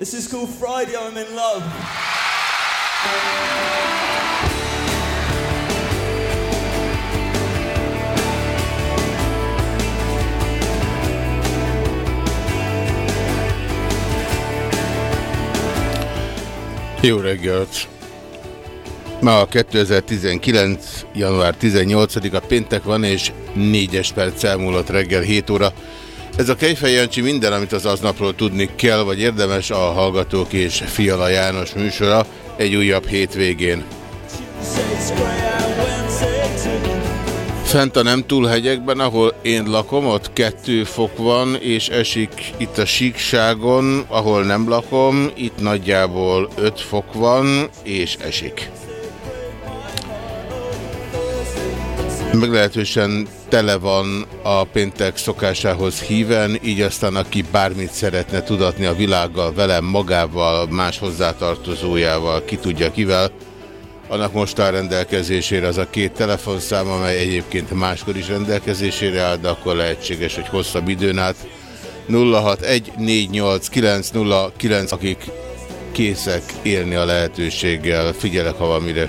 This is called Friday, I'm in love. Jó reggelt! Ma a 2019. január 18-a péntek van, és 4-es perc elmúlott reggel 7 óra. Ez a Kejfej Jancsi minden, amit az aznapról tudni kell, vagy érdemes a Hallgatók és Fiala János műsora egy újabb hétvégén. Fent a nem túlhegyekben, ahol én lakom, ott kettő fok van, és esik itt a síkságon, ahol nem lakom, itt nagyjából 5 fok van, és esik. Meglehetősen tele van a péntek szokásához híven, így aztán aki bármit szeretne tudatni a világgal, velem, magával, más hozzátartozójával, ki tudja kivel, annak most áll rendelkezésére az a két telefonszám, amely egyébként máskor is rendelkezésére áll, de akkor lehetséges, hogy hosszabb időn át. 06148909, akik készek élni a lehetőséggel. Figyelek, ha van mire.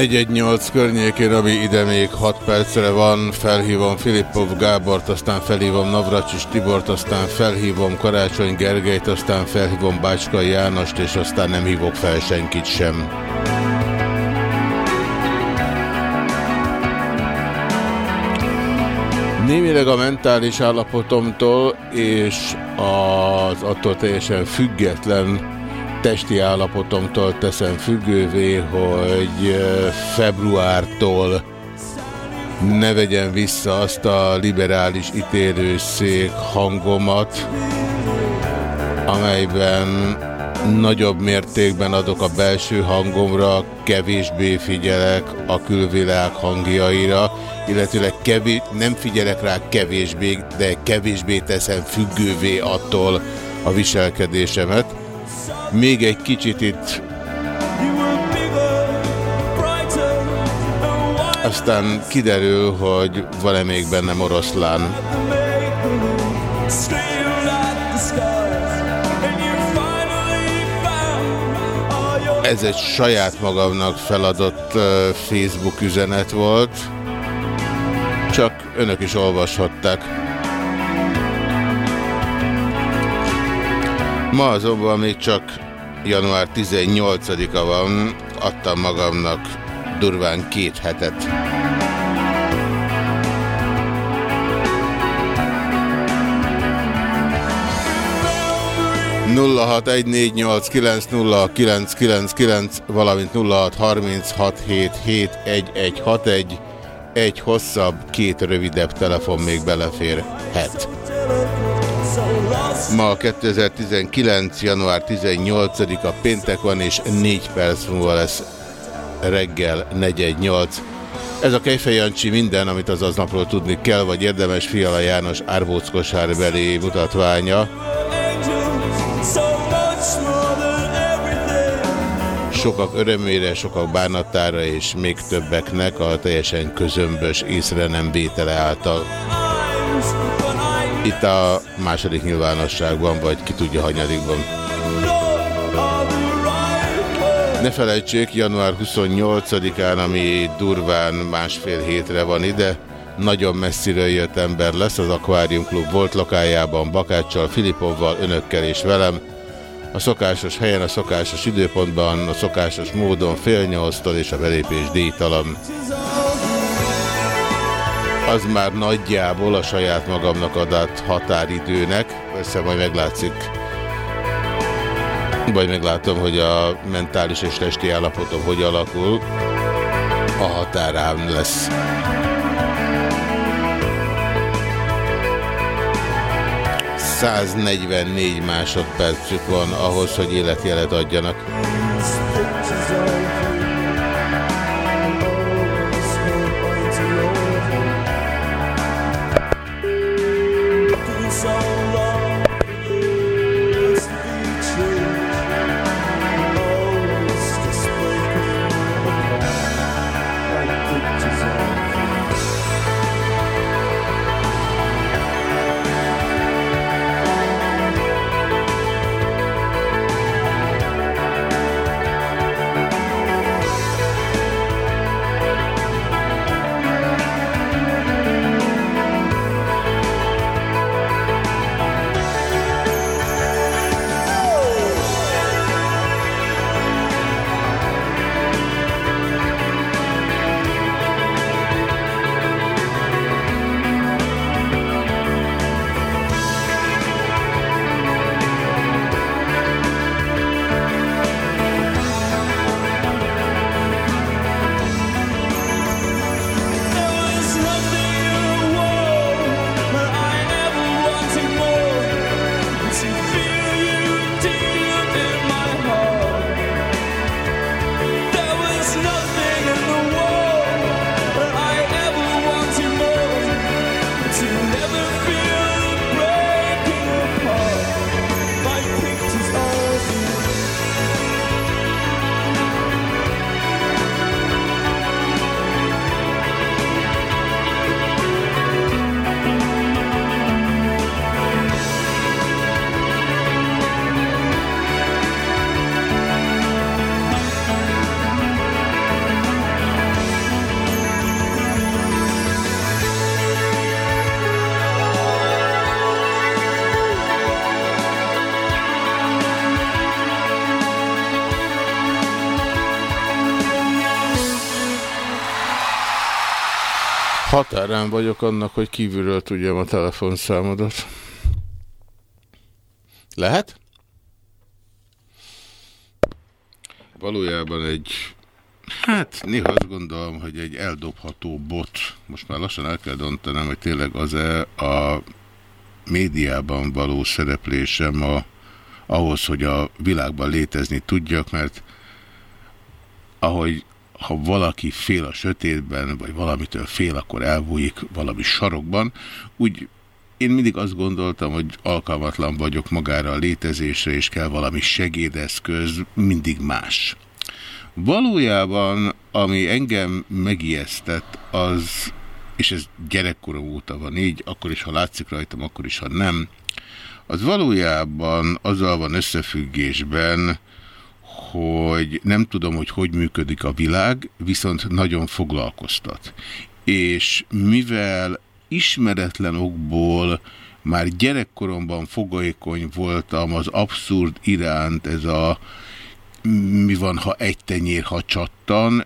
418 környékén, ami ide még 6 percre van, felhívom Filippov Gábort, aztán felhívom Navracsis Tibort, aztán felhívom Karácsony Gergelyt, aztán felhívom Bácskai Jánost, és aztán nem hívok fel senkit sem. Némileg a mentális állapotomtól és az attól teljesen független testi állapotomtól teszem függővé, hogy februártól ne vegyem vissza azt a liberális ítélőszék hangomat, amelyben nagyobb mértékben adok a belső hangomra, kevésbé figyelek a külvilág hangjaira, illetőleg kevés, nem figyelek rá kevésbé, de kevésbé teszem függővé attól a viselkedésemet. Még egy kicsit itt aztán kiderül, hogy van-e még bennem oroszlán. Ez egy saját magamnak feladott Facebook üzenet volt, csak önök is olvashatták. Ma azonban még csak január 18-a van, adtam magamnak durván két hetet. nulla hat egy valamint nulla egy egy hosszabb, két rövidebb telefon még beleférhet. Ma 2019. január 18-a péntek van, és 4 perc múlva lesz reggel 418. Ez a Kejfej Jancsi minden, amit az aznapról tudni kell, vagy érdemes Fiala János árbóckosár belé mutatványa. Sokak örömére, sokak bánatára, és még többeknek a teljesen közömbös észre nem vétele által. Itt a második nyilvánosságban, vagy ki tudja hanyadikban. Ne felejtsék, január 28-án, ami durván másfél hétre van ide, nagyon messziről jött ember lesz az Aquarium Klub volt lakájában, Bakáccsal, Filipovval, önökkel és velem. A szokásos helyen, a szokásos időpontban, a szokásos módon fél nyolctól és a belépés díjtalan az már nagyjából a saját magamnak adott határidőnek. Persze majd meglátszik, vagy meglátom, hogy a mentális és testi állapotom hogy alakul. A határám lesz. ...144 másodpercük van ahhoz, hogy életjelet adjanak. Határán vagyok annak, hogy kívülről tudjam a telefonszámodat. Lehet? Valójában egy, hát néha azt gondolom, hogy egy eldobható bot, most már lassan el kell döntenem, hogy tényleg az-e a médiában való szereplésem a, ahhoz, hogy a világban létezni tudjak, mert ahogy ha valaki fél a sötétben, vagy valamitől fél, akkor elbújik valami sarokban. Úgy én mindig azt gondoltam, hogy alkalmatlan vagyok magára a létezésre, és kell valami segédeszköz, mindig más. Valójában, ami engem megijesztett, az, és ez gyerekkorom óta van így, akkor is, ha látszik rajtam, akkor is, ha nem, az valójában azzal van összefüggésben, hogy nem tudom, hogy hogy működik a világ, viszont nagyon foglalkoztat. És mivel ismeretlen okból már gyerekkoromban fogalékony voltam az abszurd iránt, ez a mi van, ha egy tenyér, ha csattan,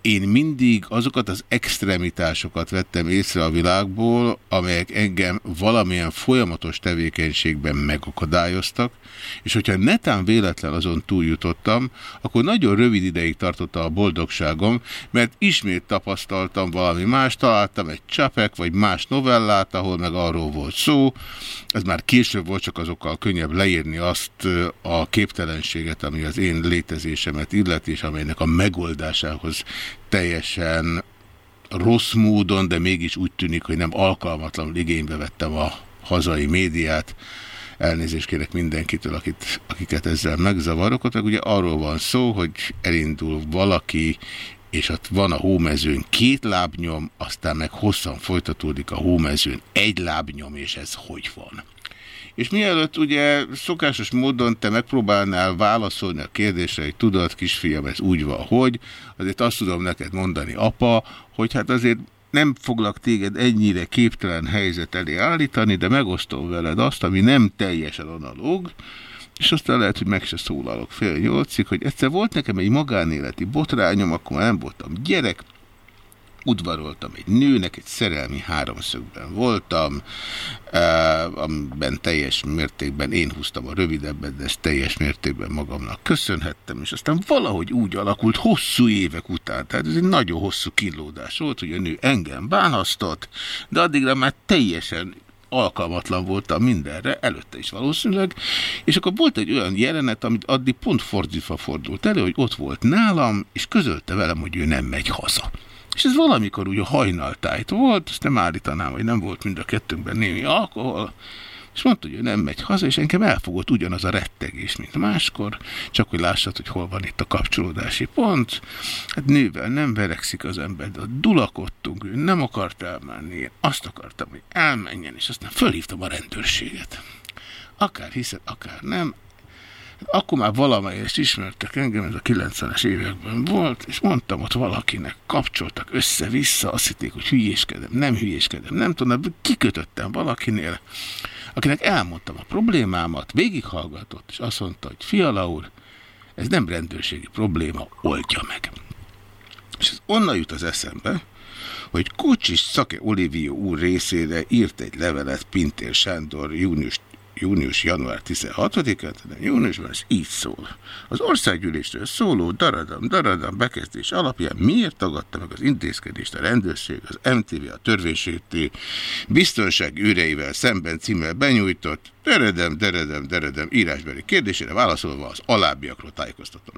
én mindig azokat az extremitásokat vettem észre a világból, amelyek engem valamilyen folyamatos tevékenységben megakadályoztak, és hogyha netán véletlen azon túljutottam, akkor nagyon rövid ideig tartotta a boldogságom, mert ismét tapasztaltam valami más, találtam egy csapek, vagy más novellát, ahol meg arról volt szó, ez már később volt, csak azokkal könnyebb leírni azt a képtelenséget, ami az én létezésemet illeti, és amelynek a megoldásához teljesen rossz módon, de mégis úgy tűnik, hogy nem alkalmatlanul igénybe vettem a hazai médiát. Elnézést kérek mindenkitől, akit, akiket ezzel megzavarok. Ott meg ugye arról van szó, hogy elindul valaki, és ott van a hómezőn két lábnyom, aztán meg hosszan folytatódik a hómezőn egy lábnyom, és ez hogy van? És mielőtt ugye szokásos módon te megpróbálnál válaszolni a kérdésre, hogy tudod, kisfiam, ez úgy van, hogy, azért azt tudom neked mondani, apa, hogy hát azért nem foglak téged ennyire képtelen helyzet elé állítani, de megosztom veled azt, ami nem teljesen analóg, és aztán lehet, hogy meg se szólalok fél nyolcig, hogy egyszer volt nekem egy magánéleti botrányom, akkor már nem voltam gyerek, udvaroltam egy nőnek, egy szerelmi háromszögben voltam, eh, amiben teljes mértékben én húztam a rövidebbet, de ezt teljes mértékben magamnak köszönhettem, és aztán valahogy úgy alakult hosszú évek után, tehát ez egy nagyon hosszú kínlódás volt, hogy a nő engem bánasztott, de addigra már teljesen alkalmatlan voltam mindenre, előtte is valószínűleg, és akkor volt egy olyan jelenet, amit addig pont fordítva fordult elő, hogy ott volt nálam, és közölte velem, hogy ő nem megy haza. És ez valamikor úgy a hajnaltájt volt, ezt nem állítanám, hogy nem volt mind a kettőnkben némi alkohol, és mondta, hogy ő nem megy haza, és engem elfogott ugyanaz a rettegés, mint máskor, csak hogy lássad, hogy hol van itt a kapcsolódási pont. Hát nővel nem verekszik az ember, de dulakodtunk, ő nem akart elmenni, én azt akartam, hogy elmenjen, és aztán fölhívtam a rendőrséget. Akár hiszed, akár nem, akkor már valamelyest ismertek engem, ez a 90-es években volt, és mondtam ott valakinek, kapcsoltak össze-vissza, azt hitték, hogy hülyéskedem, nem hülyéskedem, nem tudom, kikötöttem valakinél, akinek elmondtam a problémámat, végighallgatott, és azt mondta, hogy fiala úr, ez nem rendőrségi probléma, oldja meg. És ez onnan jut az eszembe, hogy Kocsis Szake Olivió úr részére írt egy levelet Pintér Sándor június június-január 16-án, hanem júniusban ez így szól. Az országgyűlésről szóló daradam, daradam bekezdés alapján miért tagadta meg az intézkedést a rendőrség, az MTV, a törvénysértő biztonság őreivel szemben címmel benyújtott, deredem, deredem, deredem írásbeli kérdésére válaszolva az alábbiakról tájékoztatom.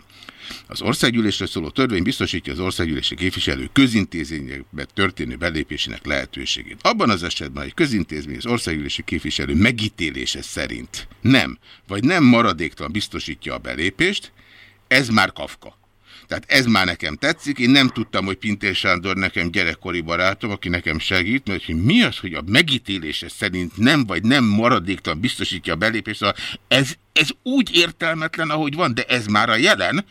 Az országgyűlésre szóló törvény biztosítja az országgyűlési képviselő közintézményekbe történő belépésének lehetőségét. Abban az esetben, hogy közintézmény az országgyűlési képviselő megítélése szerint nem, vagy nem maradéktalan biztosítja a belépést, ez már kafka. Tehát ez már nekem tetszik. Én nem tudtam, hogy Pintér Sándor nekem gyerekkori barátom, aki nekem segít, mert hogy mi az, hogy a megítélése szerint nem vagy nem maradéktalan biztosítja a belépést. Szóval ez, ez úgy értelmetlen, ahogy van, de ez már a jelen,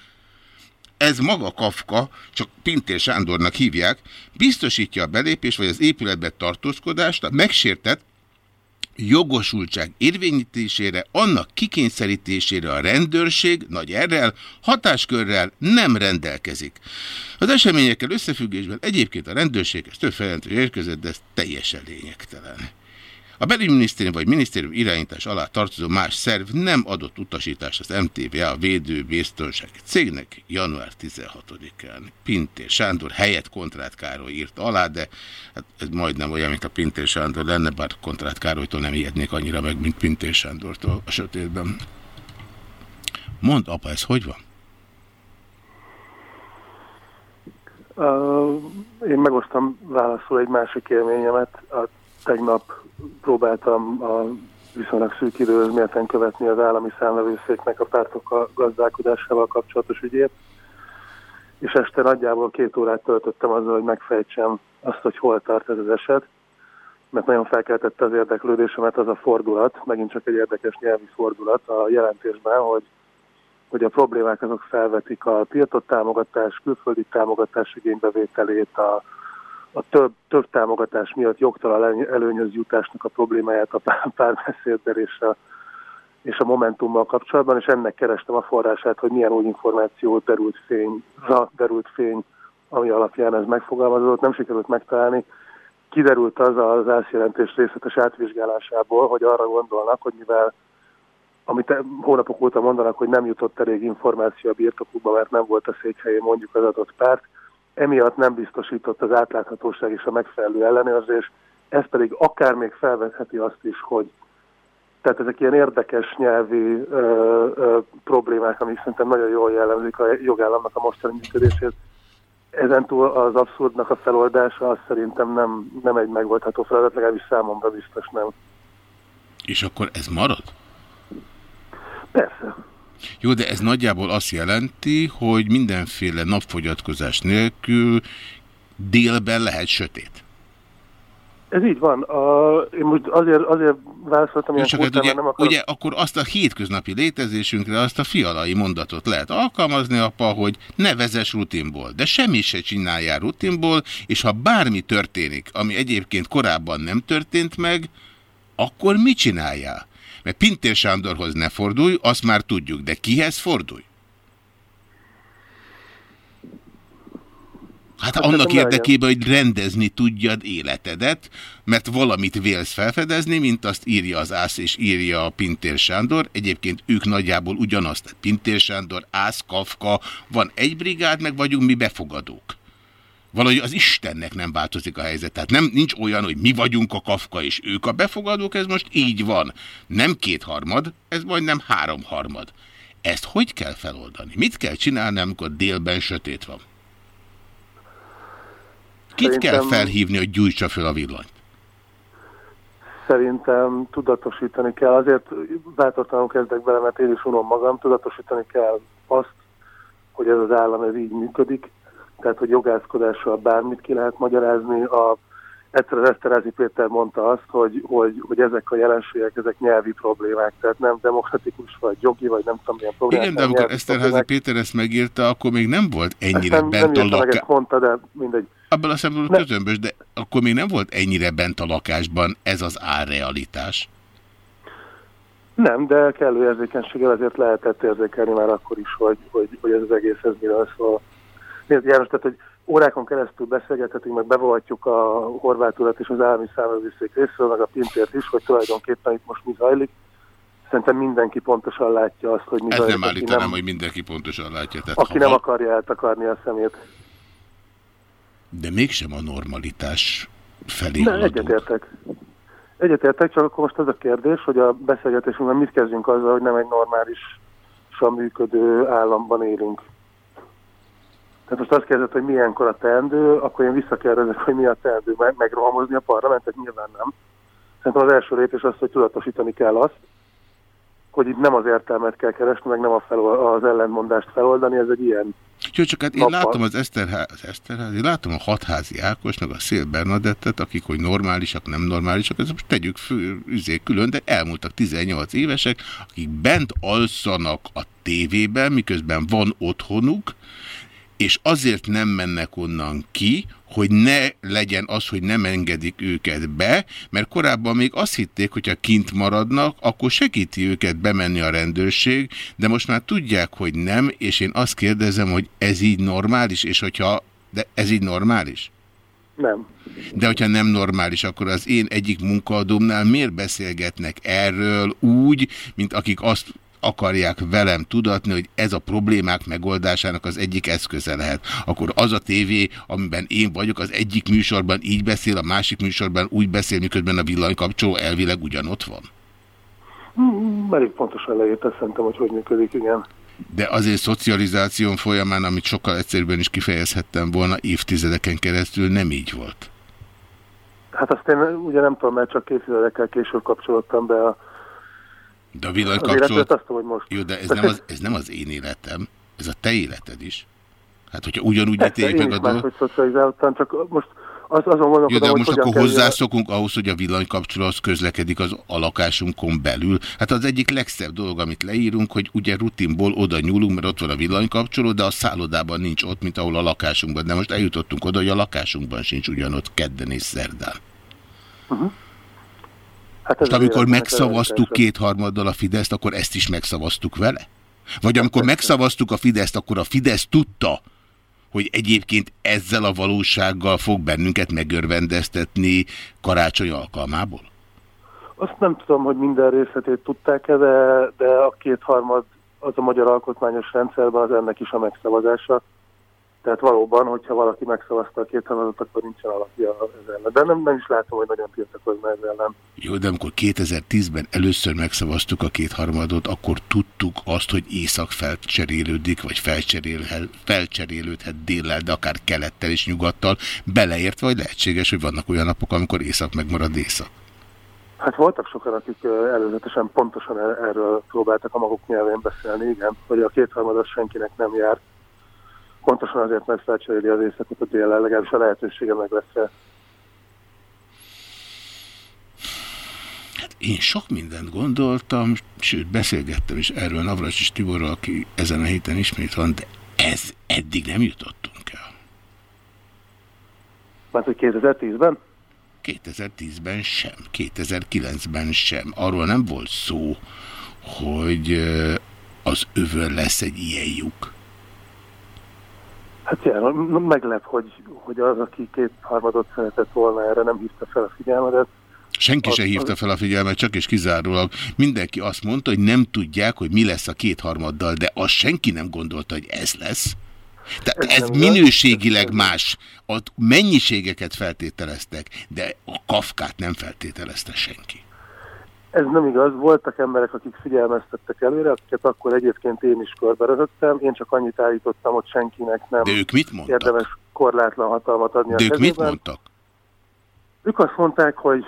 ez maga Kafka, csak Pintér Sándornak hívják, biztosítja a belépés vagy az épületbe tartózkodást a megsértett jogosultság érvényítésére, annak kikényszerítésére a rendőrség nagy errel, hatáskörrel nem rendelkezik. Az eseményekkel összefüggésben egyébként a rendőrség ezt több feljelentő érkezett, de ez teljesen lényegtelen. A belügyminisztérium vagy minisztérium irányítás alá tartozó más szerv nem adott utasítást az MTVA a védő biztonsági cégnek január 16-án. Pintér Sándor helyett Kontrát Károly írt alá, de hát ez majdnem olyan, mint a Pintér Sándor lenne, bár Kontrát Károlytól nem ijednék annyira meg, mint Pintér Sándortól a sötétben. Mond, apa, ez hogy van? Uh, én megosztam válaszol egy másik élményemet. A tegnap próbáltam a viszonylag szűk időhöz mérten követni az állami számlevőszéknek a pártok gazdálkodásával kapcsolatos ügyét, és este nagyjából két órát töltöttem azzal, hogy megfejtsem azt, hogy hol tart ez az eset, mert nagyon felkeltette az érdeklődésemet az a fordulat, megint csak egy érdekes nyelvi fordulat a jelentésben, hogy, hogy a problémák azok felvetik a tiltott támogatás, külföldi támogatás igénybevételét, a, a több, több támogatás miatt jogtalan előnyöz jutásnak a problémáját a párbeszéddel és a, és a Momentummal kapcsolatban, és ennek kerestem a forrását, hogy milyen új információ derült fény, derült fény, ami alapján ez megfogalmazódott, nem sikerült megtalálni. Kiderült az az ászjelentés részletes átvizsgálásából, hogy arra gondolnak, hogy mivel amit hónapok óta mondanak, hogy nem jutott elég információ a birtokukba, mert nem volt a székhelyén mondjuk az adott párt, emiatt nem biztosított az átláthatóság és a megfelelő ellenőrzés, ez pedig akár még felvetheti azt is, hogy tehát ezek ilyen érdekes nyelvi ö, ö, problémák, amik szerintem nagyon jól jellemzik a jogállamnak a mostani működését. Ezentúl az abszurdnak a feloldása az szerintem nem, nem egy megoldható feladat, legalábbis számomra biztos nem. És akkor ez marad? Persze. Jó, de ez nagyjából azt jelenti, hogy mindenféle napfogyatkozás nélkül délben lehet sötét. Ez így van. A, én most azért, azért válaszoltam csak hát ugye, nem akar... ugye akkor azt a hétköznapi létezésünkre azt a fialai mondatot lehet alkalmazni, apa, hogy ne vezess rutinból, de semmi se csináljál rutinból, és ha bármi történik, ami egyébként korábban nem történt meg, akkor mit csináljál? Mert Pintér Sándorhoz ne fordulj, azt már tudjuk, de kihez fordulj? Hát annak érdekében, hogy rendezni tudjad életedet, mert valamit vélsz felfedezni, mint azt írja az Ász és írja a Pintér Sándor. Egyébként ők nagyjából ugyanazt. Pintér Sándor, Ász, Kafka, van egy brigád, meg vagyunk mi befogadók. Valahogy az Istennek nem változik a helyzet. Tehát nem, nincs olyan, hogy mi vagyunk a Kafka és ők a befogadók, ez most így van. Nem kétharmad, ez majdnem háromharmad. Ezt hogy kell feloldani? Mit kell csinálni, amikor délben sötét van? Kit Szerintem... kell felhívni, hogy gyújtsa fel a villanyt? Szerintem tudatosítani kell, azért bátortalanul kezdek bele, mert én is unom magam, tudatosítani kell azt, hogy ez az állam ez így működik, tehát hogy jogászkodással bármit ki lehet magyarázni. A, egyszer az Eszterázi Péter mondta azt, hogy, hogy, hogy ezek a jelenségek, ezek nyelvi problémák, tehát nem demokratikus, vagy jogi, vagy nem tudom milyen problémák. Igen, de amikor Eszterházi Péter ezt megírta, akkor még nem volt ennyire nem, bent nem a lakásban. mondta, de mindegy. Abban a szempontból közömbös, de akkor még nem volt ennyire bent a lakásban ez az árrealitás. Nem, de kellő érzékenységgel azért lehetett érzékelni már akkor is, hogy, hogy, hogy ez az egész ez miről szól. Nézd, János, tehát, hogy órákon keresztül beszélgethetünk, meg bevolhatjuk a horvátulat és az állami számövőszék részről, meg a pintért is, hogy tulajdonképpen itt most mi zajlik. Szerintem mindenki pontosan látja azt, hogy mi Ez zajlik. nem állítanám, nem, hogy mindenki pontosan látja. Tehát aki nem akarja eltakarni a szemét. De mégsem a normalitás felé Ne, egyetértek. Egyetértek, csak akkor most az a kérdés, hogy a beszélgetésünkben mit kezdjünk azzal, hogy nem egy normális, működő államban élünk. Tehát most azt kérdezett, hogy milyenkor a teendő, akkor én visszakérdezek, hogy mi a teendő, meg megrohamozni a parlamentet, nyilván nem. Szerintem az első lépés az, hogy tudatosítani kell azt, hogy itt nem az értelmet kell keresni, meg nem a felol, az ellentmondást feloldani, ez egy ilyen jó, csak hát én nappal. látom az Eszterház, az Eszterház, én látom a hatházi Ákos, meg a Szél Bernadettet, akik hogy normálisak, nem normálisak, ezt most tegyük fő, üzé külön, de elmúltak 18 évesek, akik bent alszanak a tévében, miközben van otthonuk, és azért nem mennek onnan ki, hogy ne legyen az, hogy nem engedik őket be, mert korábban még azt hitték, hogyha kint maradnak, akkor segíti őket bemenni a rendőrség, de most már tudják, hogy nem, és én azt kérdezem, hogy ez így normális, és hogyha, de ez így normális? Nem. De hogyha nem normális, akkor az én egyik munkaadómnál miért beszélgetnek erről úgy, mint akik azt akarják velem tudatni, hogy ez a problémák megoldásának az egyik eszköze lehet. Akkor az a tévé, amiben én vagyok, az egyik műsorban így beszél, a másik műsorban úgy beszél, miközben a villanykapcsoló elvileg ugyanott van. Hmm, elég pontosan leírta szerintem, hogy hogy működik, igen. De azért szocializáción folyamán, amit sokkal egyszerűbben is kifejezhettem volna, évtizedeken keresztül nem így volt. Hát azt én ugye nem tudom, mert csak évtizedekkel később kapcsolódtam be a de a villanykapcsolat... Azt hogy most. Jó, de ez nem, az, ez nem az én életem, ez a te életed is. Hát, hogyha ugyanúgy ítéljük meg a dolgot... csak most az, azon gondolkodom, Jó, de most akkor hozzászokunk ahhoz, hogy a villanykapcsolat közlekedik az a lakásunkon belül. Hát az egyik legszebb dolog, amit leírunk, hogy ugye rutinból oda nyúlunk, mert ott van a villanykapcsoló, de a szállodában nincs ott, mint ahol a lakásunkban. De most eljutottunk oda, hogy a lakásunkban sincs ugyanott kedden és szerdán. Uh -huh. Hát Most amikor megszavaztuk kétharmaddal a Fideszt, akkor ezt is megszavaztuk vele? Vagy amikor megszavaztuk a Fideszt, akkor a Fidesz tudta, hogy egyébként ezzel a valósággal fog bennünket megörvendeztetni karácsony alkalmából? Azt nem tudom, hogy minden részletét tudták-e, de, de a kétharmad az a magyar alkotmányos rendszerben az ennek is a megszavazása. Tehát valóban, hogyha valaki megszavazta a két hamadat, akkor nincsen alapja ez ellen. De nem, nem is látom, hogy nagyon tiltakozna ez ellen. Jó, de amikor 2010-ben először megszavaztuk a kétharmadot, akkor tudtuk azt, hogy észak felcserélődik, vagy felcserélődhet déllel, de akár kelettel és nyugattal, beleértve, vagy lehetséges, hogy vannak olyan napok, amikor észak megmarad észak. Hát voltak sokan, akik előzetesen pontosan er-, erről próbáltak a maguk nyelvén beszélni, igen, hogy a kétharmados senkinek nem járt Pontosan azért, mert felcseréli az éjszakot a déllel, legalábbis a lehetősége meg lesz -e. Hát én sok mindent gondoltam, sőt beszélgettem is erről Navras Tiborral, aki ezen a héten ismét van, de ez eddig nem jutottunk el. Mert hogy 2010-ben? 2010-ben sem, 2009-ben sem. Arról nem volt szó, hogy az övön lesz egy ilyen lyuk. Hát ja, meglep, hogy, hogy az, aki két harmadot szeretett volna erre, nem hívta fel a figyelmedet. Senki se hívta fel a figyelmet, csak és kizárólag mindenki azt mondta, hogy nem tudják, hogy mi lesz a kétharmaddal, de azt senki nem gondolta, hogy ez lesz. Tehát ez, ez minőségileg más. A mennyiségeket feltételeztek, de a kafkát nem feltételezte senki. Ez nem igaz. Voltak emberek, akik figyelmeztettek előre, akiket akkor egyébként én is körberözöttem. Én csak annyit állítottam, hogy senkinek nem De ők mit mondtak? érdemes korlátlan hatalmat adni De a ők kezében. mit mondtak? Ők azt mondták, hogy,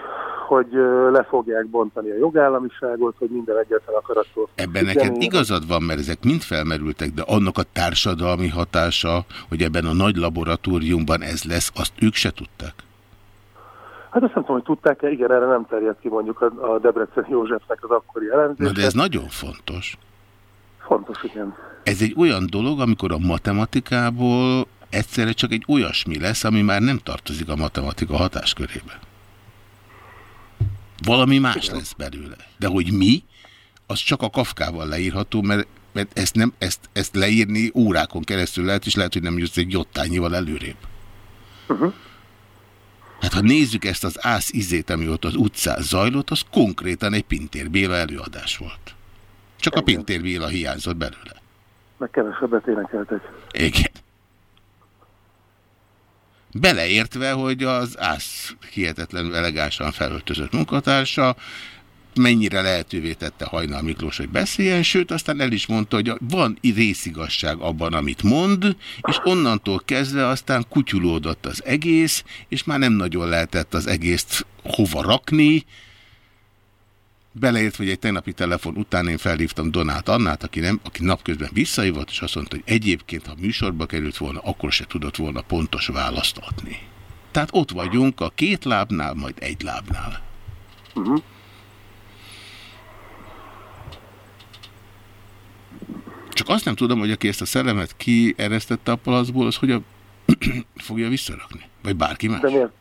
hogy le fogják bontani a jogállamiságot, hogy minden egyetlen akarattól. Ebben neked igazad van, mert ezek mind felmerültek, de annak a társadalmi hatása, hogy ebben a nagy laboratóriumban ez lesz, azt ők se tudták? Hát azt nem tudom, hogy tudták-e, igen, erre nem terjed ki mondjuk a, a Debrecen Józsefnek az akkori jelenzése. Na de ez nagyon fontos. Fontos, igen. Ez egy olyan dolog, amikor a matematikából egyszerre csak egy olyasmi lesz, ami már nem tartozik a matematika hatáskörébe. Valami más igen. lesz belőle. De hogy mi, az csak a kafkával leírható, mert, mert ezt, nem, ezt, ezt leírni órákon keresztül lehet, és lehet, hogy nem jutsz egy jottányival előrébb. Uh -huh. Hát ha nézzük ezt az ász izét, ami ott az utcán zajlott, az konkrétan egy Pintér Béla előadás volt. Csak Igen. a Pintér Béla hiányzott belőle. Meg kevesebbet énekeltek. Igen. Beleértve, hogy az ász hihetetlenül elegánsan felöltözött munkatársa mennyire lehetővé tette Hajnal Miklós, hogy beszéljen, sőt aztán el is mondta, hogy van részigasság abban, amit mond, és onnantól kezdve aztán kutyulódott az egész, és már nem nagyon lehetett az egészt hova rakni, Beleért, hogy egy tegnapi telefon után én felhívtam Donát Annát, aki, nem, aki napközben visszaívott, és azt mondta, hogy egyébként, ha műsorba került volna, akkor se tudott volna pontos választ adni. Tehát ott vagyunk a két lábnál, majd egy lábnál. Uh mhm. -huh. Csak azt nem tudom, hogy aki ezt a szellemet kieresztette a palacból, az hogyan fogja visszarakni? Vagy bárki más? De miért,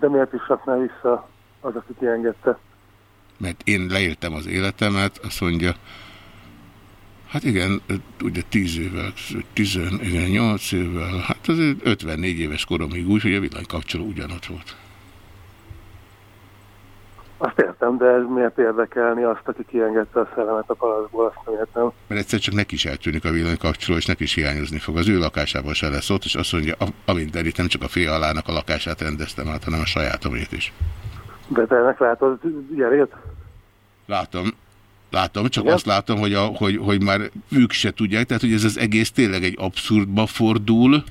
de miért is rakná vissza az, aki kiengedte? Mert én leértem az életemet, azt mondja, hát igen, ugye 10 évvel, 18 évvel, hát az 54 éves koromig úgy, hogy a villanykapcsoló ugyanott volt. Azt értem, de ez miért érdekelni azt, aki kiengedte a szellemet a palacból, azt nem értem. Mert egyszer csak neki is eltűnik a villanykapcsoló, és neki is hiányozni fog. Az ő lakásában se lesz ott, és azt mondja, a, minden itt nem csak a fél alának a lakását rendeztem át, hanem a sajátomét is. De te ennek látod jelét? Látom. Látom, csak Igen? azt látom, hogy, a, hogy, hogy már ők se tudják, tehát hogy ez az egész tényleg egy abszurdba fordul,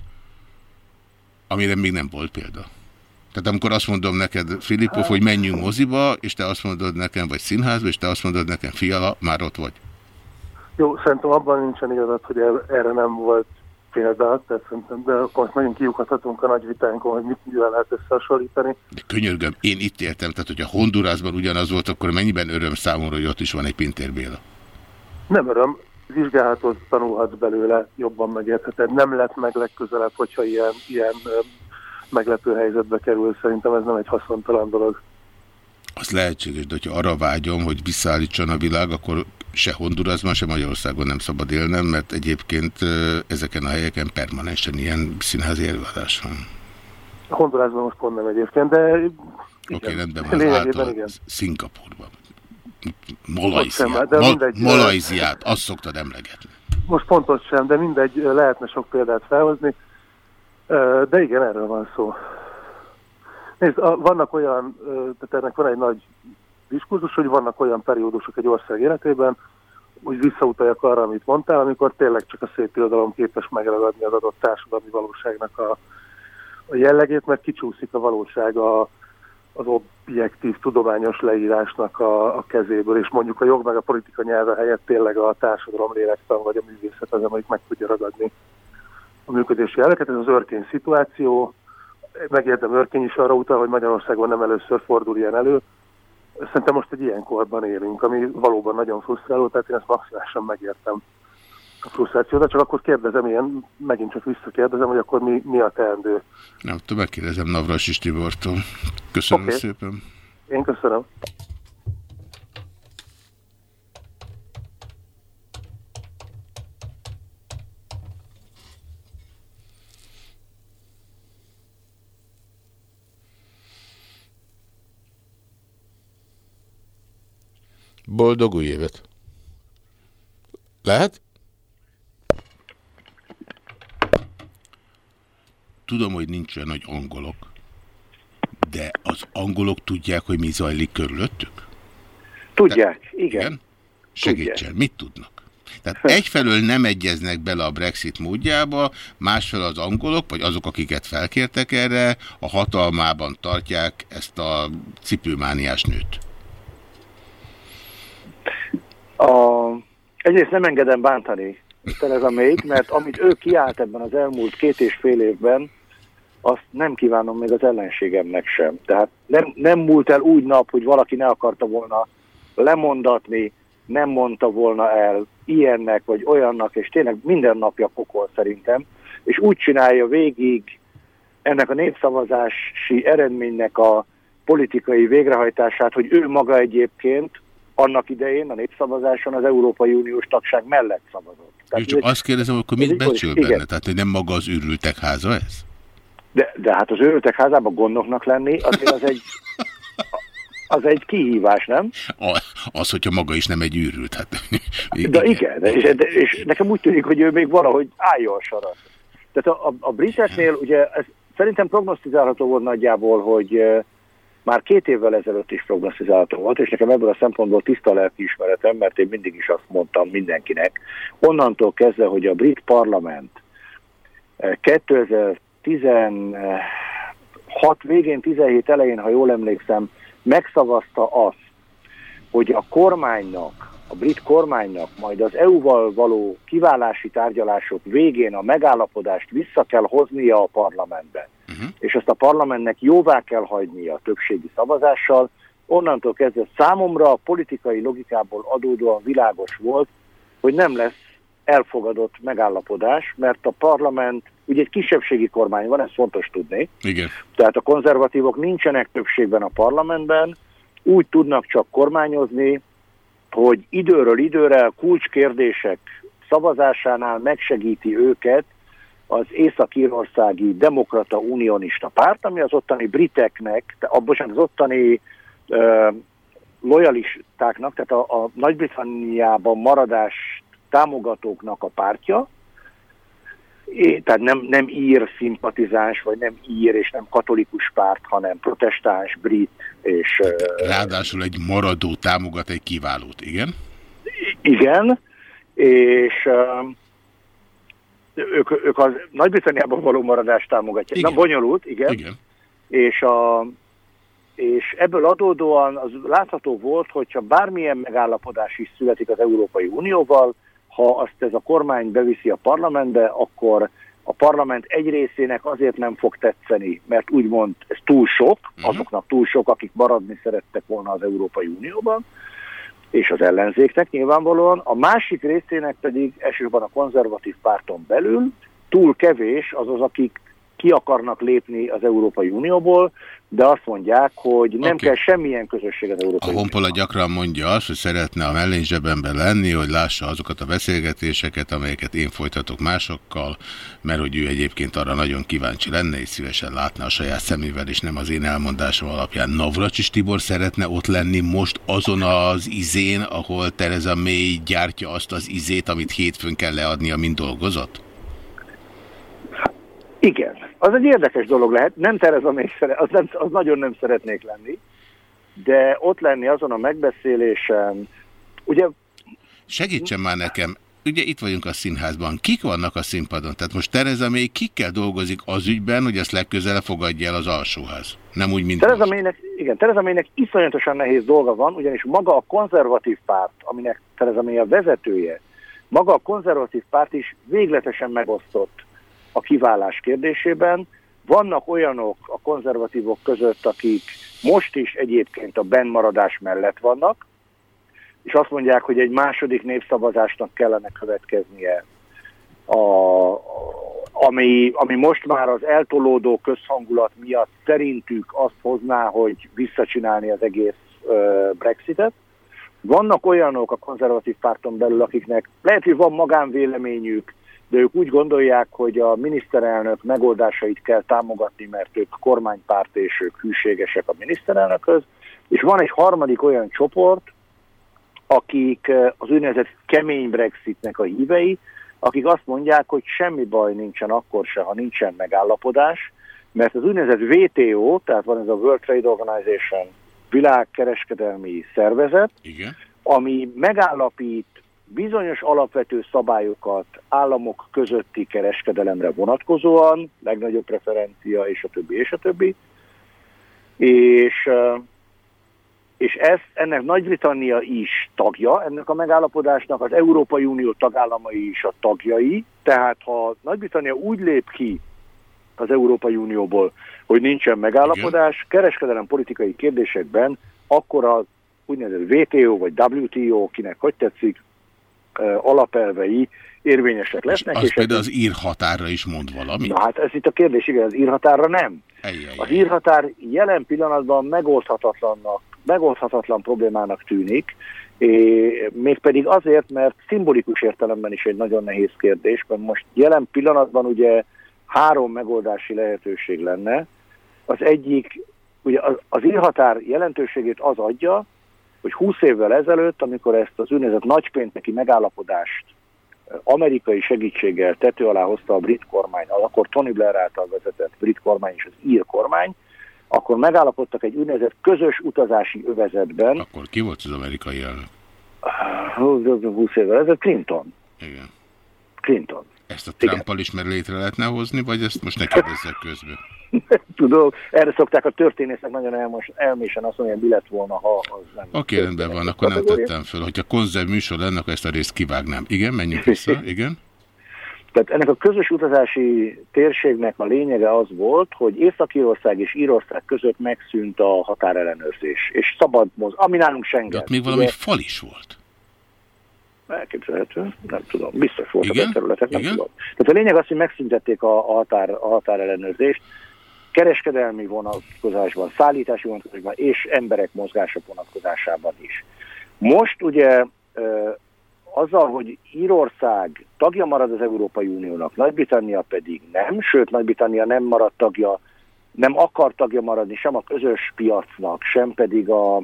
amire még nem volt példa. Tehát amikor azt mondom neked, Filipov, hogy menjünk moziba, és te azt mondod nekem, vagy színházba, és te azt mondod nekem, fiala, már ott vagy. Jó, szerintem abban nincsen igazad, hogy erre nem volt példa, tehát szerintem, de akkor most megint kiukadhatunk a nagy vitánkon, hogy mit mivel lehet összehasonlítani. De könyörgöm, én itt értem, tehát hogyha Hondurasban ugyanaz volt, akkor mennyiben öröm számomra, hogy ott is van egy Pintér Béla? Nem öröm, vizsgálhatod, tanulhatsz belőle, jobban megértheted. Nem lett meg legközelebb, hogyha ilyen, ilyen meglepő helyzetbe kerül. Szerintem ez nem egy haszontalan dolog. Az lehetséges, de hogyha arra vágyom, hogy visszaállítson a világ, akkor se Hondurasban, se Magyarországon nem szabad élnem, mert egyébként ezeken a helyeken permanensen ilyen színházi előadás van. Hondurasban most pont nem egyébként, de... Oké, okay, rendben van, által Szingapurban. Malajziát, Mal Malajziát, azt szoktad emlegetni. Most pontos sem, de mindegy, lehetne sok példát felhozni. De igen, erről van szó. Nézd, vannak olyan, tehát ennek van egy nagy diskurzus, hogy vannak olyan periódusok egy ország életében, hogy visszautaljak arra, amit mondtál, amikor tényleg csak a szép irodalom képes megragadni az adott társadalmi valóságnak a, a jellegét, mert kicsúszik a valóság a, az objektív tudományos leírásnak a, a kezéből, és mondjuk a jog meg a politika nyelve helyett tényleg a társadalom lélektan vagy a művészet az, amelyik meg tudja ragadni a működési jeleket. Ez az örkény szituáció, megértem örkény is arra utal, hogy Magyarországon nem először fordul ilyen elő. Szerintem most egy ilyen korban élünk, ami valóban nagyon frusztráló, tehát én ezt maximálisan megértem a frusztrációt, de csak akkor kérdezem, ilyen, megint csak visszakérdezem, hogy akkor mi, mi a teendő. Nem, tudom, megkérdezem Navras és Tibortól. Köszönöm okay. szépen. Én köszönöm. Boldog új évet! Lehet? Tudom, hogy nincs olyan nagy angolok, de az angolok tudják, hogy mi zajlik körülöttük? Tudják, Te igen. igen? Segítsen, tudják. mit tudnak? Tehát egyfelől nem egyeznek bele a Brexit módjába, másfelől az angolok, vagy azok, akiket felkértek erre, a hatalmában tartják ezt a cipőmániás nőt. A, egyrészt nem engedem bántani Tereza még, mert amit ő kiállt ebben az elmúlt két és fél évben, azt nem kívánom még az ellenségemnek sem. Tehát nem, nem múlt el úgy nap, hogy valaki ne akarta volna lemondatni, nem mondta volna el ilyennek vagy olyannak, és tényleg minden napja pokol szerintem, és úgy csinálja végig ennek a népszavazási eredménynek a politikai végrehajtását, hogy ő maga egyébként annak idején a népszavazáson az Európai Uniós tagság mellett szavazott. Tehát csak azt kérdezem, akkor mit becsül benne? Igen. Tehát, hogy nem maga az űrültek háza ez? De, de hát az űrültek házában gondoknak lenni, azért az egy, az egy kihívás, nem? A, az, hogyha maga is nem egy űrült. Hát, de igen, de, és, de, és nekem úgy tűnik, hogy ő még valahogy álljon a sarat. Tehát a, a, a briteknél ugye ez szerintem prognosztizálható volt nagyjából, hogy már két évvel ezelőtt is prognosztizálható volt, és nekem ebből a szempontból tiszta lelkiismeretem, mert én mindig is azt mondtam mindenkinek, onnantól kezdve, hogy a brit parlament 2016 eh, végén, 17 elején, ha jól emlékszem, megszavazta azt, hogy a kormánynak, a brit kormánynak majd az EU-val való kiválási tárgyalások végén a megállapodást vissza kell hoznia a parlamentben uh-huh. és ezt a parlamentnek jóvá kell hagynia a többségi szavazással, onnantól kezdve számomra a politikai logikából adódóan világos volt, hogy nem lesz elfogadott megállapodás, mert a parlament, ugye egy kisebbségi kormány van, ez fontos tudni, Igen. tehát a konzervatívok nincsenek többségben a parlamentben, úgy tudnak csak kormányozni, hogy időről időre kulcskérdések szavazásánál megsegíti őket az Észak-Írországi Demokrata Unionista Párt, ami az ottani briteknek, abban az ottani ö, lojalistáknak, tehát a, a Nagy-Britanniában maradás támogatóknak a pártja, É, tehát nem, nem ír szimpatizáns, vagy nem ír és nem katolikus párt, hanem protestáns, brit és... Ráadásul egy maradó támogat egy kiválót, igen? Igen, és ők, ők a Nagy-Britanniában való maradást támogatják. Igen. Na, bonyolult, igen. igen. És, a, és ebből adódóan az látható volt, hogyha bármilyen megállapodás is születik az Európai Unióval, ha azt ez a kormány beviszi a parlamentbe, akkor a parlament egy részének azért nem fog tetszeni, mert úgymond ez túl sok, mhm. azoknak túl sok, akik maradni szerettek volna az Európai Unióban, és az ellenzéknek nyilvánvalóan, a másik részének pedig elsősorban a konzervatív párton belül túl kevés az az, akik ki akarnak lépni az Európai Unióból, de azt mondják, hogy nem okay. kell semmilyen közösség az Európai A Honpola gyakran mondja azt, hogy szeretne a mellényzsebemben lenni, hogy lássa azokat a beszélgetéseket, amelyeket én folytatok másokkal, mert hogy ő egyébként arra nagyon kíváncsi lenne, és szívesen látná a saját szemével, és nem az én elmondásom alapján. Navracsis Tibor szeretne ott lenni most azon az izén, ahol Tereza May gyártja azt az izét, amit hétfőn kell leadnia, mint dolgozott? Igen, az egy érdekes dolog lehet, nem Tereza még szeret, az, nem, az nagyon nem szeretnék lenni, de ott lenni azon a megbeszélésen, ugye... Segítsen már nekem, ugye itt vagyunk a színházban, kik vannak a színpadon? Tehát most Tereza még kikkel dolgozik az ügyben, hogy ezt legközelebb fogadja el az alsóház? Nem úgy, mint Tereza Mének, Igen, Tereza Mének iszonyatosan nehéz dolga van, ugyanis maga a konzervatív párt, aminek Tereza May a vezetője, maga a konzervatív párt is végletesen megosztott a kiválás kérdésében. Vannak olyanok a konzervatívok között, akik most is egyébként a bennmaradás mellett vannak, és azt mondják, hogy egy második népszavazásnak kellene következnie, a, ami, ami most már az eltolódó közhangulat miatt szerintük azt hozná, hogy visszacsinálni az egész uh, Brexitet. Vannak olyanok a konzervatív párton belül, akiknek lehet, hogy van magánvéleményük, de ők úgy gondolják, hogy a miniszterelnök megoldásait kell támogatni, mert ők kormánypárt és ők hűségesek a miniszterelnökhöz, és van egy harmadik olyan csoport, akik eh, az úgynevezett kemény Brexitnek a hívei, akik azt mondják, hogy semmi baj nincsen akkor se, ha nincsen megállapodás, mert az úgynevezett WTO, tehát van ez a World Trade Organization világkereskedelmi szervezet, Igen. ami megállapít bizonyos alapvető szabályokat államok közötti kereskedelemre vonatkozóan, legnagyobb preferencia, és a többi, és a többi. És, és ez, ennek Nagy-Britannia is tagja, ennek a megállapodásnak az Európai Unió tagállamai is a tagjai, tehát ha Nagy-Britannia úgy lép ki az Európai Unióból, hogy nincsen megállapodás, kereskedelem politikai kérdésekben, akkor az úgynevezett WTO vagy WTO, kinek hogy tetszik, alapelvei érvényesek lesznek. És az és például az írhatárra is mond valamit? Na hát ez itt a kérdés, igen, az írhatárra nem. Ejjjjjj. Az írhatár jelen pillanatban megoldhatatlannak, megoldhatatlan problémának tűnik, mégpedig azért, mert szimbolikus értelemben is egy nagyon nehéz kérdés, mert most jelen pillanatban ugye három megoldási lehetőség lenne. Az egyik, ugye az, az írhatár jelentőségét az adja, hogy 20 évvel ezelőtt, amikor ezt az úgynevezett nagypénteki megállapodást amerikai segítséggel tető alá hozta a brit kormány, akkor Tony Blair által vezetett brit kormány és az ír kormány, akkor megállapodtak egy úgynevezett közös utazási övezetben. Akkor ki volt az amerikai elnök? 20 évvel ezelőtt Clinton. Igen. Clinton. Ezt a Trumpal is mer létre lehetne hozni, vagy ezt most ne kérdezzek közben? Tudom, erre szokták a történészek nagyon elmos, elmésen azt mondani, hogy mi lett volna, ha az nem... Oké, okay, rendben van, akkor nem tettem föl. Hogyha konzerv műsor lenne, akkor ezt a részt kivágnám. Igen, menjünk vissza, igen. Tehát ennek a közös utazási térségnek a lényege az volt, hogy Észak-Írország és Írország között megszűnt a határellenőrzés, és szabad moz, ami nálunk Schengen. De ott még valami ugye? fal is volt. Elképzelhető, nem tudom. Biztos voltak Igen? a területek, nem Igen? tudom. Tehát a lényeg az, hogy megszüntették a, határ, a határellenőrzést, kereskedelmi vonatkozásban, szállítási vonatkozásban és emberek mozgása vonatkozásában is. Most ugye azzal, hogy Írország tagja marad az Európai Uniónak, Nagy-Britannia pedig nem, sőt Nagy-Britannia nem marad tagja, nem akar tagja maradni sem a közös piacnak, sem pedig a,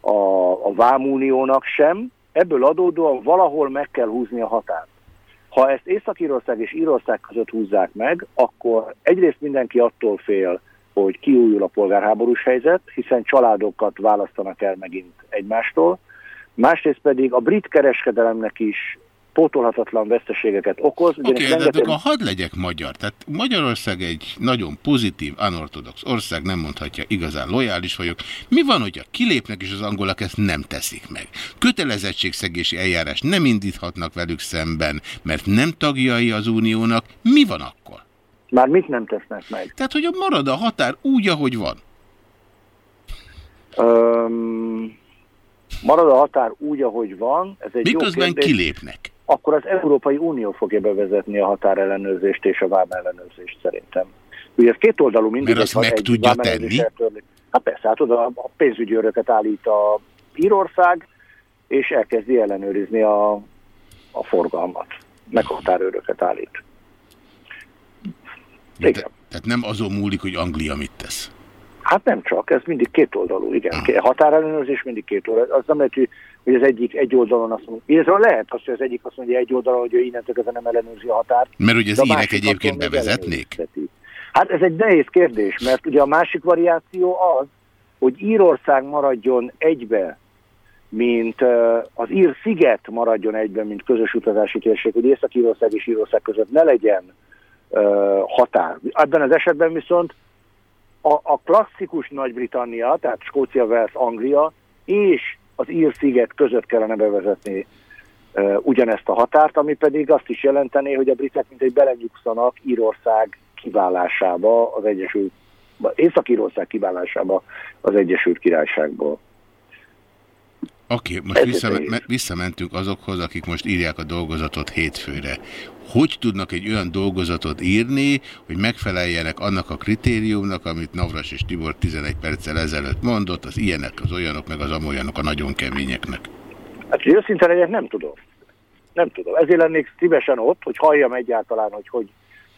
a, a Vámuniónak sem, ebből adódóan valahol meg kell húzni a határt. Ha ezt Észak-Írország és Írország között húzzák meg, akkor egyrészt mindenki attól fél, hogy kiújul a polgárháborús helyzet, hiszen családokat választanak el megint egymástól, másrészt pedig a brit kereskedelemnek is pótolhatatlan veszteségeket okoz. Oké, okay, de rengeteg- akkor hadd legyek magyar. Tehát Magyarország egy nagyon pozitív, unortodox ország, nem mondhatja, igazán lojális vagyok. Mi van, hogyha kilépnek, és az angolak ezt nem teszik meg? Kötelezettségszegési eljárás nem indíthatnak velük szemben, mert nem tagjai az uniónak. Mi van akkor? Már mit nem tesznek meg? Tehát, hogy marad a határ úgy, ahogy van. Öm, marad a határ úgy, ahogy van, ez egy Miközben jó kérdés. kilépnek. Akkor az Európai Unió fogja bevezetni a határellenőrzést és a vámellenőrzést szerintem. Ugye ez két oldalú mindig. Mert azt meg egy tudja tenni? Hát persze, hát oda a pénzügyi őröket állít a Írország, és elkezdi ellenőrizni a, a forgalmat. Meg határőröket állít. Igen. tehát nem azon múlik, hogy Anglia mit tesz. Hát nem csak, ez mindig két oldalú, igen. Ké- Határellenőrzés mindig két oldalú. Az nem lehet, hogy- hogy az egyik egy oldalon azt mondja, illetve lehet az, hogy az egyik azt mondja egy oldalon, hogy ő innentől kezdve nem ellenőrzi a határt. Mert ugye az írek egyébként bevezetnék? Hát ez egy nehéz kérdés, mert ugye a másik variáció az, hogy Írország maradjon egybe, mint az Ír sziget maradjon egyben, mint közös utazási térség, hogy Észak-Írország és Írország között ne legyen határ. Ebben az esetben viszont a, a klasszikus Nagy-Britannia, tehát Skócia, Wales, Anglia és az Ír-sziget között kellene bevezetni ugyanezt a határt, ami pedig azt is jelenteni, hogy a britek mint egy belenyugszanak Írország kiválásába az Egyesült, Észak-Írország kiválásába az Egyesült Királyságból. Oké, okay, most visszamentünk azokhoz, akik most írják a dolgozatot hétfőre. Hogy tudnak egy olyan dolgozatot írni, hogy megfeleljenek annak a kritériumnak, amit Navras és Tibor 11 perccel ezelőtt mondott, az ilyenek, az olyanok, meg az amolyanok a nagyon keményeknek? Hát, hogy őszinte legyek, nem tudom. Nem tudom. Ezért lennék szívesen ott, hogy halljam egyáltalán, hogy hogy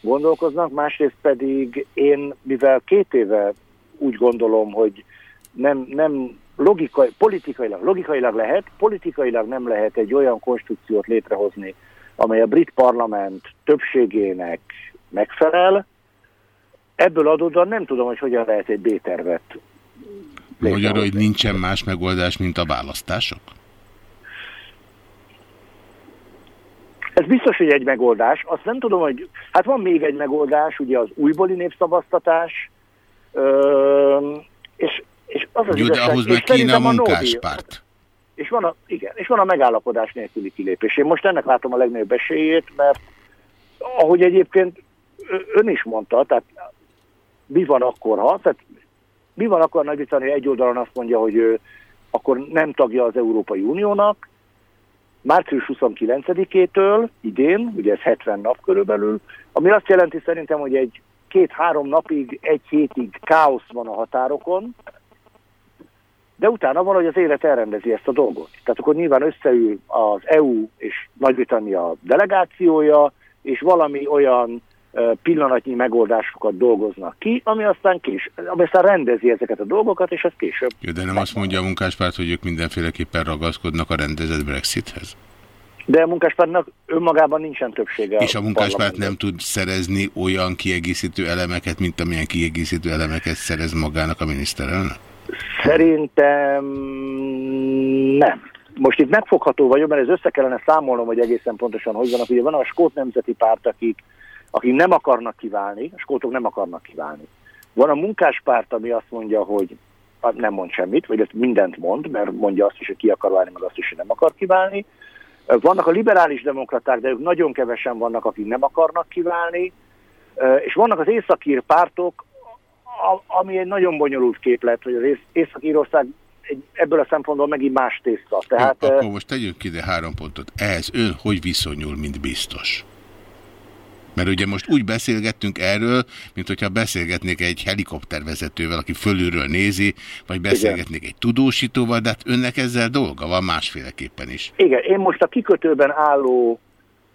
gondolkoznak. Másrészt pedig én, mivel két éve úgy gondolom, hogy nem, nem logikai, politikailag, logikailag lehet, politikailag nem lehet egy olyan konstrukciót létrehozni, amely a brit parlament többségének megfelel. Ebből adódóan nem tudom, hogy hogyan lehet egy B-tervet Magyarul, hogy nincsen más megoldás, mint a választások? Ez biztos, hogy egy megoldás. Azt nem tudom, hogy... Hát van még egy megoldás, ugye az újbóli népszavaztatás, ö, és, és az az Jó, de igazság, ahhoz és meg kéne a munkáspárt. És van, a, igen, és van a megállapodás nélküli kilépés. Én most ennek látom a legnagyobb esélyét, mert ahogy egyébként ön is mondta, tehát mi van akkor, ha? Tehát mi van akkor Nagy-Britannia egy oldalon azt mondja, hogy ő akkor nem tagja az Európai Uniónak, március 29-től idén, ugye ez 70 nap körülbelül, ami azt jelenti szerintem, hogy egy két-három napig, egy hétig káosz van a határokon, de utána van, hogy az élet elrendezi ezt a dolgot. Tehát akkor nyilván összeül az EU és Nagy-Britannia delegációja, és valami olyan pillanatnyi megoldásokat dolgoznak ki, ami aztán kés, ami aztán rendezi ezeket a dolgokat, és ez később. Jó, de nem azt mondja a munkáspárt, hogy ők mindenféleképpen ragaszkodnak a rendezett Brexithez? De a munkáspártnak önmagában nincsen többsége. És a munkáspárt parlamentben. nem tud szerezni olyan kiegészítő elemeket, mint amilyen kiegészítő elemeket szerez magának a miniszterelnök? Szerintem nem. Most itt megfogható vagyok, mert ez össze kellene számolnom, hogy egészen pontosan hogy vannak. Ugye van a skót nemzeti párt, akik, akik nem akarnak kiválni, a skótok nem akarnak kiválni. Van a munkáspárt, ami azt mondja, hogy hát nem mond semmit, vagy mindent mond, mert mondja azt is, hogy ki akar válni, meg azt is, hogy nem akar kiválni. Vannak a liberális demokraták, de ők nagyon kevesen vannak, akik nem akarnak kiválni. És vannak az északír pártok, a- ami egy nagyon bonyolult képlet, hogy az Ész- Észak-Írország egy, ebből a szempontból megint más tészta. Tehát, Jó, akkor most tegyünk ide három pontot. Ehhez ön hogy viszonyul, mint biztos? Mert ugye most úgy beszélgettünk erről, mint hogyha beszélgetnék egy helikoptervezetővel, aki fölülről nézi, vagy beszélgetnék egy tudósítóval, de hát önnek ezzel dolga van másféleképpen is. Igen, én most a kikötőben álló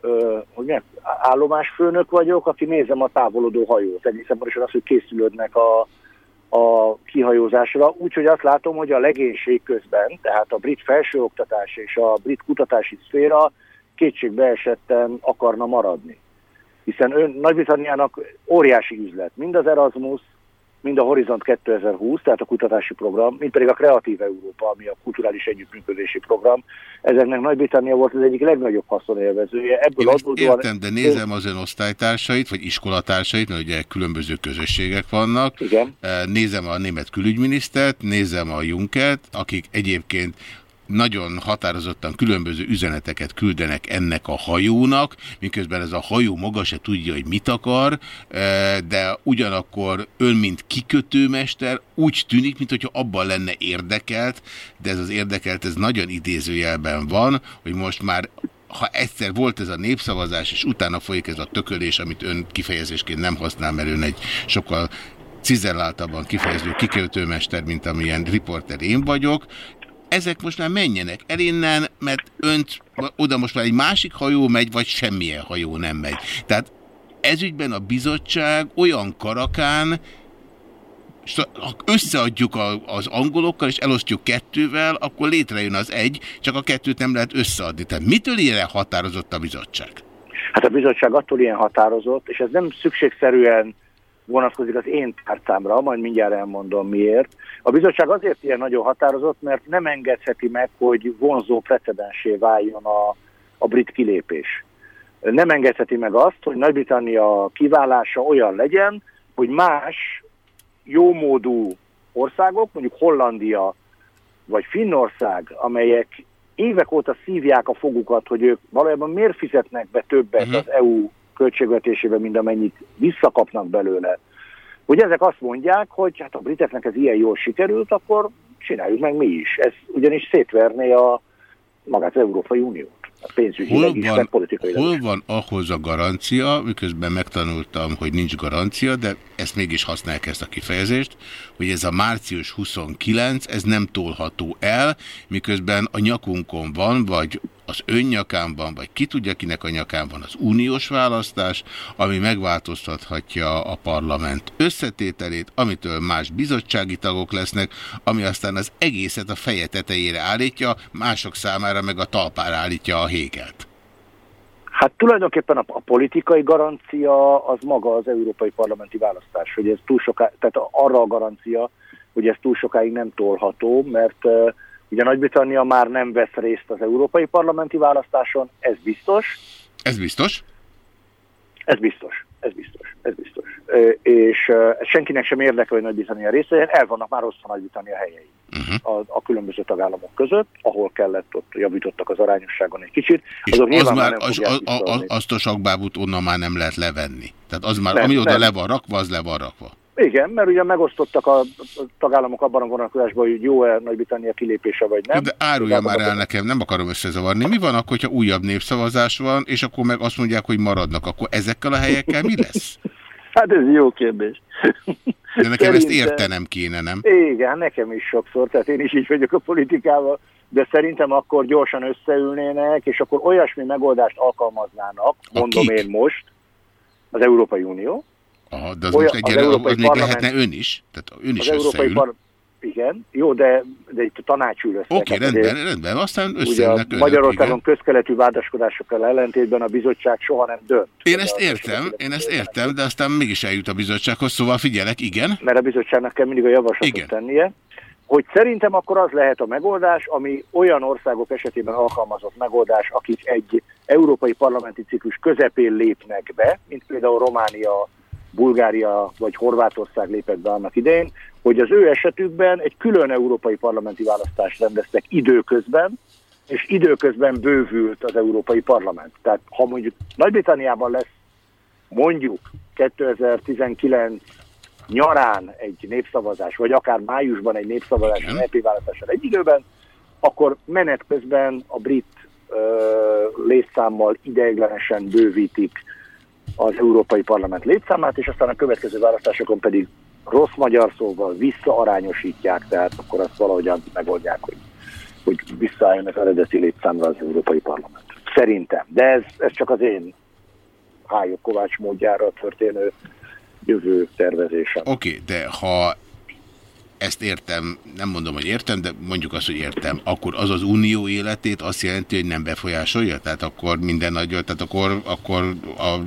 ö, hogy milyen, állomásfőnök vagyok, aki nézem a távolodó hajót. Egészen pontosan az, hogy készülődnek a, a kihajózásra. Úgyhogy azt látom, hogy a legénység közben, tehát a brit felsőoktatás és a brit kutatási szféra kétségbe esetten akarna maradni hiszen Nagy-Britanniának óriási üzlet, mind az Erasmus, mind a Horizont 2020, tehát a kutatási program, mind pedig a Kreatív Európa, ami a kulturális együttműködési program. Ezeknek Nagy-Britannia volt az egyik legnagyobb haszonélvezője. Ebből Én adódóan... értem, de nézem az ön osztálytársait, vagy iskolatársait, mert ugye különböző közösségek vannak. Igen. Nézem a német külügyminisztert, nézem a Junkert, akik egyébként nagyon határozottan különböző üzeneteket küldenek ennek a hajónak, miközben ez a hajó maga se tudja, hogy mit akar, e, de ugyanakkor ön, mint kikötőmester, úgy tűnik, mintha abban lenne érdekelt, de ez az érdekelt, ez nagyon idézőjelben van, hogy most már ha egyszer volt ez a népszavazás, és utána folyik ez a tökölés, amit ön kifejezésként nem használ, mert ön egy sokkal cizelláltabban kifejező kikötőmester, mint amilyen riporter én vagyok, ezek most már menjenek el innen, mert önt oda most már egy másik hajó megy, vagy semmilyen hajó nem megy. Tehát ezügyben a bizottság olyan karakán, ha összeadjuk az angolokkal, és elosztjuk kettővel, akkor létrejön az egy, csak a kettőt nem lehet összeadni. Tehát mitől ilyen határozott a bizottság? Hát a bizottság attól ilyen határozott, és ez nem szükségszerűen vonatkozik az én tárcámra, majd mindjárt elmondom miért. A bizottság azért ilyen nagyon határozott, mert nem engedheti meg, hogy vonzó precedensé váljon a, a brit kilépés. Nem engedheti meg azt, hogy Nagy-Britannia kiválása olyan legyen, hogy más jómódú országok, mondjuk Hollandia vagy Finnország, amelyek évek óta szívják a fogukat, hogy ők valójában miért fizetnek be többet uh mhm. -huh. az EU költségvetésében, mint amennyit visszakapnak belőle. Hogy ezek azt mondják, hogy hát a briteknek ez ilyen jól sikerült, akkor csináljuk meg mi is. Ez ugyanis szétverné a magát az Európai Uniót. A pénzügyileg hol van, politikai Hol van ahhoz a garancia, miközben megtanultam, hogy nincs garancia, de ezt mégis használják ezt a kifejezést, hogy ez a március 29, ez nem tolható el, miközben a nyakunkon van, vagy az önnyakán van, vagy ki tudja, kinek a nyakán van az uniós választás, ami megváltoztathatja a parlament összetételét, amitől más bizottsági tagok lesznek, ami aztán az egészet a feje tetejére állítja, mások számára meg a talpára állítja a hégelt. Hát tulajdonképpen a, a politikai garancia az maga az európai parlamenti választás, hogy ez túl soká, tehát arra a garancia, hogy ez túl sokáig nem tolható, mert uh, ugye Nagy-Britannia már nem vesz részt az európai parlamenti választáson, ez biztos. Ez biztos? Ez biztos, ez biztos, ez biztos. És senkinek sem érdekel, hogy Nagy-Britannia része, el vannak már osztva Nagy-Britannia helyei uh. -huh. a, a különböző tagállamok között, ahol kellett, ott javítottak az arányosságon egy kicsit. És az már, az, az, az, azt a sakbábút onnan már nem lehet levenni. Tehát az már, nem, ami oda nem. le van rakva, az le van rakva. Igen, mert ugye megosztottak a tagállamok abban a vonatkozásban, hogy jó-e Nagy-Britannia kilépése vagy nem. De árulja már el nekem, nem akarom összezavarni. Mi van akkor, hogyha újabb népszavazás van, és akkor meg azt mondják, hogy maradnak, akkor ezekkel a helyekkel mi lesz? hát ez jó kérdés. De nekem Szerintem... ezt értenem kéne, nem? Igen, nekem is sokszor, tehát én is így vagyok a politikával, de szerintem akkor gyorsan összeülnének, és akkor olyasmi megoldást alkalmaznának, mondom én most, az Európai Unió. Aha, de az Olyan, most egyre, az, az még lehetne ön is, tehát ön is az összeül. Európai igen, jó, de, de itt a tanácsül össze. Oké, okay, rendben, azért, rendben, aztán összeülnek Magyarországon közkeletű vádaskodásokkal ellentétben a bizottság soha nem dönt. Én ezt értem, én ezt értem, de aztán mégis eljut a bizottsághoz, szóval figyelek, igen. Mert a bizottságnak kell mindig a javaslatot igen. tennie, hogy szerintem akkor az lehet a megoldás, ami olyan országok esetében alkalmazott megoldás, akik egy európai parlamenti ciklus közepén lépnek be, mint például Románia, Bulgária vagy Horvátország lépett be annak idején, hogy az ő esetükben egy külön európai parlamenti választást rendeztek időközben, és időközben bővült az Európai Parlament. Tehát ha mondjuk Nagy-Britanniában lesz mondjuk 2019 nyarán egy népszavazás, vagy akár májusban egy népszavazás, egy EP választással egy időben, akkor menet közben a brit ö, létszámmal ideiglenesen bővítik az Európai Parlament létszámát, és aztán a következő választásokon pedig rossz magyar szóval visszaarányosítják, tehát akkor azt valahogyan megoldják, hogy, hogy visszaálljon az eredeti létszámra az Európai Parlament. Szerintem. De ez, ez csak az én Hályok Kovács módjára történő jövő tervezésem. Oké, okay, de ha ezt értem, nem mondom, hogy értem, de mondjuk azt, hogy értem, akkor az az unió életét azt jelenti, hogy nem befolyásolja? Tehát akkor minden nagyon, tehát akkor, akkor a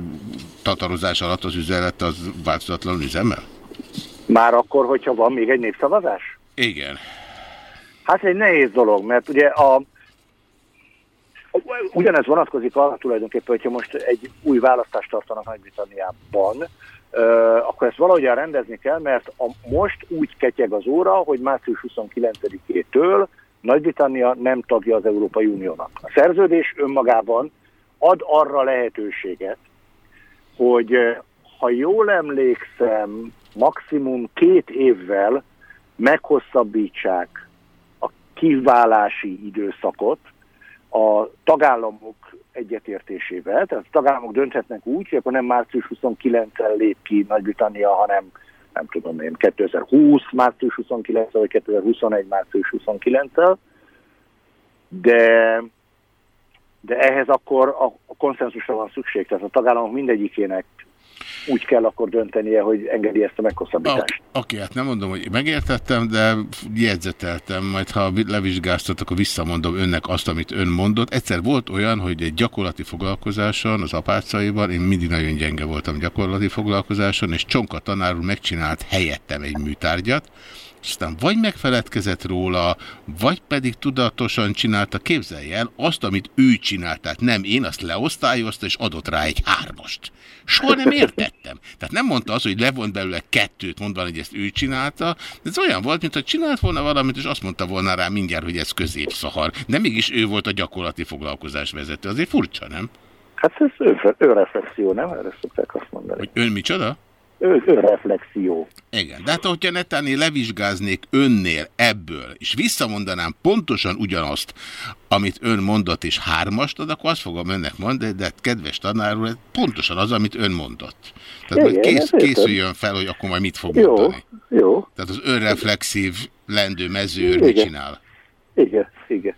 tatarozás alatt az üzenet az változatlanul üzemel? Már akkor, hogyha van még egy népszavazás? Igen. Hát egy nehéz dolog, mert ugye a Ugyanez vonatkozik arra tulajdonképpen, hogyha most egy új választást tartanak Nagy-Britanniában, akkor ezt valahogyan rendezni kell, mert a, most úgy ketyeg az óra, hogy március 29-től Nagy-Britannia nem tagja az Európai Uniónak. A szerződés önmagában ad arra lehetőséget, hogy ha jól emlékszem, maximum két évvel meghosszabbítsák a kiválási időszakot a tagállamok egyetértésével, tehát a tagállamok dönthetnek úgy, hogy akkor nem március 29-el lép ki Nagy-Britannia, hanem nem tudom én, 2020 március 29 vagy 2021 március 29-el, de, de ehhez akkor a konszenzusra van szükség, tehát a tagállamok mindegyikének úgy kell akkor döntenie, hogy engedi ezt a meghosszabbítást. Oké, hát nem mondom, hogy megértettem, de jegyzeteltem, majd ha levizsgáztat, akkor visszamondom önnek azt, amit ön mondott. Egyszer volt olyan, hogy egy gyakorlati foglalkozáson, az apácaival, én mindig nagyon gyenge voltam gyakorlati foglalkozáson, és Csonka tanár megcsinált helyettem egy műtárgyat, aztán vagy megfeledkezett róla, vagy pedig tudatosan csinálta, képzelj el, azt, amit ő csinált, tehát nem én, azt leosztályozta, és adott rá egy hármast. Soha nem értettem. Tehát nem mondta az, hogy levont belőle kettőt, mondva, hogy ezt ő csinálta, de ez olyan volt, mintha csinált volna valamit, és azt mondta volna rá mindjárt, hogy ez középszahar. De mégis ő volt a gyakorlati foglalkozás vezető. Azért furcsa, nem? Hát ez ő, ő reflexió, nem? Erre szokták azt mondani. Hogy ön micsoda? Önreflexió. Igen, de hát hogyha netán én levizsgáznék önnél ebből, és visszamondanám pontosan ugyanazt, amit ön mondott, és hármast ad, akkor azt fogom önnek mondani, de kedves tanár úr, pontosan az, amit ön mondott. Tehát Igen, kész, készüljön fel, hogy akkor majd mit fog jó, mondani. Jó. Tehát az önreflexív lendő mezőr mit csinál? Igen, igen.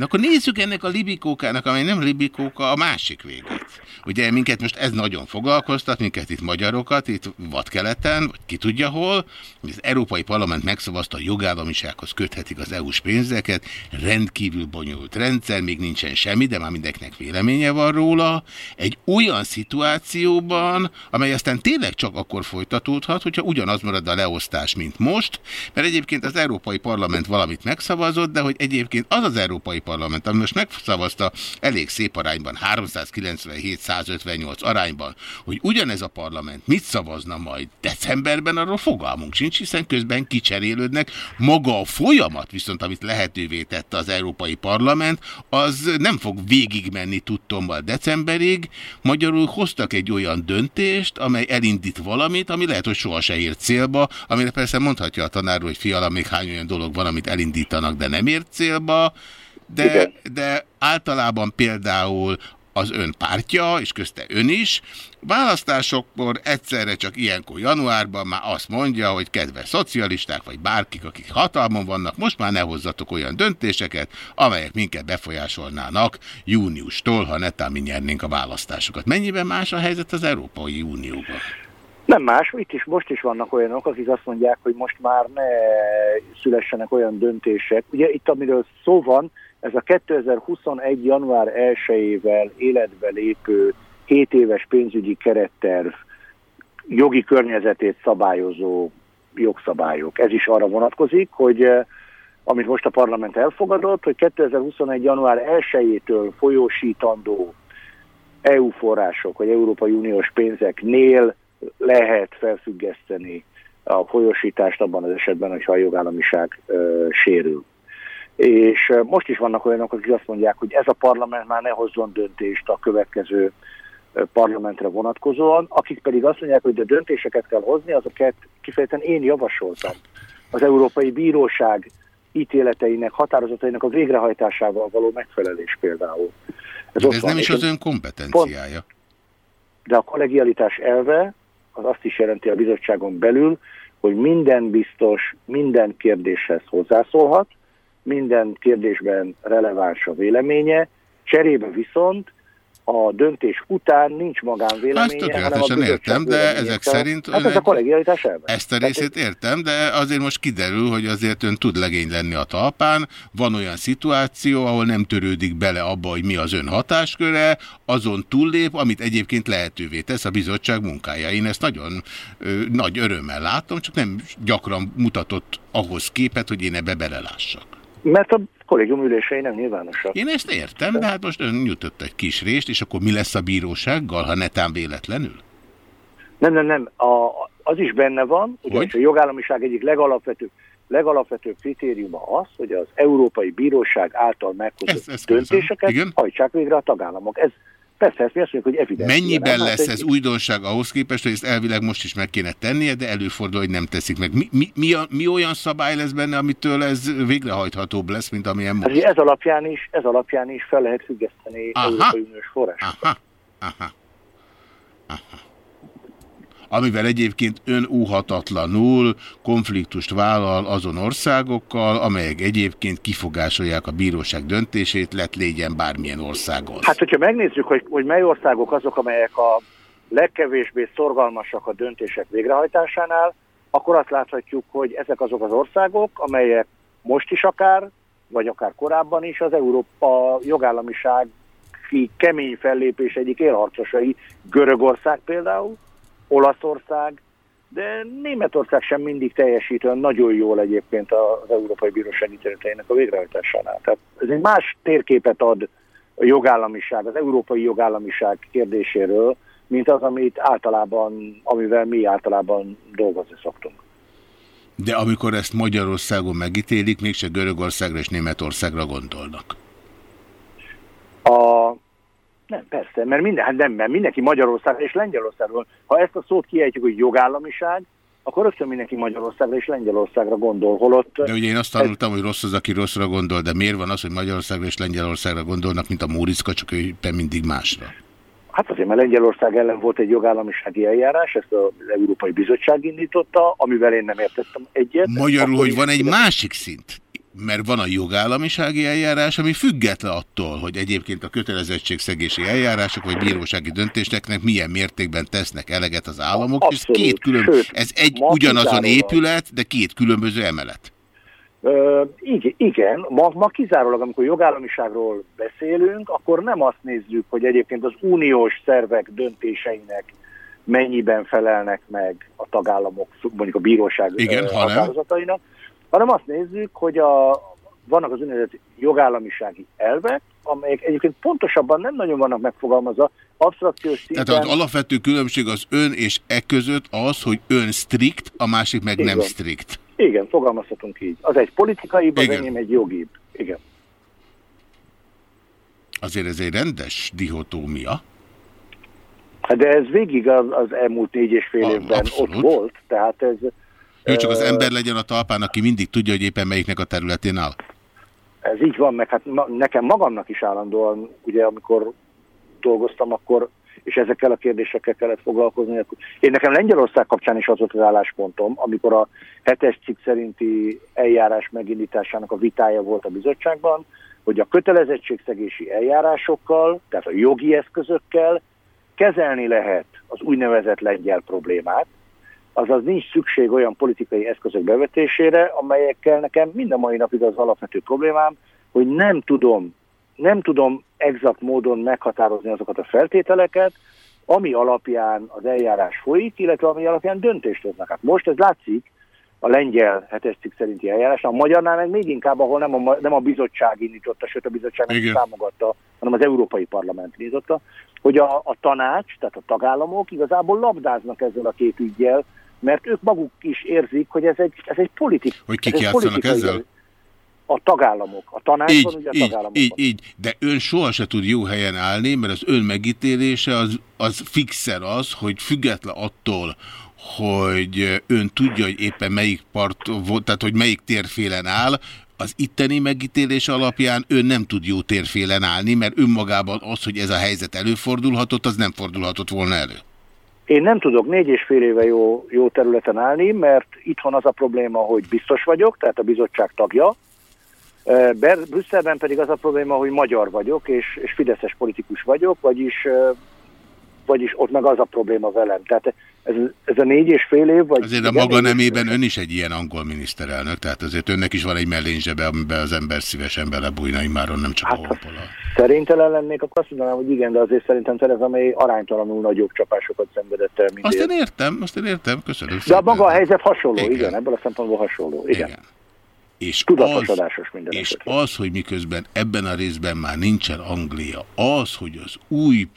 Na akkor nézzük ennek a libikókának, amely nem libikóka, a másik végét. Ugye minket most ez nagyon foglalkoztat, minket itt magyarokat, itt vadkeleten, vagy ki tudja hol, az Európai Parlament megszavazta a jogállamisághoz köthetik az EU-s pénzeket, rendkívül bonyolult rendszer, még nincsen semmi, de már mindenkinek véleménye van róla, egy olyan szituációban, amely aztán tényleg csak akkor folytatódhat, hogyha ugyanaz marad a leosztás, mint most, mert egyébként az Európai Parlament valamit megszavazott, de hogy egyébként az az Európai ami most megszavazta elég szép arányban, 397-158 arányban, hogy ugyanez a parlament mit szavazna majd decemberben, arról fogalmunk sincs, hiszen közben kicserélődnek. Maga a folyamat viszont, amit lehetővé tette az Európai Parlament, az nem fog végigmenni tudtommal decemberig. Magyarul hoztak egy olyan döntést, amely elindít valamit, ami lehet, hogy soha se ért célba, amire persze mondhatja a tanár, hogy fiala, még hány olyan dolog van, amit elindítanak, de nem ért célba de, de általában például az ön pártja, és közte ön is, választásokkor egyszerre csak ilyenkor januárban már azt mondja, hogy kedves szocialisták, vagy bárkik, akik hatalmon vannak, most már ne hozzatok olyan döntéseket, amelyek minket befolyásolnának júniustól, ha netán mi nyernénk a választásokat. Mennyiben más a helyzet az Európai Unióban? Nem más, itt is most is vannak olyanok, akik azt mondják, hogy most már ne szülessenek olyan döntések. Ugye itt, amiről szó van, ez a 2021. január 1-ével életbe lépő 7 éves pénzügyi keretterv jogi környezetét szabályozó jogszabályok. Ez is arra vonatkozik, hogy eh, amit most a parlament elfogadott, hogy 2021. január 1-től folyósítandó EU források, vagy Európai Uniós pénzeknél lehet felfüggeszteni a folyosítást abban az esetben, hogyha a jogállamiság ö, eh, sérül. És most is vannak olyanok, akik azt mondják, hogy ez a parlament már ne hozzon döntést a következő parlamentre vonatkozóan, akik pedig azt mondják, hogy a döntéseket kell hozni, azokat kifejezetten én javasoltam. Az Európai Bíróság ítéleteinek, határozatainak a végrehajtásával való megfelelés például. Ez, ez nem is az ön kompetenciája. Pont, de a kollegialitás elve az azt is jelenti a bizottságon belül, hogy minden biztos minden kérdéshez hozzászólhat, minden kérdésben releváns a véleménye, cserébe viszont a döntés után nincs magánvéleménye, hát hanem a értem, de ezek szerint... Hát ez a kollegialitás elve. Ezt a részét értem, de azért most kiderül, hogy azért ön tud legény lenni a talpán. Van olyan szituáció, ahol nem törődik bele abba, hogy mi az ön hatásköre, azon túllép, amit egyébként lehetővé tesz a bizottság munkája. Én ezt nagyon ö, nagy örömmel látom, csak nem gyakran mutatott ahhoz képet, hogy én ebbe belelássak. Mert a kollégium ülései nem nyilvánosak. Én ezt értem, de hát most ön nyújtott egy kis részt, és akkor mi lesz a bírósággal, ha netán véletlenül? Nem, nem, nem. A, az is benne van, ugyanis a jogállamiság egyik legalapvetőbb, legalapvetőbb kritériuma az, hogy az Európai Bíróság által meghozott ezt, ezt döntéseket hajtsák végre a tagállamok. Ez Persze, ezt mondjuk, hogy evidens. Mennyiben nem? lesz ez újdonság ahhoz képest, hogy ezt elvileg most is meg kéne tennie, de előfordul, hogy nem teszik meg. Mi, mi, mi, a, mi olyan szabály lesz benne, amitől ez végrehajthatóbb lesz, mint amilyen most? Ez, ez, alapján is, ez alapján is fel lehet függeszteni Európai Uniós forrásokat. Aha, aha, aha amivel egyébként ön óhatatlanul konfliktust vállal azon országokkal, amelyek egyébként kifogásolják a bíróság döntését, lett légyen bármilyen országon. Hát, hogyha megnézzük, hogy, hogy mely országok azok, amelyek a legkevésbé szorgalmasak a döntések végrehajtásánál, akkor azt láthatjuk, hogy ezek azok az országok, amelyek most is akár, vagy akár korábban is az Európa jogállamiság kemény fellépés egyik élharcosai, Görögország például, Olaszország, de Németország sem mindig teljesítően nagyon jól egyébként az Európai Bíróság ítéleteinek a végrehajtásánál. Tehát ez egy más térképet ad a jogállamiság, az európai jogállamiság kérdéséről, mint az, amit általában, amivel mi általában dolgozni szoktunk. De amikor ezt Magyarországon megítélik, mégse Görögországra és Németországra gondolnak. A nem, persze, mert, minden, hát nem, mert mindenki Magyarország és Lengyelországról. Ha ezt a szót kiejtjük, hogy jogállamiság, akkor rögtön mindenki Magyarországra és Lengyelországra gondol. Holott de ugye én azt tanultam, ez... hogy rossz az, aki rosszra gondol, de miért van az, hogy Magyarországra és Lengyelországra gondolnak, mint a Móriczka, csak éppen mindig másra? Hát azért, mert Lengyelország ellen volt egy jogállamisági eljárás, ezt az Európai Bizottság indította, amivel én nem értettem egyet. Magyarul, hogy van egy másik szint mert van a jogállamisági eljárás, ami független attól, hogy egyébként a kötelezettségszegési eljárások vagy bírósági döntéseknek milyen mértékben tesznek eleget az államok, Abszolút. és két külön, Sőt, ez egy ugyanazon épület, de két különböző emelet. Ö, igen, igen. Ma, ma kizárólag, amikor jogállamiságról beszélünk, akkor nem azt nézzük, hogy egyébként az uniós szervek döntéseinek mennyiben felelnek meg a tagállamok, mondjuk a bíróság igen, határozatainak, hanem azt nézzük, hogy a, vannak az úgynevezett jogállamisági elvek, amelyek egyébként pontosabban nem nagyon vannak megfogalmazva, abstrakciós szinten... Tehát az alapvető különbség az ön és e között az, hogy ön strikt, a másik meg Igen. nem strikt. Igen, fogalmazhatunk így. Az egy politikai, az enyém egy jogi. Igen. Azért ez egy rendes dihotómia. Hát de ez végig az, az elmúlt négy és fél évben Abszolút. ott volt, tehát ez ő csak az ember legyen a talpán, aki mindig tudja, hogy éppen melyiknek a területén áll. Ez így van, meg hát ma, nekem magamnak is állandóan, ugye amikor dolgoztam, akkor és ezekkel a kérdésekkel kellett foglalkozni. Én nekem Lengyelország kapcsán is az volt az álláspontom, amikor a hetes cikk szerinti eljárás megindításának a vitája volt a bizottságban, hogy a kötelezettségszegési eljárásokkal, tehát a jogi eszközökkel kezelni lehet az úgynevezett lengyel problémát, azaz nincs szükség olyan politikai eszközök bevetésére, amelyekkel nekem mind a mai napig az alapvető problémám, hogy nem tudom, nem tudom exakt módon meghatározni azokat a feltételeket, ami alapján az eljárás folyik, illetve ami alapján döntést hoznak. Hát most ez látszik a lengyel hetes cikk szerinti eljárás, a magyarnál meg még inkább, ahol nem a, nem a bizottság indította, sőt a bizottság nem támogatta, hanem az Európai Parlament indította, hogy a, a tanács, tehát a tagállamok igazából labdáznak ezzel a két ügyjel, mert ők maguk is érzik, hogy ez egy, ez egy politik. Hogy kik játszanak ezzel? a tagállamok. A tanácsban ugye a így, tagállamok. így, így, de ön soha se tud jó helyen állni, mert az ön megítélése az, az fixer az, hogy független attól, hogy ön tudja, hogy éppen melyik part, tehát hogy melyik térfélen áll, az itteni megítélés alapján ön nem tud jó térfélen állni, mert önmagában az, hogy ez a helyzet előfordulhatott, az nem fordulhatott volna elő. Én nem tudok négy és fél éve jó, jó területen állni, mert itthon az a probléma, hogy biztos vagyok, tehát a bizottság tagja, Brüsszelben pedig az a probléma, hogy magyar vagyok, és, és fideszes politikus vagyok, vagyis, vagyis ott meg az a probléma velem. Tehát ez, ez a négy és fél év... Vagy azért a maga nemében ön is egy ilyen angol miniszterelnök, tehát azért önnek is van egy mellényzsebe, amiben az ember szívesen belebújna, immáron nem csak hát, a honpola. Szerintetlen lennék, akkor azt mondanám, hogy igen, de azért szerintem Tereza May aránytalanul nagyobb csapásokat szenvedett el, mint Azt én értem, azt én értem, köszönöm De a maga a helyzet hasonló, igen, igen ebből a szempontból hasonló, igen. igen. És az, minden és az, hogy miközben ebben a részben már nincsen Anglia, az, hogy az új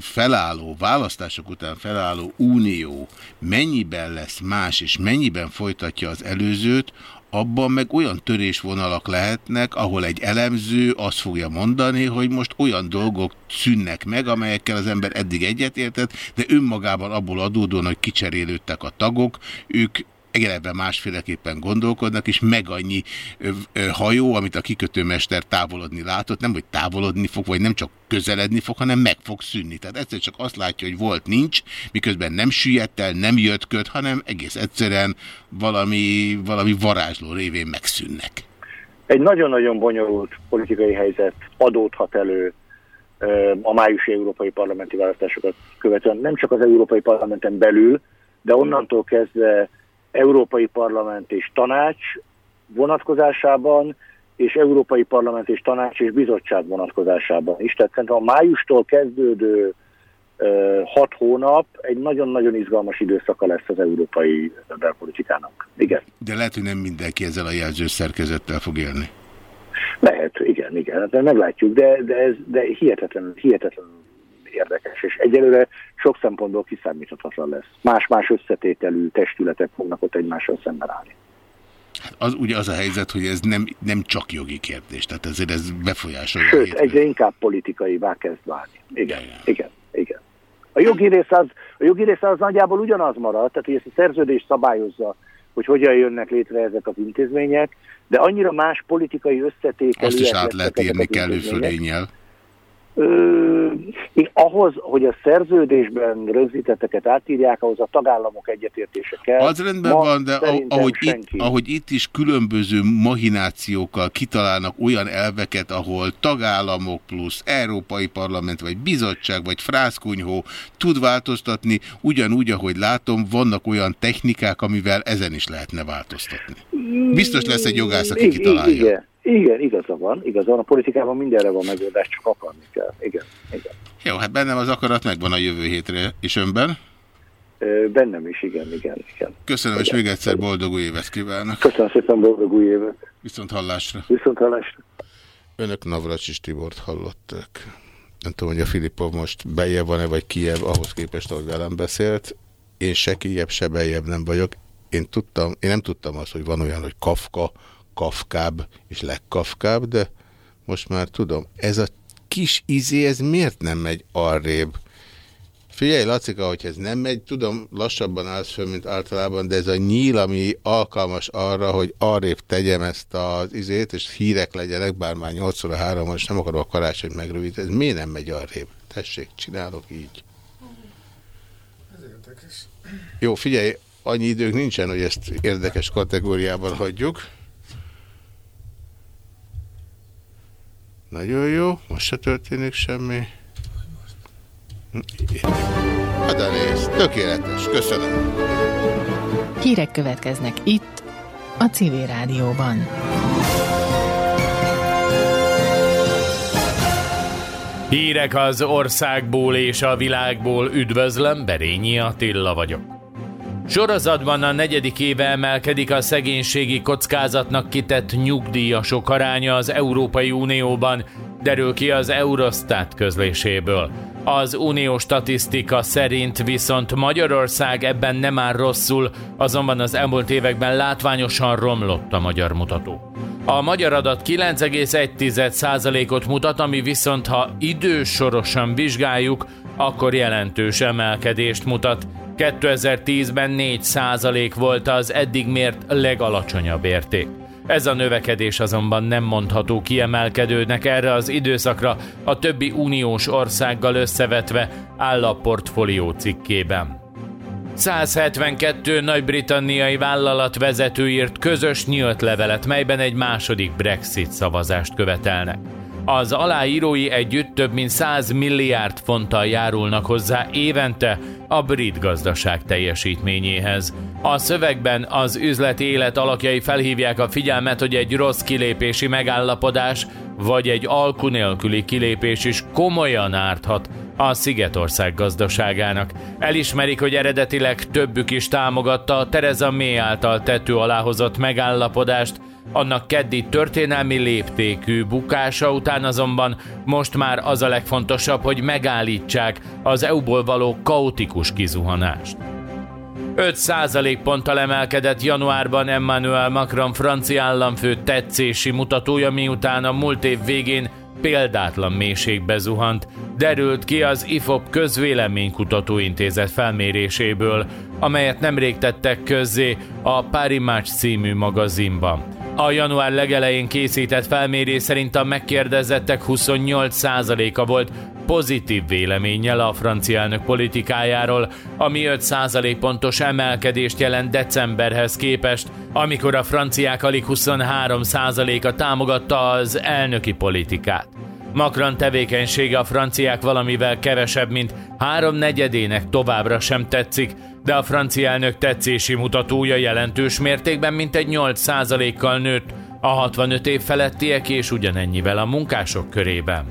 felálló, választások után felálló unió mennyiben lesz más, és mennyiben folytatja az előzőt, abban meg olyan törésvonalak lehetnek, ahol egy elemző azt fogja mondani, hogy most olyan dolgok szűnnek meg, amelyekkel az ember eddig egyetértett, de önmagában abból adódóan, hogy kicserélődtek a tagok, ők eleve másféleképpen gondolkodnak, és meg annyi hajó, amit a kikötőmester távolodni látott, nem hogy távolodni fog, vagy nem csak közeledni fog, hanem meg fog szűnni. Tehát egyszer csak azt látja, hogy volt, nincs, miközben nem süllyedt el, nem jött köt, hanem egész egyszerűen valami, valami varázsló révén megszűnnek. Egy nagyon-nagyon bonyolult politikai helyzet adódhat elő a májusi európai parlamenti választásokat követően, nem csak az európai parlamenten belül, de onnantól kezdve Európai Parlament és Tanács vonatkozásában, és Európai Parlament és Tanács és Bizottság vonatkozásában is. Tehát szerintem a májustól kezdődő hat hónap egy nagyon-nagyon izgalmas időszaka lesz az európai belpolitikának. Igen. De lehet, hogy nem mindenki ezzel a jelző szerkezettel fog élni. Lehet, igen, igen. De meglátjuk, de, de ez de hihetetlen, hihetetlen érdekes, és egyelőre sok szempontból kiszámíthatatlan lesz. Más-más összetételű testületek fognak ott egymással szemben állni. Hát az ugye az a helyzet, hogy ez nem, nem csak jogi kérdés, tehát ezért ez befolyásolja. Sőt, egyre inkább politikai kezd válni. Igen, igen, igen, igen. A jogi rész az, a jogi rész az nagyjából ugyanaz marad, tehát hogy ezt a szerződés szabályozza, hogy hogyan jönnek létre ezek az intézmények, de annyira más politikai összetételűek. Azt is át lehet írni kellő fölényel. Én ahhoz, hogy a szerződésben rögzítetteket átírják, ahhoz a tagállamok egyetértése kell. Az rendben Ma van, de ahogy itt, ahogy itt is különböző mahinációkkal kitalálnak olyan elveket, ahol tagállamok plusz Európai Parlament, vagy bizottság, vagy frászkunyhó tud változtatni, ugyanúgy, ahogy látom, vannak olyan technikák, amivel ezen is lehetne változtatni. Biztos lesz egy jogász, aki kitalálja. Igen. Igen, igaza van, igaza van. A politikában mindenre van megoldás, csak akarni kell. Igen, igen. Jó, hát bennem az akarat megvan a jövő hétre, és önben? Bennem is, igen, igen. igen. Köszönöm, igen. és még egyszer boldog új évet kívánok. Köszönöm szépen, boldog új évet. Viszont hallásra. Viszont hallásra. Önök Navracsis Tibort hallottak. Nem tudom, hogy a Filipov most bejebb van-e, vagy kiebb, ahhoz képest, ahogy velem beszélt. Én se kiebb, se bejebb nem vagyok. Én, tudtam, én nem tudtam azt, hogy van olyan, hogy Kafka, kafkább és legkafkább, de most már tudom, ez a kis izé, ez miért nem megy arrébb? Figyelj, Lacika, hogy ez nem megy, tudom, lassabban állsz föl, mint általában, de ez a nyíl, ami alkalmas arra, hogy arrébb tegyem ezt az izét, és hírek legyenek, bár már 8 óra 3 és nem akarom a karácsonyt megrövidíteni, ez miért nem megy arrébb? Tessék, csinálok így. Ez érdekes. Jó, figyelj, annyi idők nincsen, hogy ezt érdekes kategóriában hagyjuk. Nagyon jó, most se történik semmi. Hát elnézést, tökéletes, köszönöm. Hírek következnek itt, a Civil Rádióban. Hírek az országból és a világból üdvözlöm, Berényi Attila vagyok. Sorozatban a negyedik éve emelkedik a szegénységi kockázatnak kitett nyugdíjasok aránya az Európai Unióban, derül ki az Eurostat közléséből. Az unió statisztika szerint viszont Magyarország ebben nem áll rosszul, azonban az elmúlt években látványosan romlott a magyar mutató. A magyar adat 9,1%-ot mutat, ami viszont ha idősorosan vizsgáljuk, akkor jelentős emelkedést mutat. 2010-ben 4% volt az eddig mért legalacsonyabb érték. Ez a növekedés azonban nem mondható kiemelkedőnek erre az időszakra a többi uniós országgal összevetve áll a portfólió cikkében. 172 nagy-britanniai vállalat vezető írt közös nyílt levelet, melyben egy második Brexit szavazást követelnek. Az aláírói együtt több mint 100 milliárd fonttal járulnak hozzá évente a brit gazdaság teljesítményéhez. A szövegben az üzleti élet alakjai felhívják a figyelmet, hogy egy rossz kilépési megállapodás vagy egy alku nélküli kilépés is komolyan árthat a Szigetország gazdaságának. Elismerik, hogy eredetileg többük is támogatta a Tereza May által tető alá hozott megállapodást, annak keddi történelmi léptékű bukása után azonban most már az a legfontosabb, hogy megállítsák az EU-ból való kaotikus kizuhanást. 5% ponttal emelkedett januárban Emmanuel Macron francia államfő tetszési mutatója, miután a múlt év végén példátlan mélységbe zuhant, derült ki az IFOP közvéleménykutatóintézet felméréséből, amelyet nemrég tettek közzé a Paris Match című magazinban. A január legelején készített felmérés szerint a megkérdezettek 28%-a volt pozitív véleménnyel a francia elnök politikájáról, ami 5% pontos emelkedést jelent decemberhez képest, amikor a franciák alig 23%-a támogatta az elnöki politikát. Macron tevékenysége a franciák valamivel kevesebb, mint három negyedének továbbra sem tetszik, de a francia elnök tetszési mutatója jelentős mértékben mintegy 8%-kal nőtt a 65 év felettiek és ugyanennyivel a munkások körében.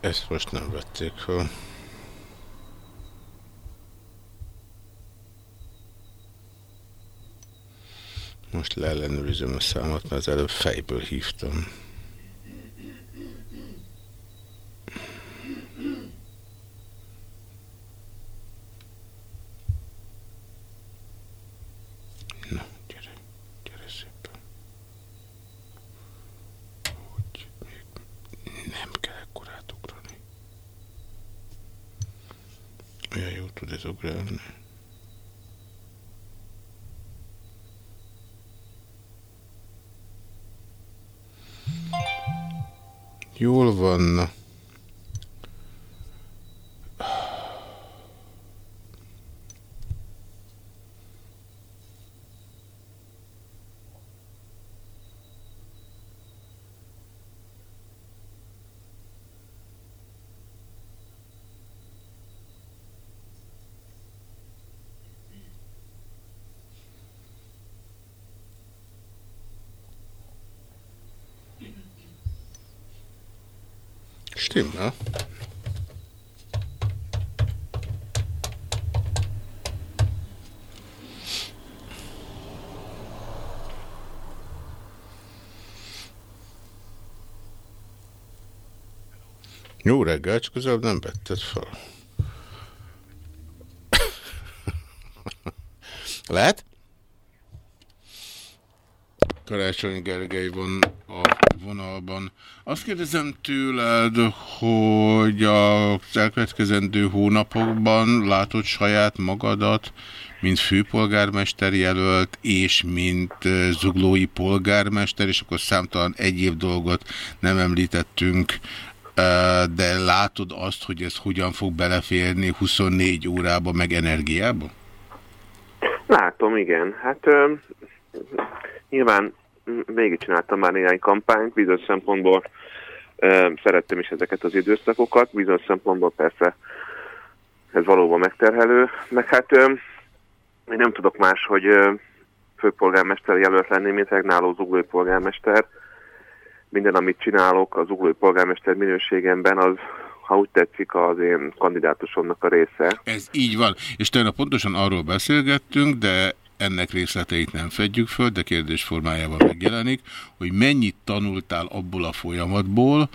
Ezt most nem vették fel. Most leellenőrizem a számot, mert az előbb fejből hívtam. Ugrálni. Jól van. Stimmel. Jó reggel, csak az nem vetted fel. Lehet? Karácsony Gergely van a vonalban. Azt kérdezem tőled, hogy a elkövetkezendő hónapokban látod saját magadat, mint főpolgármester jelölt, és mint zuglói polgármester, és akkor számtalan egyéb dolgot nem említettünk, de látod azt, hogy ez hogyan fog beleférni 24 órába, meg energiába? Látom, igen. Hát nyilván csináltam már néhány kampányt, bizonyos szempontból szerettem is ezeket az időszakokat, bizonyos szempontból persze ez valóban megterhelő, meg hát én nem tudok más, hogy főpolgármester jelölt lenni, mint regnáló zuglói polgármester. Minden, amit csinálok az zuglói polgármester minőségemben, az ha úgy tetszik, az én kandidátusomnak a része. Ez így van, és tegnap pontosan arról beszélgettünk, de ennek részleteit nem fedjük föl, de kérdés formájában megjelenik, hogy mennyit tanultál abból a folyamatból,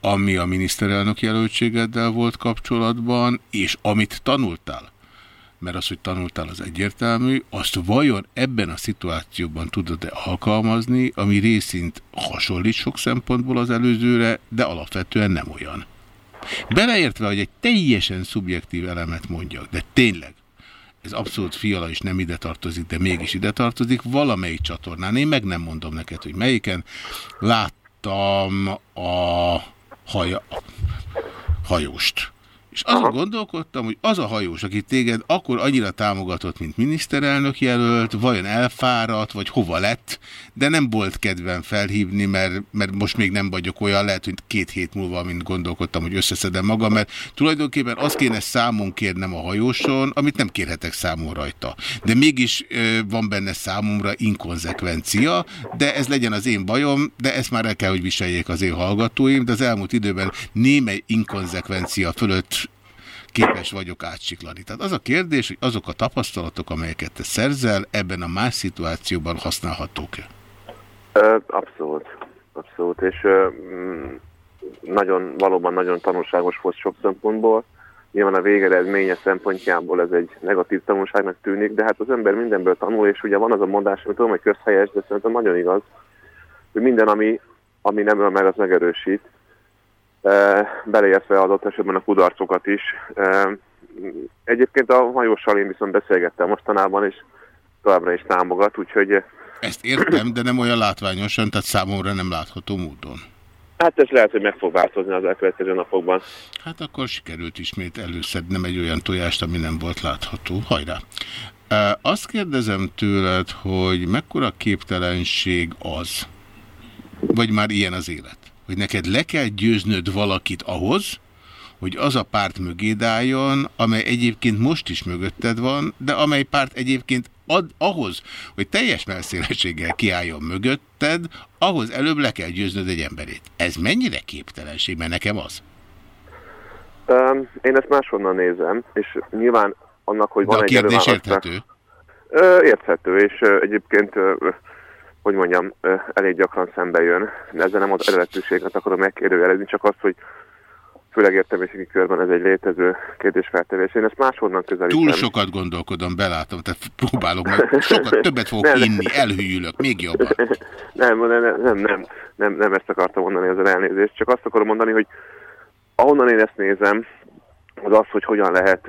ami a miniszterelnök jelöltségeddel volt kapcsolatban, és amit tanultál, mert az, hogy tanultál, az egyértelmű, azt vajon ebben a szituációban tudod-e alkalmazni, ami részint hasonlít sok szempontból az előzőre, de alapvetően nem olyan. Beleértve, hogy egy teljesen szubjektív elemet mondjak, de tényleg, ez abszolút fiala is nem ide tartozik, de mégis ide tartozik, valamelyik csatornán, én meg nem mondom neked, hogy melyiken, láttam a haja, hajóst. És azon gondolkodtam, hogy az a hajós, aki téged akkor annyira támogatott, mint miniszterelnök jelölt, vajon elfáradt, vagy hova lett, de nem volt kedvem felhívni, mert, mert most még nem vagyok olyan, lehet, hogy két hét múlva, mint gondolkodtam, hogy összeszedem magam, mert tulajdonképpen azt kéne számon kérnem a hajóson, amit nem kérhetek számon rajta. De mégis ö, van benne számomra inkonzekvencia, de ez legyen az én bajom, de ezt már el kell, hogy viseljék az én hallgatóim, de az elmúlt időben némely inkonzekvencia fölött képes vagyok átsiklani. Tehát az a kérdés, hogy azok a tapasztalatok, amelyeket te szerzel, ebben a más szituációban használhatók-e? Abszolút. Abszolút. És mm, nagyon, valóban nagyon tanulságos volt sok szempontból. Nyilván a végeredménye szempontjából ez egy negatív tanulságnak tűnik, de hát az ember mindenből tanul, és ugye van az a mondás, amit tudom, hogy közhelyes, de szerintem nagyon igaz, hogy minden, ami, ami nem öl meg, az megerősít beleértve adott esetben a kudarcokat is. Egyébként a hajóssal én viszont beszélgettem mostanában, és továbbra is támogat, úgyhogy... Ezt értem, de nem olyan látványosan, tehát számomra nem látható módon. Hát ez lehet, hogy meg fog változni az elkövetkező napokban. Hát akkor sikerült ismét előszednem egy olyan tojást, ami nem volt látható. Hajrá! Azt kérdezem tőled, hogy mekkora képtelenség az, vagy már ilyen az élet, hogy neked le kell győznöd valakit ahhoz, hogy az a párt mögéd álljon, amely egyébként most is mögötted van, de amely párt egyébként ad, ahhoz, hogy teljes melszélességgel kiálljon mögötted, ahhoz előbb le kell győznöd egy emberét. Ez mennyire képtelenség, mert nekem az? Um, én ezt máshonnan nézem, és nyilván annak, hogy de van a egy kérdés érthető? Uh, érthető, és egyébként hogy mondjam, elég gyakran szembe jön. Ezzel nem az eredetűséget akarom megkérdőjelezni, csak azt, hogy főleg értelmiségi körben ez egy létező kérdésfeltevés. Én ezt máshonnan közelítem. Túl sokat gondolkodom, belátom, tehát próbálok meg, sokat többet fogok nem, inni, elhűlök, még jobban. Nem, nem, nem, nem, nem, nem ezt akartam mondani, az elnézést, csak azt akarom mondani, hogy ahonnan én ezt nézem, az az, hogy hogyan lehet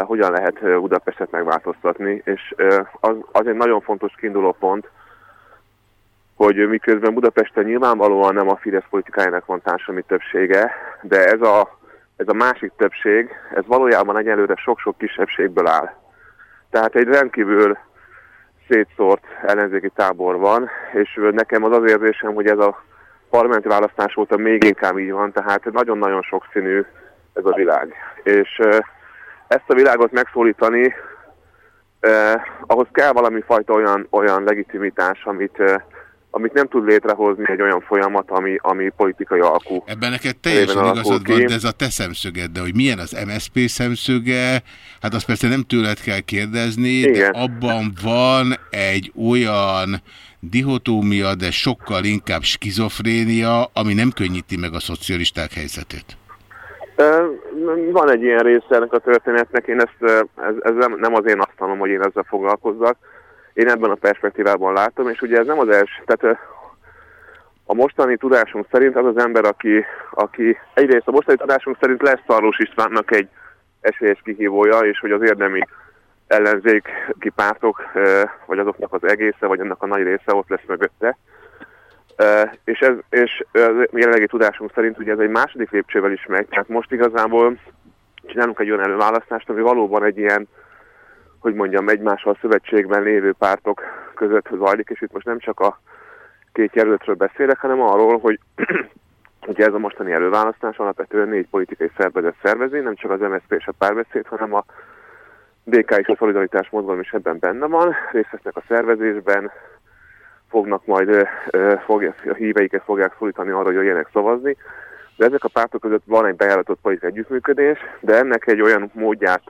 hogyan lehet Budapestet megváltoztatni, és az, az egy nagyon fontos kiinduló pont, hogy miközben Budapesten nyilvánvalóan nem a Fidesz politikájának van társadalmi többsége, de ez a, ez a másik többség, ez valójában egyelőre sok-sok kisebbségből áll. Tehát egy rendkívül szétszórt ellenzéki tábor van, és nekem az az érzésem, hogy ez a parlamenti választás óta még inkább így van, tehát nagyon-nagyon sokszínű ez a világ. És ezt a világot megszólítani, eh, ahhoz kell valami fajta olyan, olyan legitimitás, amit, eh, amit nem tud létrehozni egy olyan folyamat, ami, ami politikai alkú. Ebben neked teljesen igazad van, de ez a te szemszöged, de hogy milyen az MSZP szemszöge, hát azt persze nem tőled kell kérdezni, Igen. de abban van egy olyan dihotómia, de sokkal inkább skizofrénia, ami nem könnyíti meg a szocialisták helyzetét. Van egy ilyen része ennek a történetnek, én ezt, ez, ez nem, az én asztalom, hogy én ezzel foglalkozzak. Én ebben a perspektívában látom, és ugye ez nem az első, tehát a mostani tudásunk szerint az az ember, aki, aki egyrészt a mostani tudásunk szerint lesz Szarlós Istvánnak egy esélyes kihívója, és hogy az érdemi ellenzéki pártok, vagy azoknak az egésze, vagy annak a nagy része ott lesz mögötte. És, ez, és uh, jelenlegi tudásunk szerint ugye ez egy második lépcsővel is megy, tehát most igazából csinálunk egy olyan előválasztást, ami valóban egy ilyen, hogy mondjam, egymással szövetségben lévő pártok között zajlik, és itt most nem csak a két jelöltről beszélek, hanem arról, hogy ugye ez a mostani előválasztás alapvetően négy politikai szervezet szervezi, nem csak az MSZP és a párbeszéd, hanem a DK és a Szolidaritás mozgalom is ebben benne van, részt vesznek a szervezésben, fognak majd, fogja, a híveiket fogják szólítani arra, hogy jöjjenek szavazni. De ezek a pártok között van egy bejáratott politikai együttműködés, de ennek egy olyan módját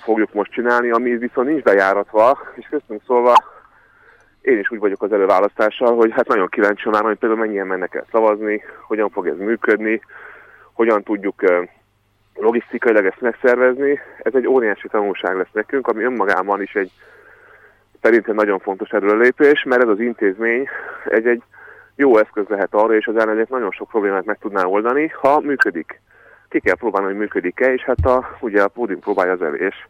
fogjuk most csinálni, ami viszont nincs bejáratva, és köztünk szólva én is úgy vagyok az előválasztással, hogy hát nagyon kíváncsi már, hogy például mennyien mennek el szavazni, hogyan fog ez működni, hogyan tudjuk logisztikailag ezt megszervezni. Ez egy óriási tanulság lesz nekünk, ami önmagában is egy szerintem nagyon fontos előrelépés, mert ez az intézmény egy, egy jó eszköz lehet arra, és az ellenzék nagyon sok problémát meg tudná oldani, ha működik. Ki kell próbálni, hogy működik-e, és hát a, ugye a pódium próbálja az elés.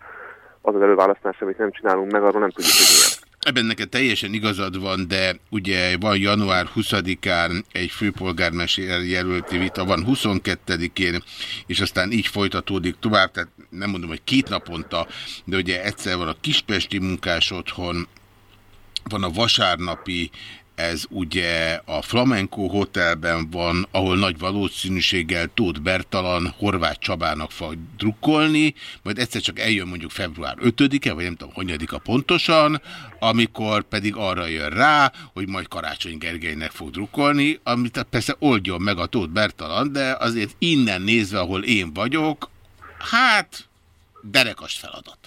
Az az előválasztás, amit nem csinálunk meg, arról nem tudjuk, hogy milyen. Ebben neked teljesen igazad van, de ugye van január 20-án egy főpolgármester jelölti vita, van 22-én, és aztán így folytatódik tovább, tehát nem mondom, hogy két naponta, de ugye egyszer van a Kispesti munkás otthon, van a vasárnapi ez ugye a Flamenco Hotelben van, ahol nagy valószínűséggel Tóth Bertalan Horváth Csabának fog drukkolni, majd egyszer csak eljön mondjuk február 5-e, vagy nem tudom, hanyadika pontosan, amikor pedig arra jön rá, hogy majd Karácsony Gergelynek fog drukkolni, amit persze oldjon meg a Tóth Bertalan, de azért innen nézve, ahol én vagyok, hát derekas feladat.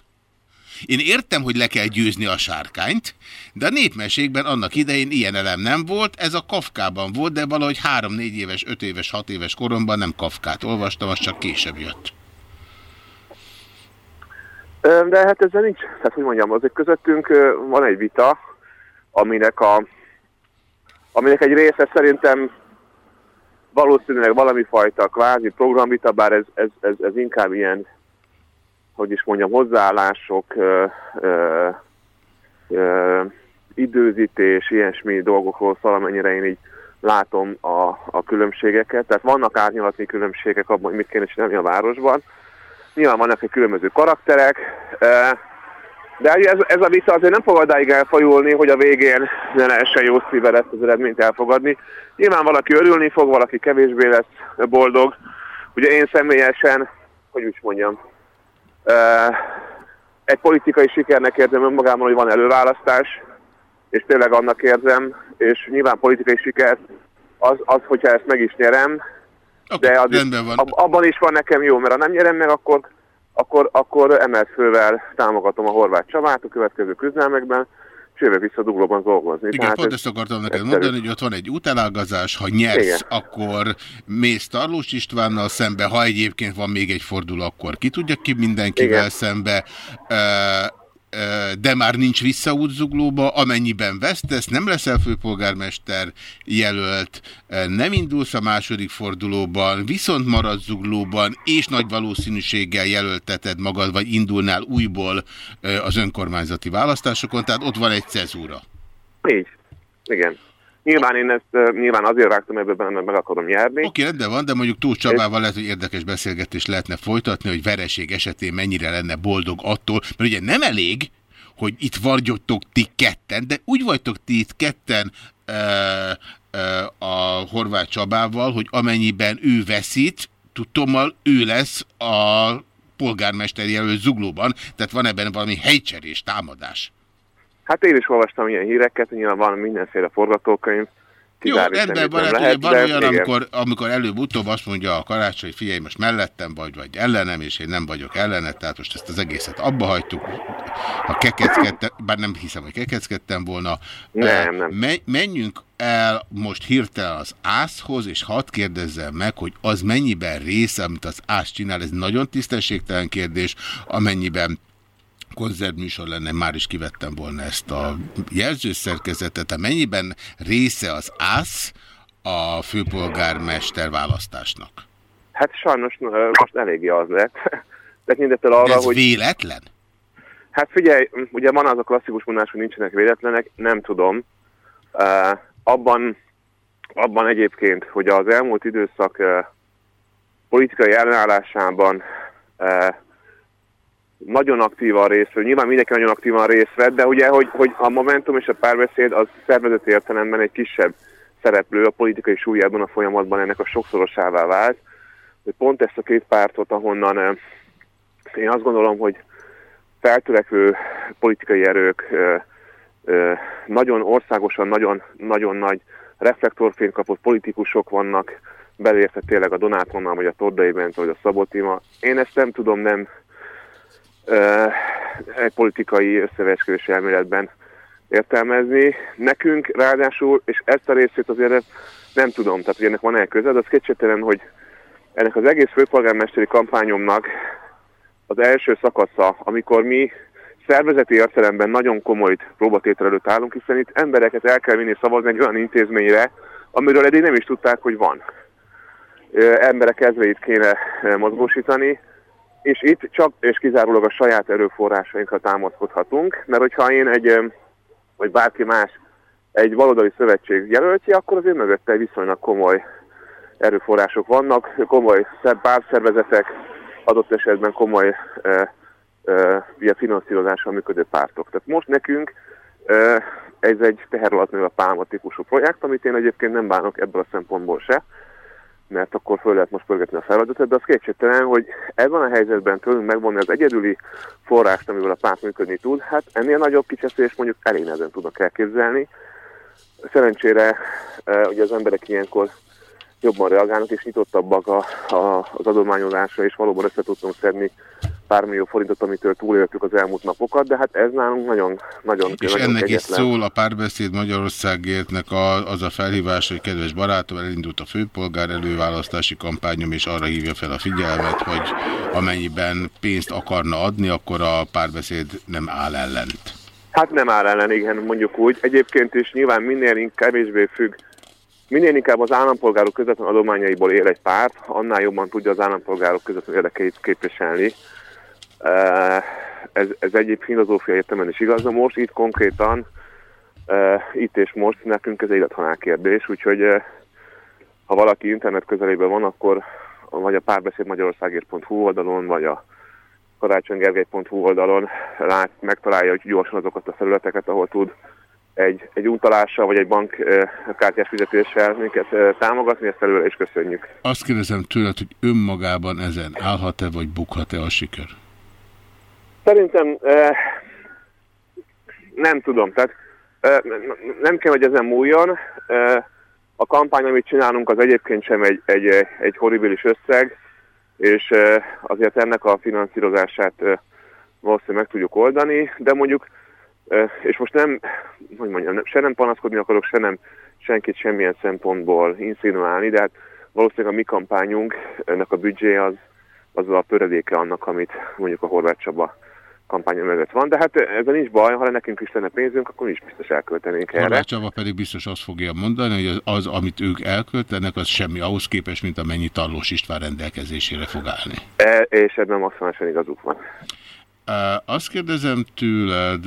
Én értem, hogy le kell győzni a sárkányt, de a népmeségben annak idején ilyen elem nem volt, ez a Kafkában volt, de valahogy három-négy éves, öt éves, hat éves koromban nem Kafkát olvastam, az csak később jött. De hát ezzel nincs, hát hogy mondjam, azért közöttünk van egy vita, aminek, a, aminek egy része szerintem valószínűleg valami fajta kvázi programvita, bár ez, ez, ez, ez inkább ilyen hogy is mondjam, hozzáállások, ö, ö, ö, időzítés, ilyesmi dolgokról szól, amennyire én így látom a, a különbségeket. Tehát vannak árnyalatni különbségek abban, hogy mit kéne csinálni a városban. Nyilván vannak egy különböző karakterek, de ez, ez a vita azért nem fog odáig elfajulni, hogy a végén ne lehessen jó szívvel ezt az eredményt elfogadni. Nyilván valaki örülni fog, valaki kevésbé lesz boldog. Ugye én személyesen, hogy úgy mondjam, egy politikai sikernek érzem önmagában, hogy van előválasztás, és tényleg annak érzem, és nyilván politikai siker az, az hogyha ezt meg is nyerem, okay, de az is, van. Ab, abban is van nekem jó, mert ha nem nyerem meg, akkor, akkor, akkor emelt fővel támogatom a Horváth Csabát a következő küzdelmekben, és jövök vissza Duglóban dolgozni. Igen, Tehát pont ezt akartam neked mondani, hogy ott van egy útelágazás, ha nyersz, Igen. akkor mész Tarlós Istvánnal szembe, ha egyébként van még egy forduló, akkor ki tudja ki mindenkivel Igen. szembe. Uh, de már nincs visszaút zuglóba, amennyiben vesztesz, nem leszel főpolgármester jelölt, nem indulsz a második fordulóban, viszont maradsz zuglóban, és nagy valószínűséggel jelölteted magad, vagy indulnál újból az önkormányzati választásokon, tehát ott van egy cezúra. Így, igen. Nyilván én ezt nyilván azért vágtam ebben, mert meg akarom nyerni. Oké, rendben van, de mondjuk Tóth Csabával lehet, hogy érdekes beszélgetést lehetne folytatni, hogy vereség esetén mennyire lenne boldog attól, mert ugye nem elég, hogy itt vagytok ti ketten, de úgy vagytok ti itt ketten e, e, a Horváth Csabával, hogy amennyiben ő veszít, tudtommal ő lesz a polgármester jelölt zuglóban, tehát van ebben valami helycserés, támadás. Hát én is olvastam ilyen híreket, nyilván van mindenféle forgatókönyv. Jó, rendben van, lehet, van olyan, amikor, amikor előbb-utóbb azt mondja a karácsony, hogy figyelj, most mellettem vagy, vagy ellenem, és én nem vagyok ellene, tehát most ezt az egészet abba hagytuk. Ha kekeckedtem, bár nem hiszem, hogy kekeckedtem volna. Nem, nem. menjünk el most hirtelen az ászhoz, és hadd kérdezzem meg, hogy az mennyiben része, amit az ász csinál, ez nagyon tisztességtelen kérdés, amennyiben konzervműsor lenne, már is kivettem volna ezt a jelzőszerkezetet. Mennyiben része az ász a főpolgármester választásnak? Hát sajnos most eléggé az lett. Tekintettel arra, ez hogy... véletlen? Hát figyelj, ugye van az a klasszikus mondás, hogy nincsenek véletlenek, nem tudom. Uh, abban, abban egyébként, hogy az elmúlt időszak uh, politikai ellenállásában uh, nagyon aktívan részt vett, nyilván mindenki nagyon aktívan részt vett, de ugye, hogy, hogy a Momentum és a párbeszéd az szervezeti értelemben egy kisebb szereplő a politikai súlyában a folyamatban ennek a sokszorosává vált, hogy pont ezt a két pártot, ahonnan én azt gondolom, hogy feltörekvő politikai erők, nagyon országosan, nagyon, nagyon nagy reflektorfényt kapott politikusok vannak, belérte tényleg a Donátonnal, vagy a Tordai Bent, vagy a Szabotima. Én ezt nem tudom nem egy politikai összevesküvés elméletben értelmezni. Nekünk ráadásul, és ezt a részét azért nem tudom, tehát hogy ennek van-e köze, de az kétségtelen, hogy ennek az egész főpolgármesteri kampányomnak az első szakasza, amikor mi szervezeti értelemben nagyon komoly próbatétel előtt állunk, hiszen itt embereket el kell vinni szavazni egy olyan intézményre, amiről eddig nem is tudták, hogy van. Emberek ezreit kéne mozgósítani, és itt csak és kizárólag a saját erőforrásainkra támaszkodhatunk, mert hogyha én egy, vagy bárki más egy valódi szövetség jelöltje, akkor azért mögötte viszonylag komoly erőforrások vannak, komoly pártszervezetek, adott esetben komoly e, e, finanszírozással működő pártok. Tehát most nekünk e, ez egy teher alatt a pálma típusú projekt, amit én egyébként nem bánok ebből a szempontból se, mert akkor föl lehet most pörgetni a feladatot, de az kétségtelen, hogy ebben a helyzetben tőlünk megvonni az egyedüli forrást, amivel a párt működni tud, hát ennél nagyobb kicseszés mondjuk elég nehezen tudnak elképzelni. Szerencsére ugye az emberek ilyenkor jobban reagálnak és nyitottabbak a, a, az adományolásra, és valóban össze tudtunk szedni pár millió forintot, amitől túléltük az elmúlt napokat, de hát ez nálunk nagyon nagyon És nagyon ennek kegyetlen. is szól a párbeszéd Magyarországértnek a, az a felhívás, hogy kedves barátom, elindult a főpolgár előválasztási kampányom, és arra hívja fel a figyelmet, hogy amennyiben pénzt akarna adni, akkor a párbeszéd nem áll ellent. Hát nem áll ellen, igen, mondjuk úgy. Egyébként is nyilván minél kevésbé függ Minél inkább az állampolgárok közvetlen adományaiból él egy párt, annál jobban tudja az állampolgárok közvetlen érdekeit képviselni. Ez, ez egyéb filozófia értelemben is igaz, de most itt konkrétan, itt és most nekünk ez élethalál kérdés, úgyhogy ha valaki internet közelében van, akkor vagy a párbeszéd magyarországért.hu oldalon, vagy a karácsonygergely.hu oldalon lát, megtalálja hogy gyorsan azokat a felületeket, ahol tud egy, egy utalással vagy egy bankkártyás fizetéssel minket támogatni, ezt előre is köszönjük. Azt kérdezem tőled, hogy önmagában ezen állhat-e vagy bukhat-e a siker? Szerintem nem tudom, tehát eh, nem kell, hogy ezen múljon. A kampány, amit csinálunk, az egyébként sem egy, egy, egy horribilis összeg, és azért ennek a finanszírozását valószínűleg meg tudjuk oldani, de mondjuk és most nem, hogy mondjam, se nem panaszkodni akarok, se nem senkit semmilyen szempontból inszinuálni, de hát valószínűleg a mi kampányunk, ennek a büdzsé az, az a töredéke annak, amit mondjuk a Horváth Csaba kampánya mögött van, de hát ez nincs baj, ha nekünk is lenne pénzünk, akkor is biztos elköltenénk erre. Horváth Csaba pedig biztos azt fogja mondani, hogy az, az, amit ők elköltenek, az semmi ahhoz képest, mint amennyi Tarlós István rendelkezésére fog állni. E, és ebben maximálisan igazuk van. Azt kérdezem tőled,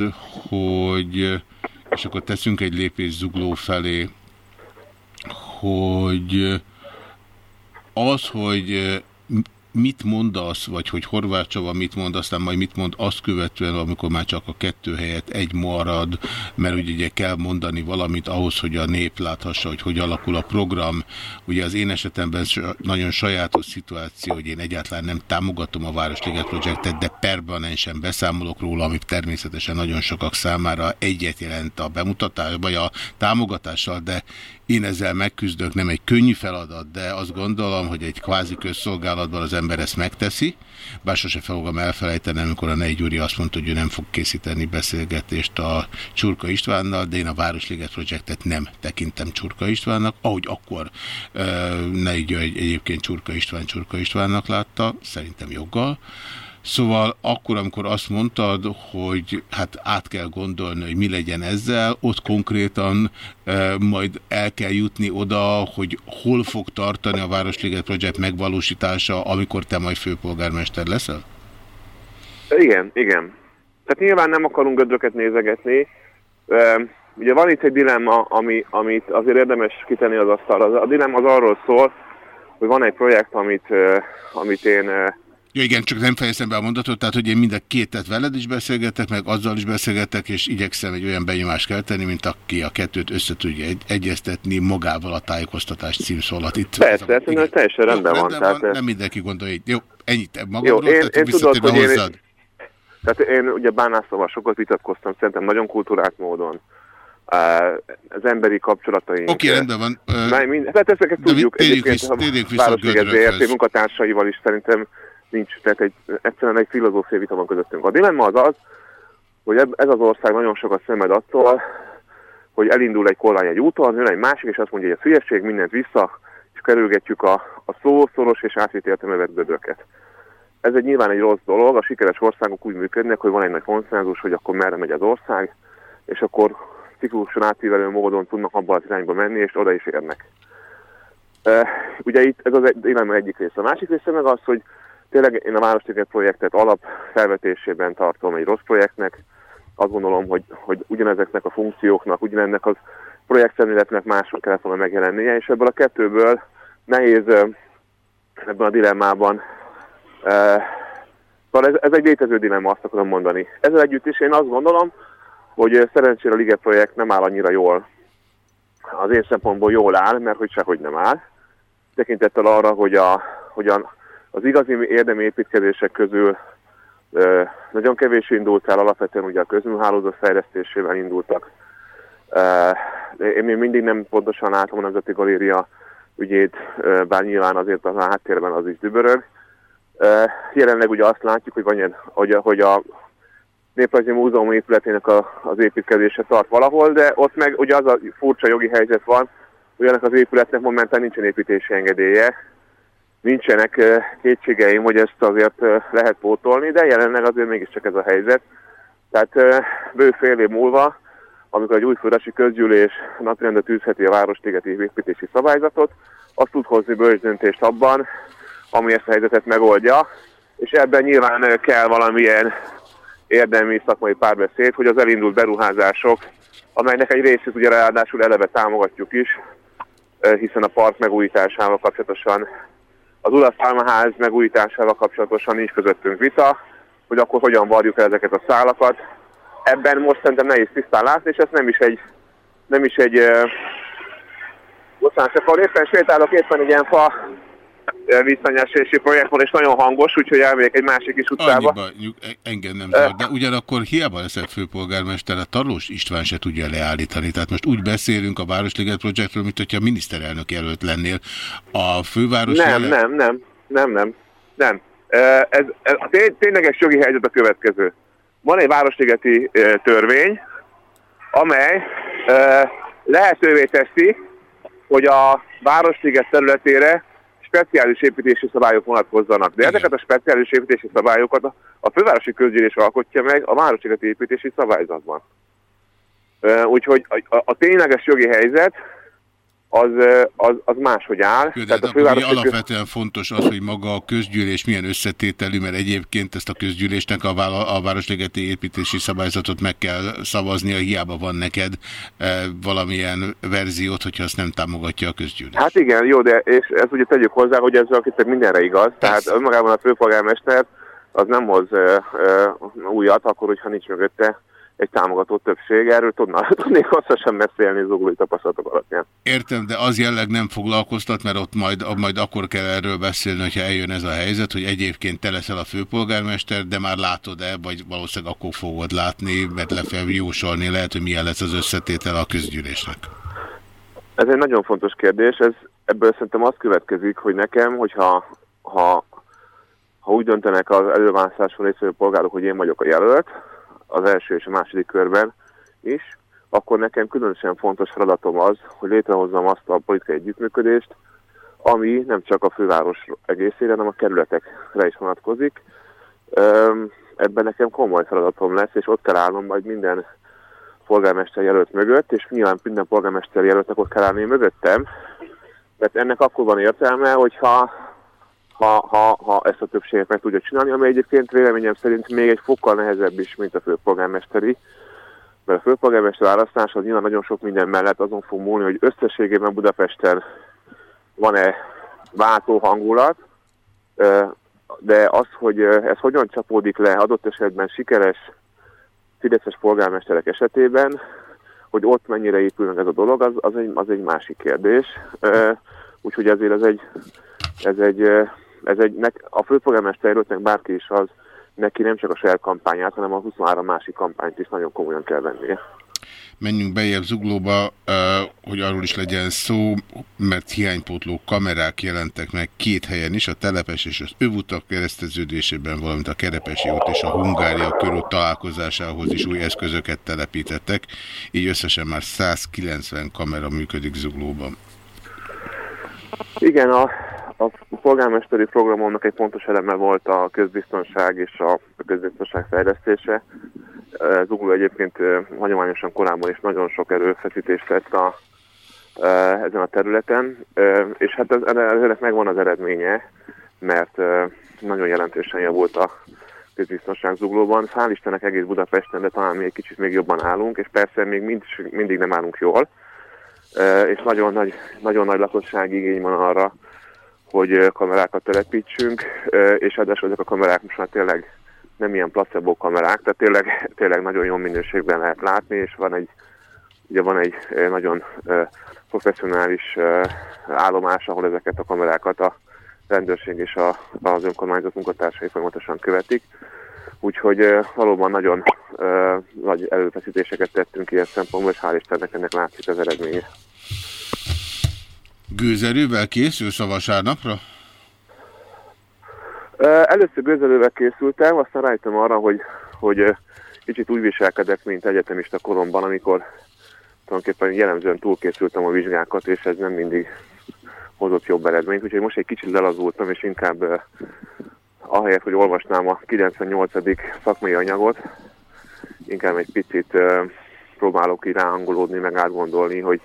hogy, és akkor teszünk egy lépés zugló felé, hogy az, hogy mit mondasz, vagy hogy Horváth Csaba mit mond, aztán majd mit mond azt követően, amikor már csak a kettő helyett egy marad, mert ugye, ugye kell mondani valamit ahhoz, hogy a nép láthassa, hogy hogy alakul a program. Ugye az én esetemben nagyon sajátos szituáció, hogy én egyáltalán nem támogatom a Városliget projektet, de permanensen beszámolok róla, amit természetesen nagyon sokak számára egyet jelent a bemutatás, vagy a támogatással, de én ezzel megküzdök, nem egy könnyű feladat, de azt gondolom, hogy egy kvázi közszolgálatban az ember ezt megteszi. Bár sose fogom elfelejteni, amikor a Nei Gyuri azt mondta, hogy ő nem fog készíteni beszélgetést a Csurka Istvánnal, de én a Városliget projektet nem tekintem Csurka Istvánnak, ahogy akkor uh, Nei Gyuri egyébként Csurka István Csurka Istvánnak látta, szerintem joggal. Szóval akkor, amikor azt mondtad, hogy hát át kell gondolni, hogy mi legyen ezzel, ott konkrétan e, majd el kell jutni oda, hogy hol fog tartani a Városliget Project megvalósítása, amikor te majd főpolgármester leszel? Igen, igen. Tehát nyilván nem akarunk gödröket nézegetni. E, ugye van itt egy dilemma, ami, amit azért érdemes kitenni az asztalra. A dilemma az arról szól, hogy van egy projekt, amit, e, amit én Ja igen, csak nem fejezem be a mondatot, tehát hogy én mind a kétet veled is beszélgetek, meg azzal is beszélgetek, és igyekszem egy olyan benyomást kelteni, mint aki a kettőt össze tudja egy egyeztetni magával a tájékoztatás címszólat. Itt Persze, ez igen. teljesen rendben, Jó, van. Tehát... van nem mindenki gondolja, hogy jó, ennyit magamról, Jó, én, tehát én tudod, hogy hozzád. Tehát én ugye Bánászlóval sokat vitatkoztam, szerintem nagyon kultúrált módon. Az emberi kapcsolataink. Oké, okay, rendben van. Uh, mind, hát ezeket tudjuk. Térjünk vissza, térjünk vissza a munkatársaival is szerintem nincs, tehát egy, egyszerűen egy filozófia vita van közöttünk. A dilemma az az, hogy ez az ország nagyon sokat szemed attól, hogy elindul egy kormány egy úton, jön egy másik, és azt mondja, hogy a hülyeség, mindent vissza, és kerülgetjük a, a szó, szoros és átvitt értelmevet gödröket. Ez egy nyilván egy rossz dolog, a sikeres országok úgy működnek, hogy van egy nagy konszenzus, hogy akkor merre megy az ország, és akkor cikluson átívelő módon tudnak abban az irányba menni, és oda is érnek. Uh, ugye itt ez az egy, egyik része. A másik része meg az, hogy tényleg én a Városliget projektet alap felvetésében tartom egy rossz projektnek. Azt gondolom, hogy, hogy ugyanezeknek a funkcióknak, ugyanennek az projektszemléletnek máshol kellett volna megjelennie, és ebből a kettőből nehéz ebben a dilemmában Szóval ez, ez egy létező dilemma, azt akarom mondani. Ezzel együtt is én azt gondolom, hogy szerencsére a Liget projekt nem áll annyira jól. Az én szempontból jól áll, mert hogy sehogy nem áll. Tekintettel arra, hogy, a, hogy a, az igazi érdemi építkezések közül nagyon kevés indult el, alapvetően ugye a közműhálózat fejlesztésével indultak. Én még mindig nem pontosan látom a Nemzeti Galéria ügyét, bár nyilván azért a háttérben az is dübörög. Jelenleg ugye azt látjuk, hogy, van, hogy, hogy a Néprajzi Múzeum épületének a, az építkezése tart valahol, de ott meg ugye az a furcsa jogi helyzet van, hogy ennek az épületnek momentán nincsen építési engedélye, nincsenek kétségeim, hogy ezt azért lehet pótolni, de jelenleg azért mégiscsak ez a helyzet. Tehát bő fél év múlva, amikor egy új főresi közgyűlés napirendre tűzheti a városligeti építési szabályzatot, azt tud hozni bölcs döntést abban, ami ezt a helyzetet megoldja, és ebben nyilván kell valamilyen érdemi szakmai párbeszéd, hogy az elindult beruházások, amelynek egy részét ugye ráadásul eleve támogatjuk is, hiszen a park megújításával kapcsolatosan, az Ulasz Álmaház megújításával kapcsolatosan nincs közöttünk vita, hogy akkor hogyan varjuk el ezeket a szálakat. Ebben most szerintem nehéz tisztán látni, és ez nem is egy, nem is egy, bocsánat, csak éppen sétálok, éppen egy ilyen fa vízszennyezési projekt van, és nagyon hangos, úgyhogy elmegyek egy másik is utcába. Annyiba, engem nem zavar, de ugyanakkor hiába leszel főpolgármester, a Tarlós István se tudja leállítani. Tehát most úgy beszélünk a Városliget projektről, mint hogyha miniszterelnök jelölt lennél. A főváros... Nem, jelen... nem, nem, nem, nem, nem. Ez, ez a tényleges jogi helyzet a következő. Van egy városligeti törvény, amely lehetővé teszi, hogy a Városliget területére speciális építési szabályok vonatkozzanak. De ezeket a speciális építési szabályokat a, fővárosi közgyűlés alkotja meg a városligeti építési szabályzatban. Úgyhogy a, a, a tényleges jogi helyzet az, az, az máshogy áll. Jó, Tehát a fővárosi alapvetően fontos az, hogy maga a közgyűlés milyen összetételű, mert egyébként ezt a közgyűlésnek a, a Városligeti építési szabályzatot meg kell szavaznia, hiába van neked e, valamilyen verziót, hogyha azt nem támogatja a közgyűlés. Hát igen, jó, de és ezt ugye tegyük hozzá, hogy ez akit mindenre igaz. Persze. Tehát önmagában a főpolgármester az nem hoz e, e, újat, akkor, hogyha nincs mögötte egy támogató többség. Erről tudna, tudnék hosszasan beszélni zuglói tapasztalatok alapján. Értem, de az jelleg nem foglalkoztat, mert ott majd, majd akkor kell erről beszélni, hogyha eljön ez a helyzet, hogy egyébként te leszel a főpolgármester, de már látod-e, vagy valószínűleg akkor fogod látni, mert lefelé jósolni lehet, hogy milyen lesz az összetétel a közgyűlésnek. Ez egy nagyon fontos kérdés. Ez, ebből szerintem az következik, hogy nekem, hogyha ha, ha úgy döntenek az előválasztáson részvevő polgárok, hogy én vagyok a jelölt, az első és a második körben is, akkor nekem különösen fontos feladatom az, hogy létrehozzam azt a politikai együttműködést, ami nem csak a főváros egészére, hanem a kerületekre is vonatkozik. Ebben nekem komoly feladatom lesz, és ott kell állnom majd minden polgármester jelölt mögött, és nyilván minden polgármester jelöltnek ott kell állni mögöttem, mert ennek akkor van értelme, hogyha ha, ha, ha ezt a többséget meg tudja csinálni, ami egyébként véleményem szerint még egy fokkal nehezebb is, mint a főpolgármesteri, mert a főpolgármester választás az nyilván nagyon sok minden mellett azon fog múlni, hogy összességében Budapesten van-e váltó hangulat, de az, hogy ez hogyan csapódik le adott esetben sikeres fideszes polgármesterek esetében, hogy ott mennyire épül meg ez a dolog, az, az, egy, az egy másik kérdés. Úgyhogy ezért ez egy, ez egy ez egy, a főpolgármester jelöltnek bárki is az, neki nem csak a saját kampányát, hanem a 23 másik kampányt is nagyon komolyan kell vennie. Menjünk bejebb zuglóba, hogy arról is legyen szó, mert hiánypótló kamerák jelentek meg két helyen is, a Telepes és az Övutak kereszteződésében, valamint a Kerepesi út és a Hungária körút találkozásához is új eszközöket telepítettek, így összesen már 190 kamera működik zuglóban. Igen, a, a polgármesteri programomnak egy fontos eleme volt a közbiztonság és a közbiztonság fejlesztése. Zugló egyébként hagyományosan korábban is nagyon sok erőfeszítést tett a, ezen a területen, és hát ez, ennek megvan az eredménye, mert nagyon jelentősen javult a közbiztonság zuglóban. Hál' Istennek egész Budapesten, de talán még egy kicsit még jobban állunk, és persze még mind, mindig nem állunk jól, és nagyon nagy, nagyon nagy lakosság igény van arra, hogy kamerákat telepítsünk, és ráadásul ezek a kamerák most már tényleg nem ilyen placebo kamerák, tehát tényleg, tényleg nagyon jó minőségben lehet látni, és van egy, ugye van egy nagyon professzionális állomás, ahol ezeket a kamerákat a rendőrség és a, az önkormányzat munkatársai folyamatosan követik. Úgyhogy valóban nagyon nagy előfeszítéseket tettünk ilyen szempontból, és hál' Istennek ennek látszik az eredménye. Gőzerővel készülsz a vasárnapra? Először gőzerővel készültem, aztán rájöttem arra, hogy, hogy kicsit úgy viselkedek, mint egyetemista koromban, amikor tulajdonképpen jellemzően túlkészültem a vizsgákat, és ez nem mindig hozott jobb eredményt, úgyhogy most egy kicsit lelazultam, és inkább ahelyett, hogy olvasnám a 98. szakmai anyagot, inkább egy picit próbálok így ráhangolódni, meg átgondolni, hogy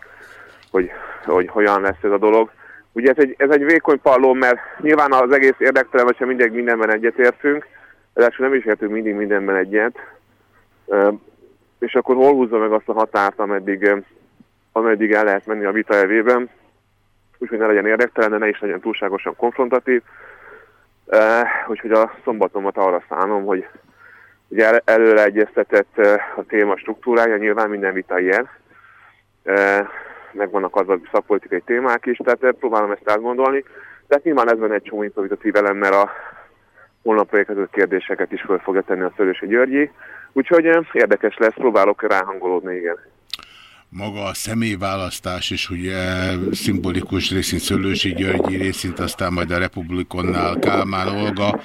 hogy, hogy hogyan lesz ez a dolog. Ugye ez egy, ez egy vékony palló, mert nyilván az egész érdektelen, hogyha mindig mindenben egyetértünk, ráadásul nem is értünk mindig mindenben egyet, és akkor hol húzza meg azt a határt, ameddig, ameddig el lehet menni a vita evében, úgyhogy ne legyen érdektelen, de ne is legyen túlságosan konfrontatív. Úgyhogy a szombatomat arra szánom, hogy ugye előre egyeztetett a téma struktúrája, nyilván minden vita ilyen, megvannak az a szakpolitikai témák is, tehát eh, próbálom ezt átgondolni. Tehát nyilván ez van egy csomó improvitatív elem, mert a holnapra érkező kérdéseket is föl fogja tenni a Szörösi Györgyi. Úgyhogy eh, érdekes lesz, próbálok ráhangolódni, igen maga a személyválasztás is ugye szimbolikus részint Szőlősi Györgyi, részint aztán majd a Republikonnál Kálmán Olga.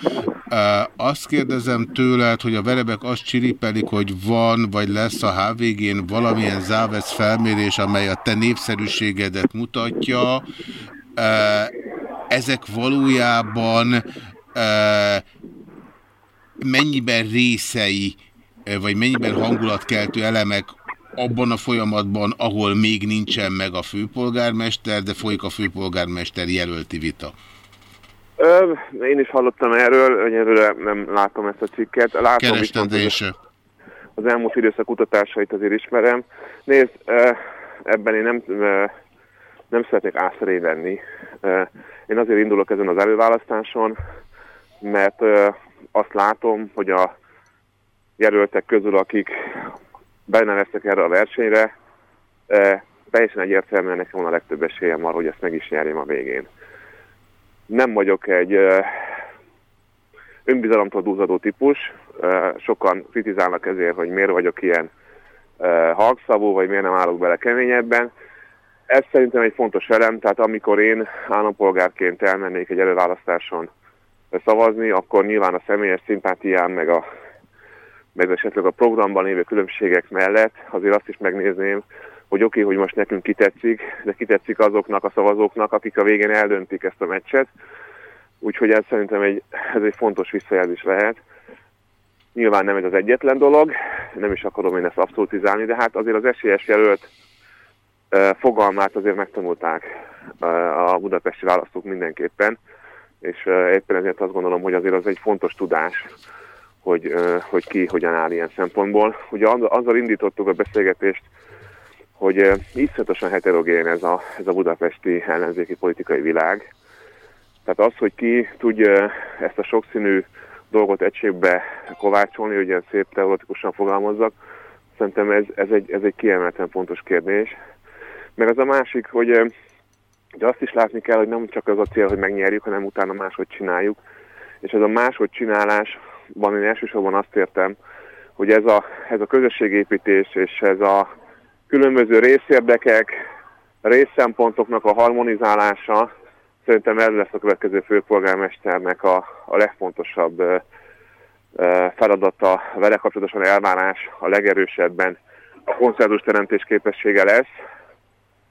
Azt kérdezem tőled, hogy a verebek azt csiripelik, hogy van vagy lesz a HVG-n valamilyen závesz felmérés, amely a te népszerűségedet mutatja. Ezek valójában mennyiben részei, vagy mennyiben hangulatkeltő elemek abban a folyamatban, ahol még nincsen meg a főpolgármester, de folyik a főpolgármester jelölti vita? Ö, én is hallottam erről, egyelőre nem látom ezt a cikket. Látom az, az elmúlt időszak kutatásait azért ismerem. Nézd, ebben én nem, nem szeretnék ászeré venni. Én azért indulok ezen az előválasztáson, mert azt látom, hogy a jelöltek közül, akik beneveztek erre a versenyre, e, teljesen egyértelműen nekem van a legtöbb esélyem arra, hogy ezt meg is nyerjem a végén. Nem vagyok egy e, önbizalomtól dúzadó típus, sokan kritizálnak ezért, hogy miért vagyok ilyen e, halkszavú, vagy miért nem állok bele keményebben. Ez szerintem egy fontos elem, tehát amikor én állampolgárként elmennék egy előválasztáson szavazni, akkor nyilván a személyes szimpátiám, meg a meg esetleg a programban lévő különbségek mellett azért azt is megnézném, hogy oké, okay, hogy most nekünk kitetszik, de kitetszik azoknak a szavazóknak, akik a végén eldöntik ezt a meccset. Úgyhogy ez szerintem egy, ez egy fontos visszajelzés lehet. Nyilván nem ez az egyetlen dolog, nem is akarom én ezt abszolutizálni, de hát azért az esélyes jelölt fogalmát azért megtanulták a budapesti választók mindenképpen, és éppen ezért azt gondolom, hogy azért az egy fontos tudás, hogy, hogy ki hogyan áll ilyen szempontból. Ugye azzal indítottuk a beszélgetést, hogy iszonyatosan heterogén ez a, ez a budapesti ellenzéki politikai világ. Tehát az, hogy ki tudja ezt a sokszínű dolgot egységbe kovácsolni, hogy ilyen szép teoretikusan fogalmazzak, szerintem ez, ez, egy, ez egy kiemelten fontos kérdés. Meg az a másik, hogy de azt is látni kell, hogy nem csak az a cél, hogy megnyerjük, hanem utána máshogy csináljuk. És ez a máshogy csinálás alattban én elsősorban azt értem, hogy ez a, ez a közösségépítés és ez a különböző részérdekek, részszempontoknak a harmonizálása szerintem ez lesz a következő főpolgármesternek a, a legfontosabb ö, ö, feladata, vele kapcsolatosan elvárás a legerősebben a konszenzus teremtés képessége lesz.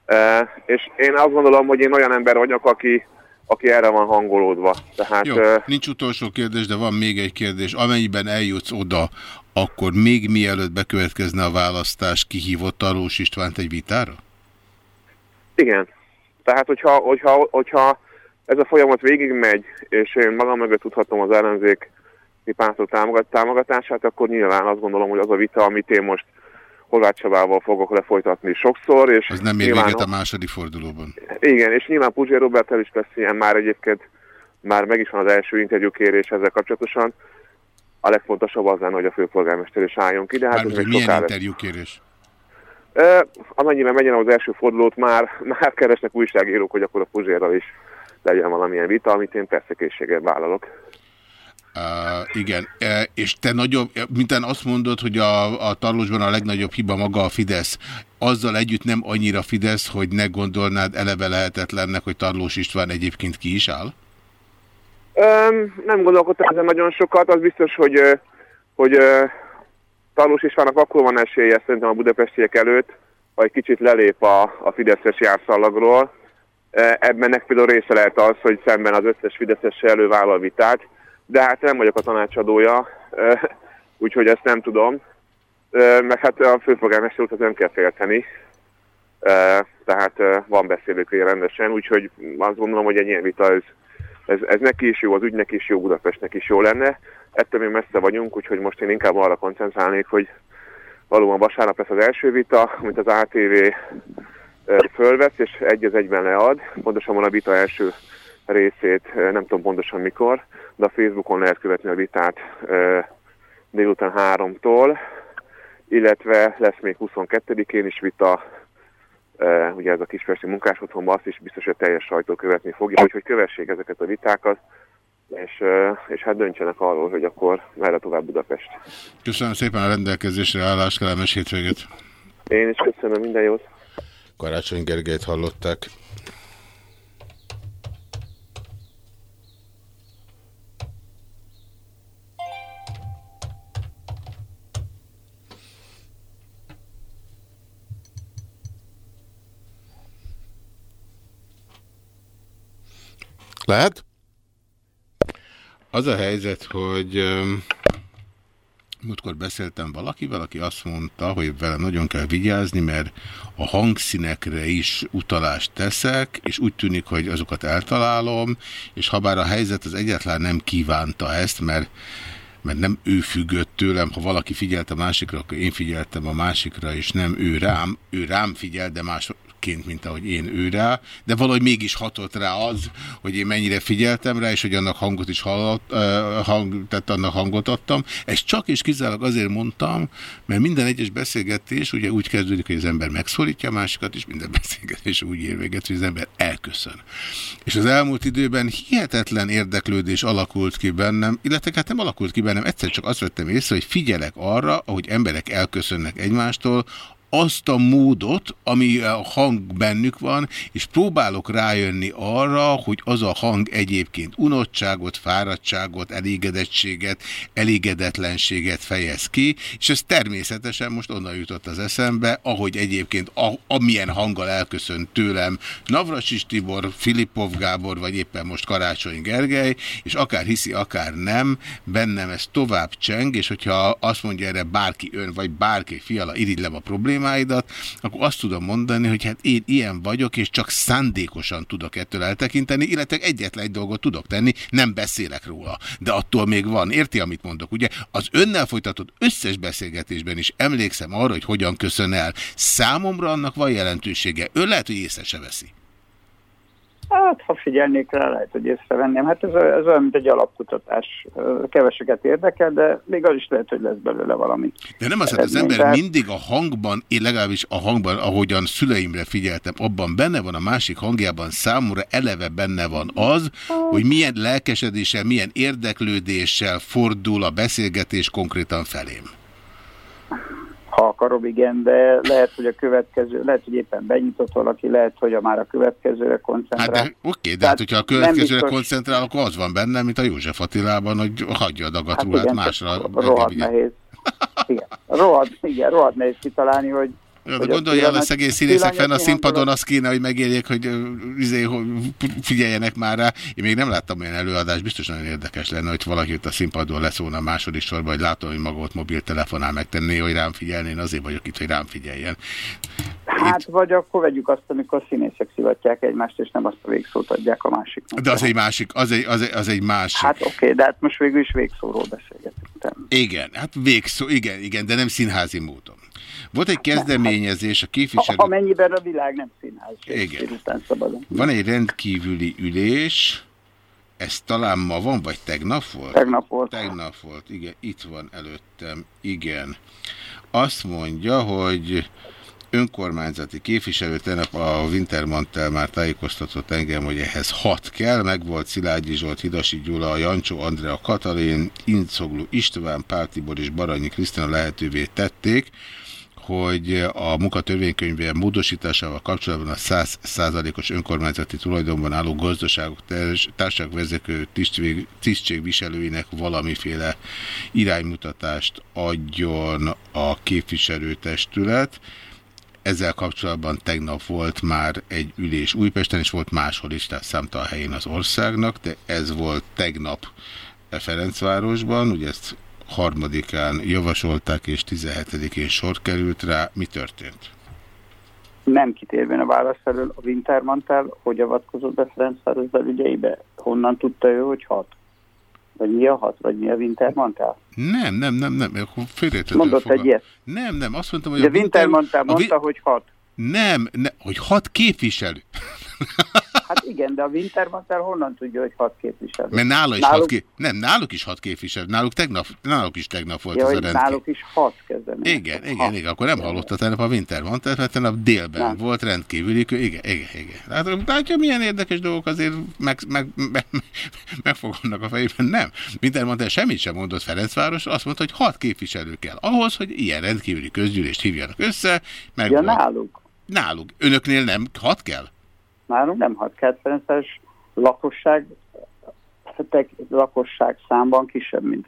Ö, és én azt gondolom, hogy én olyan ember vagyok, aki, aki erre van hangolódva. Tehát, Jó, nincs utolsó kérdés, de van még egy kérdés. Amennyiben eljutsz oda, akkor még mielőtt bekövetkezne a választás, kihívott Tarlós Istvánt egy vitára? Igen. Tehát, hogyha, hogyha, hogyha ez a folyamat végigmegy, és én magam mögött tudhatom az ellenzék pártok támogat, támogatását, akkor nyilván azt gondolom, hogy az a vita, amit én most Horváth Csabával fogok lefolytatni sokszor. És Az nem ér nyilván, véget a második fordulóban. Igen, és nyilván Puzsé Robertel is lesz ilyen, már egyébként már meg is van az első interjúkérés ezzel kapcsolatosan. A legfontosabb az lenne, hogy a főpolgármester is álljon ki, de hát Mármint, ez hogy milyen interjúkérés? Ö, amennyiben megyen az első fordulót, már, már keresnek újságírók, hogy akkor a Puzsérral is legyen valamilyen vita, amit én persze készséggel vállalok. Uh, igen, uh, és te nagyobb, mintán azt mondod, hogy a, a tarlósban a legnagyobb hiba maga a Fidesz, azzal együtt nem annyira Fidesz, hogy ne gondolnád eleve lehetetlennek, hogy Tarlós István egyébként ki is áll? Öm, nem gondolkodtam ezen nagyon sokat, az biztos, hogy, hogy ö, Tarlós Istvánnak akkor van esélye szerintem a budapestiek előtt, ha egy kicsit lelép a, a Fideszes járszallagról. E, Ebben például része lehet az, hogy szemben az összes Fideszes elővállal vitát, de hát nem vagyok a tanácsadója, úgyhogy ezt nem tudom. Meg hát a főpolgármester utat nem kell félteni, tehát van beszélőkönyv rendesen, úgyhogy azt gondolom, hogy egy ilyen vita ez, ez, ez neki is jó, az ügynek is jó, Budapestnek is jó lenne. Ettől még messze vagyunk, úgyhogy most én inkább arra koncentrálnék, hogy valóban vasárnap lesz az első vita, amit az ATV fölvesz, és egy az egyben lead. Pontosan van a vita első részét, nem tudom pontosan mikor, de a Facebookon lehet követni a vitát délután háromtól, illetve lesz még 22-én is vita, ugye ez a kispesti munkás otthonban azt is biztos, hogy a teljes sajtó követni fogja, úgyhogy kövessék ezeket a vitákat, és, és hát döntsenek arról, hogy akkor merre tovább Budapest. Köszönöm szépen a rendelkezésre állást, kellemes hétvégét. Én is köszönöm, minden jót. Karácsony Gergelyt hallották. Lehet? Az a helyzet, hogy múltkor beszéltem valakivel, aki azt mondta, hogy vele nagyon kell vigyázni, mert a hangszínekre is utalást teszek, és úgy tűnik, hogy azokat eltalálom, és ha bár a helyzet az egyáltalán nem kívánta ezt, mert mert nem ő függött tőlem, ha valaki figyelt a másikra, akkor én figyeltem a másikra, és nem ő rám, ő rám figyel, de másként, mint ahogy én ő rá, de valahogy mégis hatott rá az, hogy én mennyire figyeltem rá, és hogy annak hangot is hallott, hang, tehát annak hangot adtam. Ezt csak és kizárólag azért mondtam, mert minden egyes beszélgetés ugye úgy kezdődik, hogy az ember megszólítja a másikat, és minden beszélgetés úgy ér véget, hogy az ember elköszön. És az elmúlt időben hihetetlen érdeklődés alakult ki bennem, illetve hát nem alakult ki bennem, egyszer csak azt vettem észre, hogy figyelek arra, ahogy emberek elköszönnek egymástól, azt a módot, ami a hang bennük van, és próbálok rájönni arra, hogy az a hang egyébként unottságot, fáradtságot, elégedettséget, elégedetlenséget fejez ki, és ez természetesen most onnan jutott az eszembe, ahogy egyébként a, amilyen hanggal elköszönt tőlem Navracsis Tibor, Filipov Gábor, vagy éppen most Karácsony Gergely, és akár hiszi, akár nem, bennem ez tovább cseng, és hogyha azt mondja erre bárki ön, vagy bárki fiala, irigylem a problémáidat, akkor azt tudom mondani, hogy hát én ilyen vagyok, és csak szándékosan tudok ettől eltekinteni, illetve egyetlen egy dolgot tudok tenni, nem beszélek róla. De attól még van. Érti, amit mondok? Ugye az önnel folytatott összes beszélgetésben is emlékszem arra, hogy hogyan köszön el. Számomra annak van jelentősége. Ön lehet, hogy észre se veszi. Hát, ha figyelnék rá, lehet, hogy észrevenném. Hát ez, ez olyan, mint egy alapkutatás. Keveseket érdekel, de még az is lehet, hogy lesz belőle valami. De nem az, hogy az ember tehát... mindig a hangban, én legalábbis a hangban, ahogyan szüleimre figyeltem, abban benne van a másik hangjában számomra eleve benne van az, hogy milyen lelkesedéssel, milyen érdeklődéssel fordul a beszélgetés konkrétan felém ha akarom, igen, de lehet, hogy a következő, lehet, hogy éppen benyitott valaki, lehet, hogy a már a következőre koncentrál. Hát de, oké, de hát, hogyha a következőre biztos... koncentrál, akkor az van benne, mint a József Attilában, hogy hagyja a dagatruhát hát másra. Rohadt nehéz. Igen, rohadt, igen, rohadt nehéz kitalálni, hogy de gondolj el, a szegény színészek fenn a színpadon, azt kéne, hogy megérjék, hogy, izé, figyeljenek már rá. Én még nem láttam olyan előadást, biztos nagyon érdekes lenne, hogy valaki itt a színpadon leszólna a második sorban, hogy látom, hogy maga ott mobiltelefonál megtenné, hogy rám figyelni, én azért vagyok itt, hogy rám figyeljen. Hát, itt... vagy akkor vegyük azt, amikor a színészek szivatják egymást, és nem azt a végszót adják a másiknak. De az egy másik, az egy, az egy, az egy másik. Hát oké, okay, de hát most végül is végszóról beszélgetünk. Igen, hát végszó, igen, igen, de nem színházi módon. Volt egy kezdeményezés a képviselő... Amennyiben a világ nem színház. Igen. Van egy rendkívüli ülés, ez talán ma van, vagy tegnap volt? Tegnap volt. Tegnap volt, igen, itt van előttem, igen. Azt mondja, hogy önkormányzati képviselő, tegnap a Wintermantel már tájékoztatott engem, hogy ehhez hat kell, meg volt Szilágyi Zsolt, Hidasi Gyula, Jancsó, Andrea Katalin, Incoglu István, Pál Tibor és Baranyi Krisztina lehetővé tették, hogy a munkatörvénykönyvben módosításával kapcsolatban a 100%-os önkormányzati tulajdonban álló gazdaságok társaságvezető tisztségviselőinek valamiféle iránymutatást adjon a képviselőtestület. Ezzel kapcsolatban tegnap volt már egy ülés Újpesten, és volt máshol is, tehát számtalan helyén az országnak, de ez volt tegnap Ferencvárosban, ugye ezt harmadikán javasolták, és 17-én sor került rá. Mi történt? Nem kitérvén a válasz elől, a Wintermantel hogy avatkozott be Ferencváros belügyeibe? Honnan tudta ő, hogy hat? Vagy mi a hat? Vagy mi a Wintermantel? Nem, nem, nem, nem. Mondott egy ilyet? Nem, nem. Azt mondtam, hogy De a Wintermantel mondta, hogy hat. Nem, ne, hogy hat képviselő. Hát igen, de a Wintermantel honnan tudja, hogy hat képviselő? Mert nála is náluk... hat ké... Nem, náluk is hat képviselő. Náluk, tegnap, náluk is tegnap volt ja, az a rendkép. Náluk is hat kezdem. Igen, igen, hat. igen. Akkor nem hallotta tegnap a Wintermantel, mert tegnap délben nem. volt rendkívüli. Igen, igen, igen. Hát, látja, milyen érdekes dolgok azért meg, meg, meg, megfogadnak a fejében. Nem. Wintermantel semmit sem mondott Ferencváros, azt mondta, hogy hat képviselő kell ahhoz, hogy ilyen rendkívüli közgyűlést hívjanak össze. Meg ja, náluk. Náluk. Önöknél nem hat kell? Nálunk nem 6 Ferences lakosság, lakosság számban kisebb, mint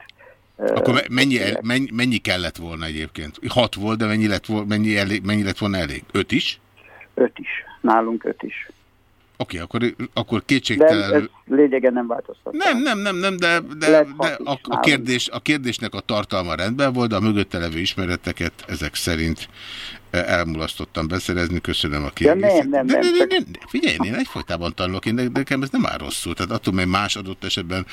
akkor mennyi, mennyi, mennyi kellett volna egyébként? Hat volt, de mennyi lett, mennyi, elég, mennyi lett volna elég? Öt is? Öt is. Nálunk öt is. Oké, okay, akkor, akkor kétségtelen... De ez lényegen nem változtat. Nem, nem, nem, nem, de, de, de a, a, kérdés, a kérdésnek a tartalma rendben volt, de a mögötte levő ismereteket ezek szerint elmulasztottam beszerezni, köszönöm a kiegészítést. Ja, nem, nem, nem, csak... nem, Figyelj, én egyfolytában tanulok, én, de nekem ez nem áll rosszul, tehát attól, mert más adott esetben,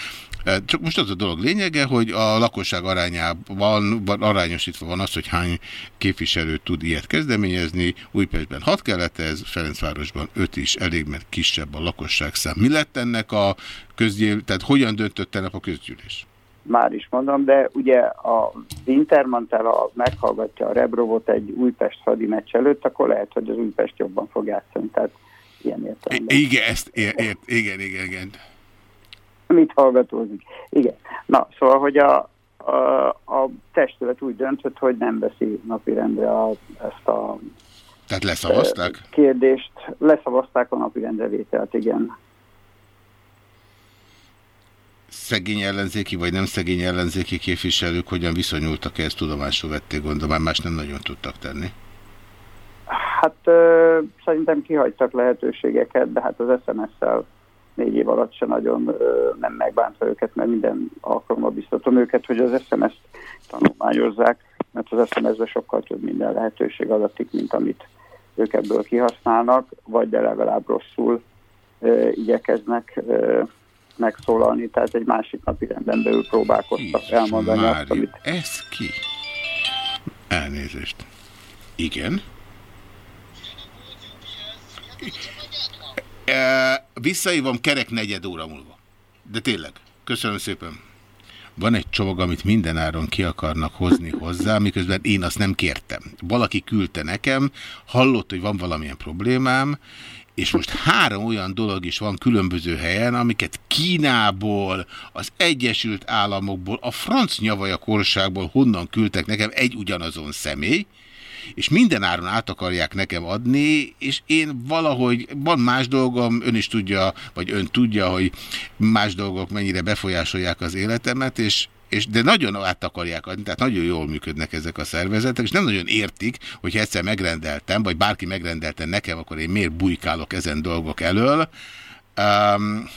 csak most az a dolog lényege, hogy a lakosság arányában arányosítva van az, hogy hány képviselő tud ilyet kezdeményezni, Újpestben 6 kellett ez, Ferencvárosban 5 is elég, mert kisebb a lakosság szám. Mi lett ennek a közgyűlés, tehát hogyan döntött ennek a közgyűlés? Már is mondom, de ugye a Intermantel a meghallgatja a Rebrovot egy Újpest hadi meccs előtt, akkor lehet, hogy az Újpest jobban fog játszani, tehát ilyen értelemben. Igen, ezt ér, ér, igen, igen, igen. Mit hallgatózik? Igen. Na, szóval, hogy a, a, a testület úgy döntött, hogy nem veszi napirendre a, ezt a tehát leszavazták? Kérdést. Leszavazták a napirendre vételt, igen szegény ellenzéki vagy nem szegény ellenzéki képviselők hogyan viszonyultak -e, ezt tudomásul vették, gondolom, más nem nagyon tudtak tenni. Hát ö, szerintem kihagytak lehetőségeket, de hát az SMS-szel négy év alatt se nagyon ö, nem megbántva őket, mert minden alkalommal biztatom őket, hogy az SMS-t tanulmányozzák, mert az SMS-ben sokkal több minden lehetőség adatik, mint amit ők ebből kihasználnak, vagy de legalább rosszul ö, igyekeznek ö, megszólalni, tehát egy másik napi renden belül próbálkoztak Jézus elmondani Mária, azt, amit... Ez ki? Elnézést. Igen? E, visszaívom kerek negyed óra múlva. De tényleg, köszönöm szépen. Van egy csomag, amit mindenáron ki akarnak hozni hozzá, miközben én azt nem kértem. Valaki küldte nekem, hallott, hogy van valamilyen problémám, és most három olyan dolog is van különböző helyen, amiket Kínából, az Egyesült Államokból, a franc nyavaja korságból honnan küldtek nekem egy ugyanazon személy, és minden áron át akarják nekem adni, és én valahogy, van más dolgom, ön is tudja, vagy ön tudja, hogy más dolgok mennyire befolyásolják az életemet, és és de nagyon át akarják adni, tehát nagyon jól működnek ezek a szervezetek, és nem nagyon értik, hogy egyszer megrendeltem, vagy bárki megrendelte nekem, akkor én miért bujkálok ezen dolgok elől. Um,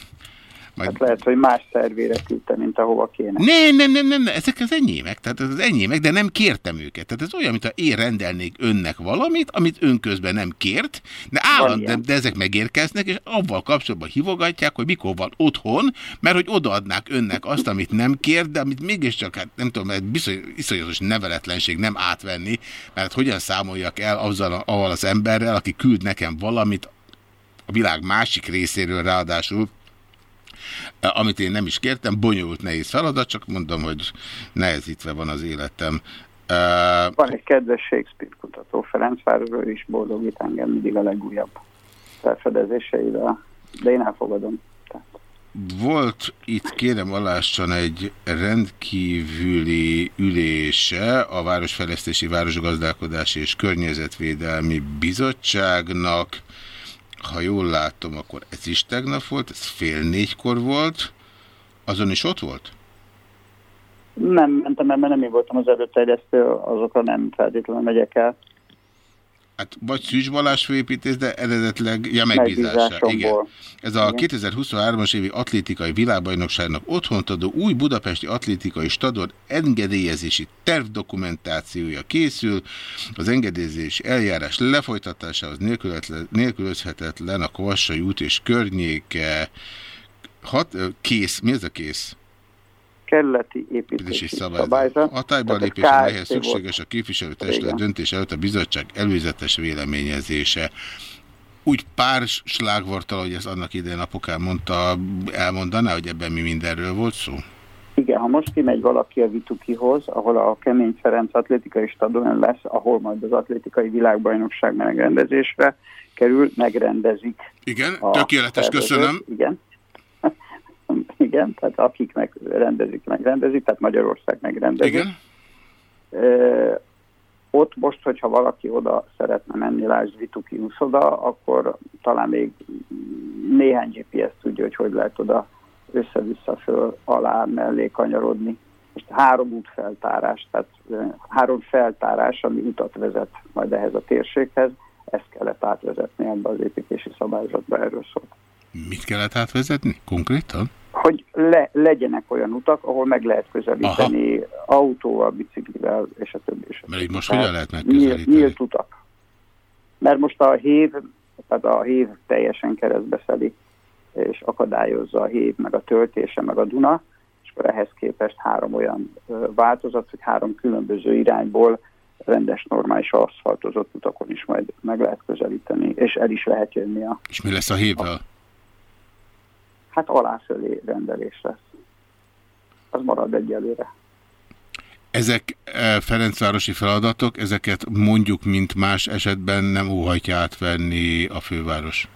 majd... Hát lehet, hogy más szervére küldte, mint ahova kéne. Nem, nem, nem, nem, ezek az enyémek, tehát ez az enyémek, de nem kértem őket. Tehát ez olyan, mintha én rendelnék önnek valamit, amit ön közben nem kért, de állandóan, de, de ezek megérkeznek, és avval kapcsolatban hívogatják, hogy mikor van otthon, mert hogy odaadnák önnek azt, amit nem kért, de amit mégiscsak, hát nem tudom, mert bizony, iszonyatos neveletlenség nem átvenni, mert hogyan számoljak el azzal, avval az emberrel, aki küld nekem valamit a világ másik részéről ráadásul, amit én nem is kértem, bonyolult, nehéz feladat, csak mondom, hogy nehezítve van az életem. Uh, van egy kedves Shakespeare kutató Ferencvárosról is boldogít engem mindig a legújabb felfedezéseivel, de én elfogadom. Volt itt, kérem alássan, egy rendkívüli ülése a Városfejlesztési, Városgazdálkodási és Környezetvédelmi Bizottságnak, ha jól látom, akkor ez is tegnap volt, ez fél négykor volt. Azon is ott volt? Nem mentem mert nem én voltam az előterjesztő, azokra nem feltétlenül megyek el. Hát vagy Szűcs Balázs főépítész, de eredetleg, ja megbízása. Igen. Ez a 2023-as évi atlétikai világbajnokságnak otthont adó új budapesti atlétikai stadion engedélyezési tervdokumentációja készül. Az engedélyezés eljárás lefolytatásához nélkülözhetetlen a Kvassai út és környéke. Hat, kész, mi ez a kész? Kerületi építési szabályzat. Hatályban lépés, amelyhez szükséges a képviselőtestület döntés előtt a bizottság előzetes véleményezése. Úgy pár slágvartal, hogy ezt annak idején apukám mondta, elmondaná, hogy ebben mi mindenről volt szó? Igen, ha most kimegy valaki a Vitukihoz, ahol a Kemény Ferenc atlétikai stadion lesz, ahol majd az atlétikai világbajnokság megrendezésre kerül, megrendezik. Igen, tökéletes, köszönöm. Igen, igen, tehát akik megrendezik, megrendezik, tehát Magyarország megrendezik. Igen. E, ott most, hogyha valaki oda szeretne menni, lásd Vituki oda, akkor talán még néhány GPS tudja, hogy hogy lehet oda össze-vissza föl, alá, mellé kanyarodni. Most három útfeltárás, tehát három feltárás, ami utat vezet majd ehhez a térséghez, ezt kellett átvezetni ebbe az építési szabályzatba, erről szólt. Mit kellett átvezetni konkrétan? Hogy le, legyenek olyan utak, ahol meg lehet közelíteni Aha. autóval, biciklivel, és a többi. És a Mert így most hogyan lehet megközelíteni? Nyílt, utak. Mert most a hév, tehát a hév teljesen keresztbeszeli, és akadályozza a hév, meg a töltése, meg a Duna, és akkor ehhez képest három olyan változat, hogy három különböző irányból rendes, normális aszfaltozott utakon is majd meg lehet közelíteni, és el is lehet jönni a... És mi lesz a hévvel? A hát alásölé rendelés lesz. Az marad egyelőre. Ezek e, Ferencvárosi feladatok, ezeket mondjuk, mint más esetben nem óhajtja átvenni a főváros?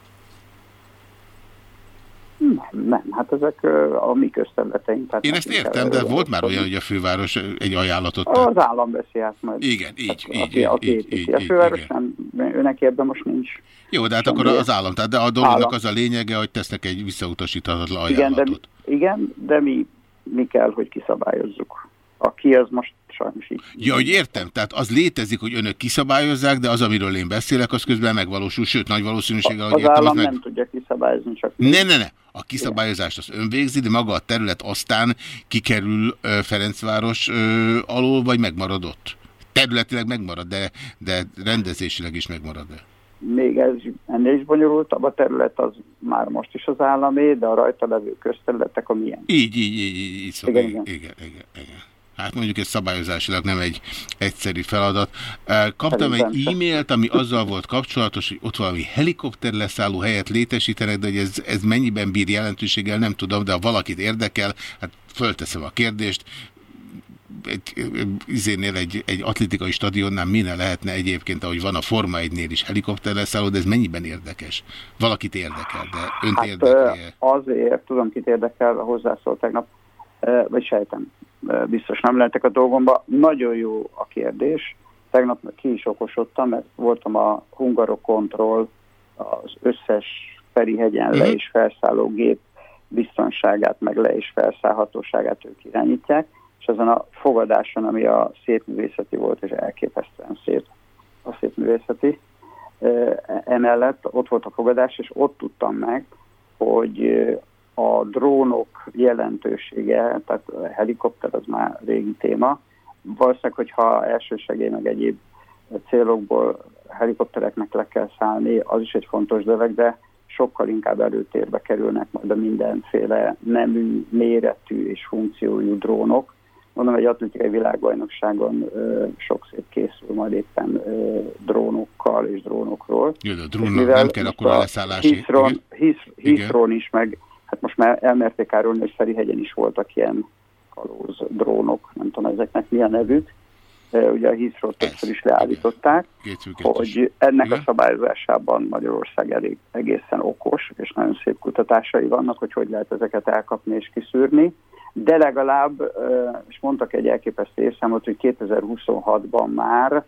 Nem, nem, hát ezek a mi közterületeink. Én ezt értem, de volt már olyan, hogy a főváros egy ajánlatot tett. Az állam veszi át majd. Igen, így, hát, így, aki, így, aki így, így, A főváros igen. nem, őnek ebben most nincs. Jó, de hát akkor az állam, tehát de a dolognak állam. az a lényege, hogy tesznek egy visszautasíthatatlan ajánlatot. Igen, de, igen, de mi, mi kell, hogy kiszabályozzuk. Aki az most sajnos így. Ja, hogy értem, tehát az létezik, hogy önök kiszabályozzák, de az, amiről én beszélek, az közben megvalósul, sőt, nagy valószínűséggel, hogy az értem, állam az meg... nem tudja kiszabályozni, csak... Ne, ne, ne, a kiszabályozást az önvégzi, de maga a terület aztán kikerül Ferencváros alól, vagy megmaradott? Területileg megmarad, de, de rendezésileg is megmarad. -e? Még ez ennél is bonyolultabb, a terület az már most is az államé, de a rajta levő közterületek a milyen. Így, így, így, így, így szóval igen, igen. igen, igen, igen. Hát mondjuk ez szabályozásilag nem egy egyszerű feladat. Kaptam egy e-mailt, ami azzal volt kapcsolatos, hogy ott valami helikopter leszálló helyet létesítenek, de hogy ez, ez mennyiben bír jelentőséggel, nem tudom, de ha valakit érdekel, hát fölteszem a kérdést, egy, izénél egy, egy atlétikai stadionnál mine lehetne egyébként, ahogy van a Forma 1-nél is helikopter leszálló, de ez mennyiben érdekes? Valakit érdekel, de önt hát, érdekel Azért, tudom, kit érdekel, hozzászól tegnap, vagy sejtem, biztos nem lehetek a dolgomba. Nagyon jó a kérdés. Tegnap ki is okosodtam, mert voltam a Hungarokontroll, az összes Ferihegyen le és mhm. felszálló gép biztonságát, meg le és felszállhatóságát ők irányítják, és ezen a fogadáson, ami a szépművészeti volt, és elképesztően szép a szépművészeti, emellett ott volt a fogadás, és ott tudtam meg, hogy a drónok jelentősége, tehát a helikopter az már régi téma. Valószínűleg, hogyha elsősegély meg egyéb célokból helikoptereknek le kell szállni, az is egy fontos dolog, de sokkal inkább előtérbe kerülnek majd a mindenféle nemű, méretű és funkciójú drónok. Mondom, egy atlétikai világbajnokságon ö, sok szép készül majd éppen ö, drónokkal és drónokról. Jó, de a drónnak nem kell akkor a leszállási... Heathrow is, meg hát most már elmerték árulni, hogy Ferihegyen is voltak ilyen kalóz drónok, nem tudom ezeknek mi a nevük. Ugye a Heathrow többször is leállították, hogy ennek a szabályozásában Magyarország elég egészen okos, és nagyon szép kutatásai vannak, hogy hogy lehet ezeket elkapni és kiszűrni. De legalább, és mondtak egy elképesztő évszámot, hogy 2026-ban már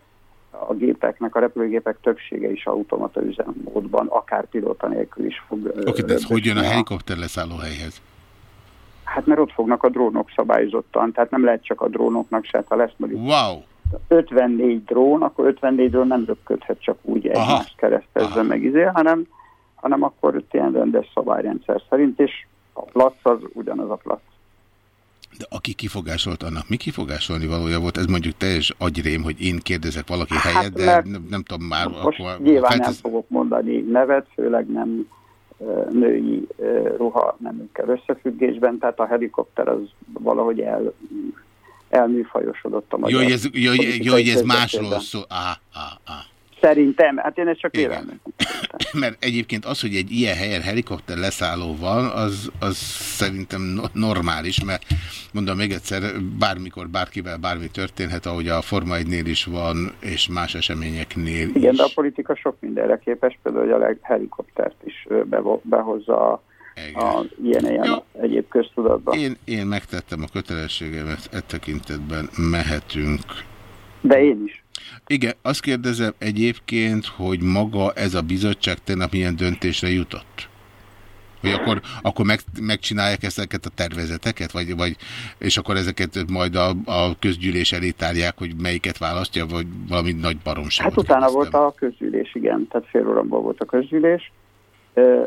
a gépeknek, a repülőgépek többsége is automata üzemmódban, akár pilóta nélkül is fog... Oké, okay, de ez hogy jön a helikopter leszálló helyhez? Hát mert ott fognak a drónok szabályozottan, tehát nem lehet csak a drónoknak se, ha lesz mondjuk wow. 54 drón, akkor 54 drón nem röpködhet csak úgy egymást keresztezve meg izé, hanem, hanem akkor ilyen rendes szabályrendszer szerint, és a plac az ugyanaz a plac. De aki kifogásolt, annak mi kifogásolni valója volt? Ez mondjuk teljes agyrém, hogy én kérdezek valaki hát, helyet, de nem, nem tudom már. Most akkor, nyilván feltesz... nem fogok mondani nevet, főleg nem női ruha nemükkel összefüggésben, tehát a helikopter az valahogy el, elműfajosodott a magyar. Jó, hogy ez, jó, jó, hogy ez másról szól. Ah, ah, ah. Szerintem, hát én ezt csak élem. Mert egyébként az, hogy egy ilyen helyen helikopter leszálló van, az, az szerintem normális, mert mondom még egyszer, bármikor bárkivel bármi történhet, ahogy a Forma 1 is van, és más eseményeknél Igen, is. de a politika sok mindenre képes, például, hogy a helikoptert is behozza a a ilyen, ilyen egyéb köztudatban. Én, én megtettem a kötelességemet, e tekintetben mehetünk. De én is. Igen, azt kérdezem egyébként, hogy maga ez a bizottság tegnap milyen döntésre jutott? Hogy akkor, akkor meg, megcsinálják ezeket a tervezeteket, vagy, vagy, és akkor ezeket majd a, a közgyűlés elé tárják, hogy melyiket választja, vagy valami nagy baromság. Hát utána kezdtem. volt a közgyűlés, igen, tehát fél óramból volt a közgyűlés.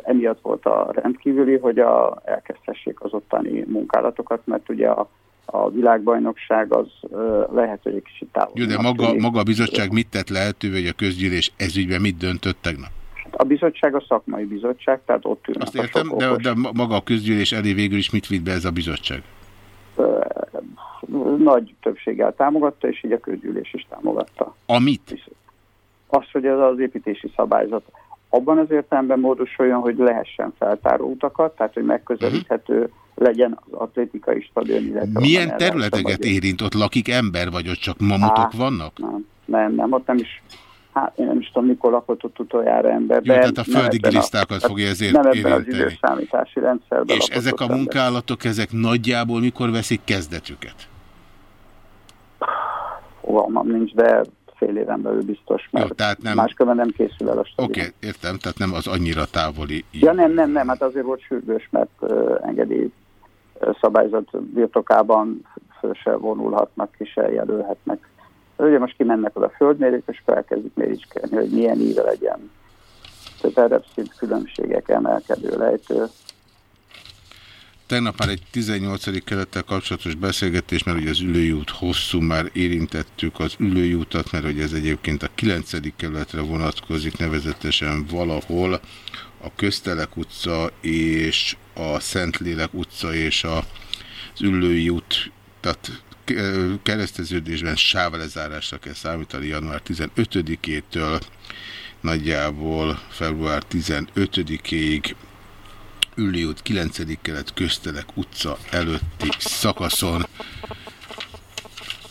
Emiatt volt a rendkívüli, hogy a, elkezdhessék az ottani munkálatokat, mert ugye a a világbajnokság az lehet, hogy egy kicsit távol. Jó, de maga, maga a bizottság mit tett lehetővé, hogy a közgyűlés ezügyben mit döntött tegnap? Hát a bizottság a szakmai bizottság, tehát ott ülnek Azt értem, de, de maga a közgyűlés elé végül is mit vitt be ez a bizottság? Nagy többséggel támogatta, és így a közgyűlés is támogatta. Amit? Azt, hogy ez az építési szabályzat abban az értelemben módosuljon, hogy lehessen feltáró utakat, tehát hogy megközelíthető uh -huh legyen az atlétikai stadion. Illetve Milyen területeket érint? Ott lakik ember, vagy ott csak mamutok Há, vannak? Nem, nem, nem, ott nem is Hát én nem is tudom, mikor lakott ott utoljára ember. Jó, tehát a földi gilisztákat fogja ezért nem érinteni. az időszámítási rendszerben. És ezek a munkálatok, ezek nagyjából mikor veszik kezdetüket? Fogalmam nincs, de fél éven belül biztos, mert Jó, tehát nem... máskülönben nem készül el a stadion. Oké, okay, értem, tehát nem az annyira távoli. Ja, nem, nem, nem, hát azért volt sürgős, mert uh, engedély szabályzat birtokában föl se vonulhatnak, ki se jelölhetnek. Ugye most kimennek oda a földmérők, és felkezdik méricskélni, hogy milyen íve legyen. Tehát erre szint különbségek, emelkedő lejtő. Tegnap már egy 18. kelettel kapcsolatos beszélgetés, mert ugye az ülői út hosszú, már érintettük az ülői utat, mert hogy ez egyébként a 9. kerületre vonatkozik, nevezetesen valahol a Köztelek utca és a Szentlélek utca és a, az Üllői út, tehát kereszteződésben sávlezárásra kell számítani január 15-től, nagyjából február 15-ig Ülli út 9. kelet köztelek utca előtti szakaszon.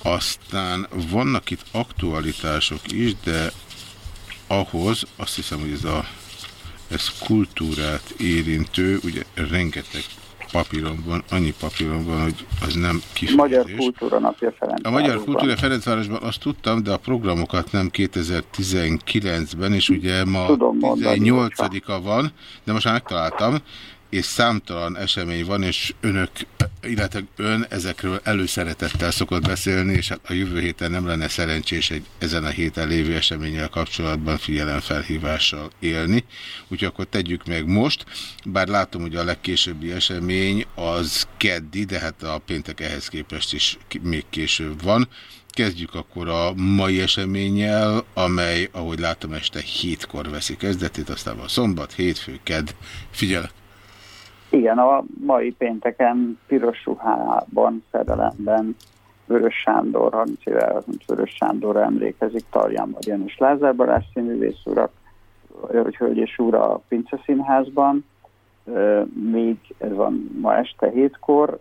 Aztán vannak itt aktualitások is, de ahhoz azt hiszem, hogy ez a ez kultúrát érintő, ugye rengeteg papíron van, annyi papíron van, hogy az nem kifejezés. Magyar Kultúra Napja Ferencvárosban. A Magyar Kultúra Ferencvárosban azt tudtam, de a programokat nem 2019-ben, és ugye ma 18-a van, de most már megtaláltam, és számtalan esemény van, és önök, illetve ön ezekről előszeretettel szokott beszélni, és hát a jövő héten nem lenne szerencsés egy ezen a héten lévő eseménnyel kapcsolatban figyelemfelhívással élni. Úgyhogy akkor tegyük meg most, bár látom, hogy a legkésőbbi esemény az keddi, de hát a péntek ehhez képest is még később van. Kezdjük akkor a mai eseménnyel, amely, ahogy látom, este hétkor veszi kezdetét, aztán a szombat, hétfő, kedd. Figyelek! Igen, a mai pénteken piros ruhában, fedelemben Vörös Sándor, 30 éve Vörös Sándorra emlékezik, Tarján Marian és Lázár Balázs színűvész urak, hölgy és úr a Pince Színházban, még ez van ma este hétkor,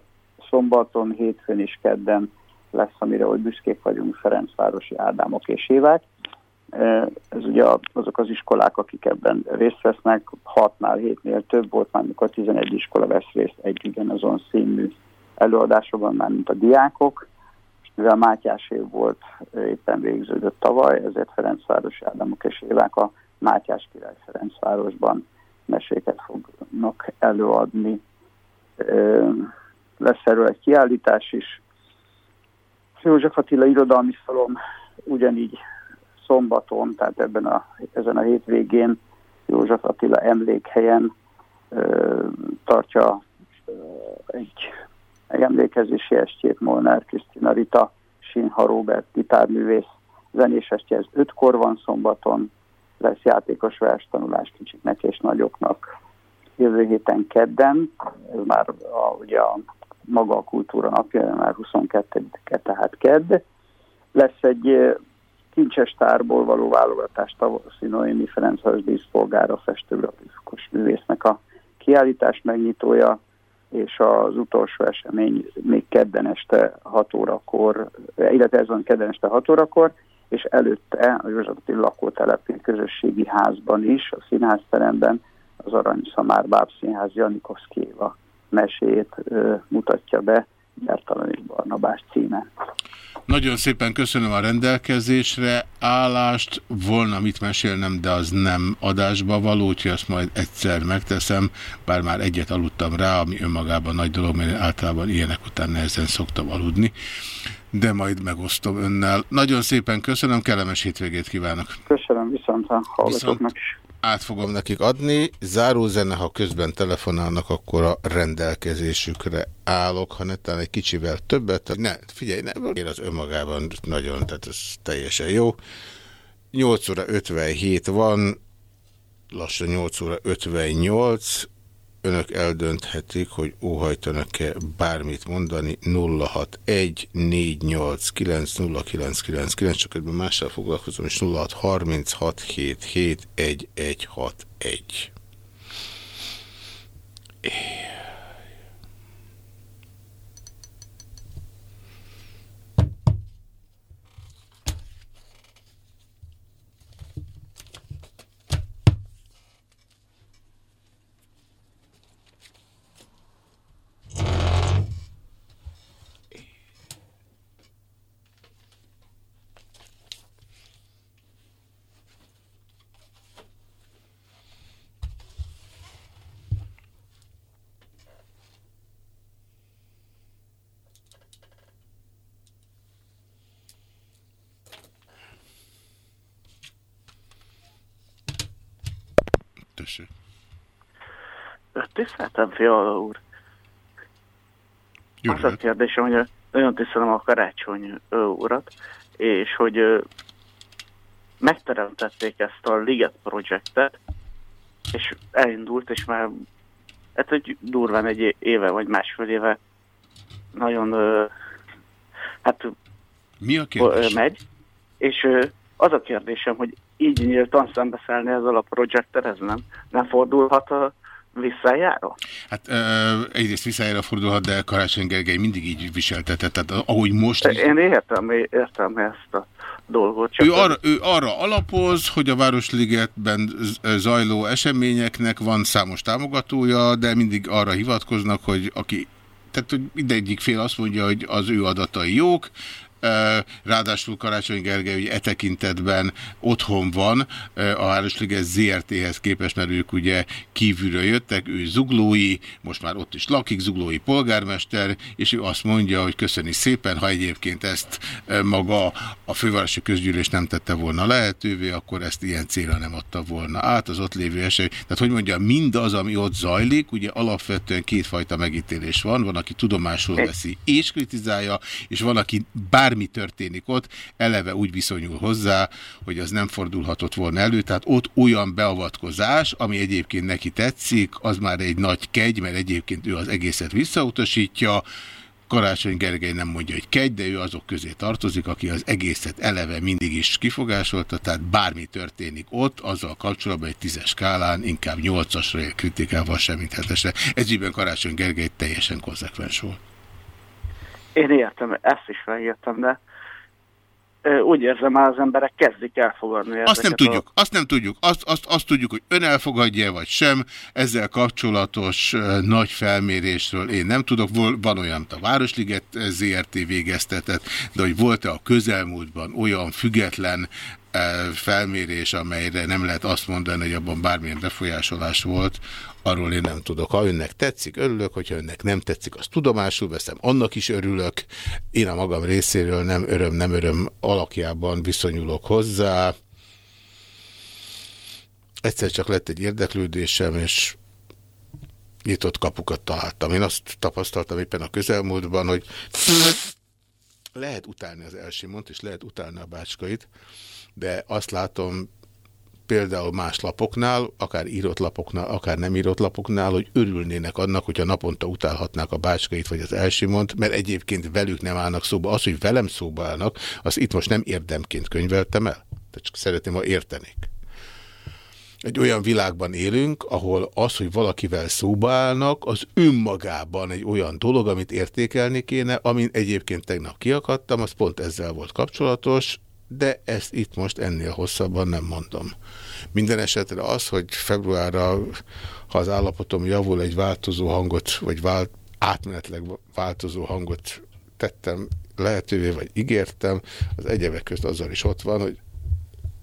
szombaton, hétfőn és kedden lesz, amire hogy büszkék vagyunk, Ferencvárosi Ádámok és Évek. Ez ugye azok az iskolák, akik ebben részt vesznek, 6-nál, 7-nél több volt már, mikor 11 iskola vesz részt egy ugyanazon színű előadásokban, már mint a diákok, és mivel Mátyás év volt, éppen végződött tavaly, ezért Ferencvárosi Ádámok és Évák a Mátyás király Ferencvárosban meséket fognak előadni. Lesz erről egy kiállítás is. József Attila irodalmi szalom ugyanígy szombaton, tehát ebben a, ezen a hétvégén József Attila emlékhelyen ö, tartja ö, egy, egy emlékezési estjét Molnár Krisztina Rita, Sinha Robert gitárművész zenés estje, ez ötkor van szombaton, lesz játékos verstanulás kicsiknek és nagyoknak jövő héten kedden, ez már a, ugye a maga a kultúra napja, már 22-e, tehát kedd. Lesz egy kincses tárból való válogatást tavaszi Noémi Ferencváros díszpolgára festőgrafikus művésznek a kiállítás megnyitója, és az utolsó esemény még kedden este 6 órakor, illetve ez van kedden este 6 órakor, és előtte a József lakótelepi közösségi házban is, a színházteremben az Aranyszamár Bábszínház Janikovszkiéva mesét ö, mutatja be, Bertalan Barnabás címen. Nagyon szépen köszönöm a rendelkezésre állást, volna mit mesélnem, de az nem adásba való, úgyhogy azt majd egyszer megteszem, bár már egyet aludtam rá, ami önmagában nagy dolog, mert általában ilyenek után nehezen szoktam aludni, de majd megosztom önnel. Nagyon szépen köszönöm, kellemes hétvégét kívánok! Köszönöm, viszont a hallgatóknak is át fogom nekik adni. Zárózene, ha közben telefonálnak, akkor a rendelkezésükre állok, ha netán egy kicsivel többet. Ne, figyelj, ne, én az önmagában nagyon, tehát ez teljesen jó. 8 óra 57 van, lassan 8 óra 58, önök eldönthetik, hogy óhajtanak-e bármit mondani 061 489 0999, csak ebben mással foglalkozom, és 0636771161. Tessék. Tiszteltem, Fiala úr. Jó Az a kérdésem, hogy nagyon tisztelem a karácsony urat, és hogy megteremtették ezt a Liget projektet, és elindult, és már hát egy durván egy éve, vagy másfél éve nagyon hát Mi a kérdés? megy, és az a kérdésem, hogy így nyíltan szembeszállni ezzel a projekter, ez nem, nem fordulhat a visszajára? Hát uh, egyrészt visszajára fordulhat, de Karácsony Gergely mindig így viseltetett. Tehát ahogy most... Is... Én értem, értem ezt a dolgot. Csak ő, arra, ő arra alapoz, hogy a Városligetben zajló eseményeknek van számos támogatója, de mindig arra hivatkoznak, hogy aki tehát hogy mindegyik fél azt mondja, hogy az ő adatai jók, Ráadásul Karácsony Gergely ugye e tekintetben otthon van a Városliges ZRT-hez képest, mert ők ugye kívülről jöttek, ő zuglói, most már ott is lakik, zuglói polgármester, és ő azt mondja, hogy köszöni szépen, ha egyébként ezt maga a fővárosi közgyűlés nem tette volna lehetővé, akkor ezt ilyen célra nem adta volna át az ott lévő esély. Tehát, hogy mondja, mindaz, ami ott zajlik, ugye alapvetően kétfajta megítélés van, van, aki tudomásul veszi és kritizálja, és van, aki bár bármi történik ott, eleve úgy viszonyul hozzá, hogy az nem fordulhatott volna elő, tehát ott olyan beavatkozás, ami egyébként neki tetszik, az már egy nagy kegy, mert egyébként ő az egészet visszautasítja, Karácsony Gergely nem mondja, hogy kegy, de ő azok közé tartozik, aki az egészet eleve mindig is kifogásolta, tehát bármi történik ott, azzal kapcsolatban egy tízes skálán inkább nyolcasra kritikával sem, mint. Ez ígyben Karácsony Gergely teljesen konzekvens volt. Én értem, ezt is felértem, de úgy érzem, már az emberek kezdik elfogadni. Azt nem tudjuk, a... azt nem tudjuk. Azt, azt, azt tudjuk, hogy ön elfogadja vagy sem. Ezzel kapcsolatos uh, nagy felmérésről én nem tudok. Van olyan, a Városliget ZRT végeztetett, de hogy volt-e a közelmúltban olyan független felmérés, amelyre nem lehet azt mondani, hogy abban bármilyen befolyásolás volt, arról én nem tudok. Ha önnek tetszik, örülök, hogyha önnek nem tetszik, azt tudomásul veszem, annak is örülök. Én a magam részéről nem öröm, nem öröm alakjában viszonyulok hozzá. Egyszer csak lett egy érdeklődésem, és nyitott kapukat találtam. Én azt tapasztaltam éppen a közelmúltban, hogy lehet utálni az Elsimont, és lehet utálni a bácskait, de azt látom például más lapoknál, akár írott lapoknál, akár nem írott lapoknál, hogy örülnének annak, hogyha naponta utálhatnák a bácskait vagy az elsimont, mert egyébként velük nem állnak szóba. Az, hogy velem szóba állnak, az itt most nem érdemként könyveltem el. Tehát csak szeretném, ha értenék. Egy olyan világban élünk, ahol az, hogy valakivel szóba állnak, az önmagában egy olyan dolog, amit értékelni kéne, amin egyébként tegnap kiakadtam, az pont ezzel volt kapcsolatos, de ezt itt most ennél hosszabban nem mondom. Minden esetre az, hogy februárra, ha az állapotom javul, egy változó hangot, vagy vált, átmenetleg változó hangot tettem lehetővé, vagy ígértem, az egyebek közt azzal is ott van, hogy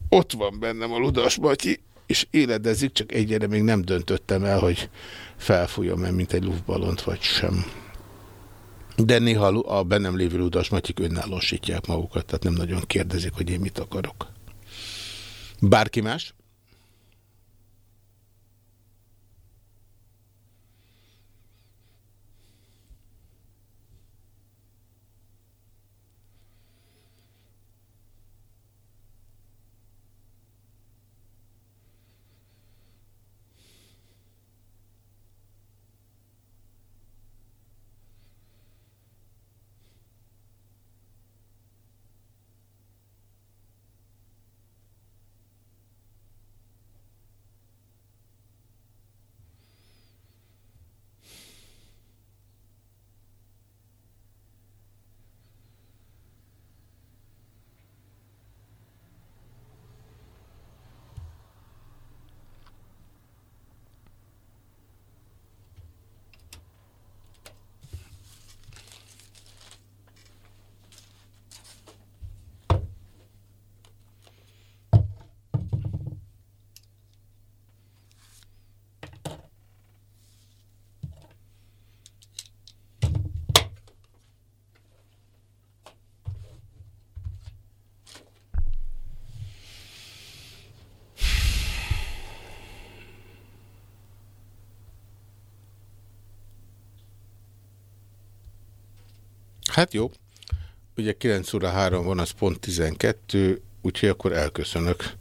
ott van bennem a Ludas Matyi, és éledezik, csak egyre még nem döntöttem el, hogy felfújom-e, mint egy luftbalont, vagy sem. De néha a bennem lévő Ludas Matyik önállósítják magukat, tehát nem nagyon kérdezik, hogy én mit akarok. Bárki más? Hát jó. Ugye 9 óra 3 van, az pont 12, úgyhogy akkor elköszönök.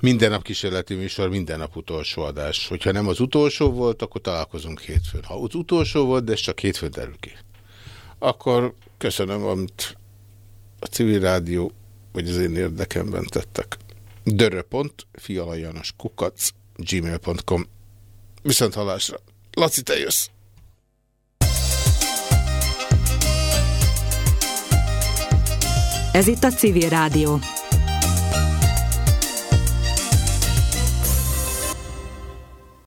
Minden nap kísérleti műsor, minden nap utolsó adás. Hogyha nem az utolsó volt, akkor találkozunk hétfőn. Ha az utolsó volt, de csak hétfőn derül ki. Akkor köszönöm, amit a civil rádió, vagy az én érdekemben tettek. Dörö.pont, fialajanos kukac, gmail.com. Viszont hallásra. Laci, te jössz! Ez itt a Civil Rádió.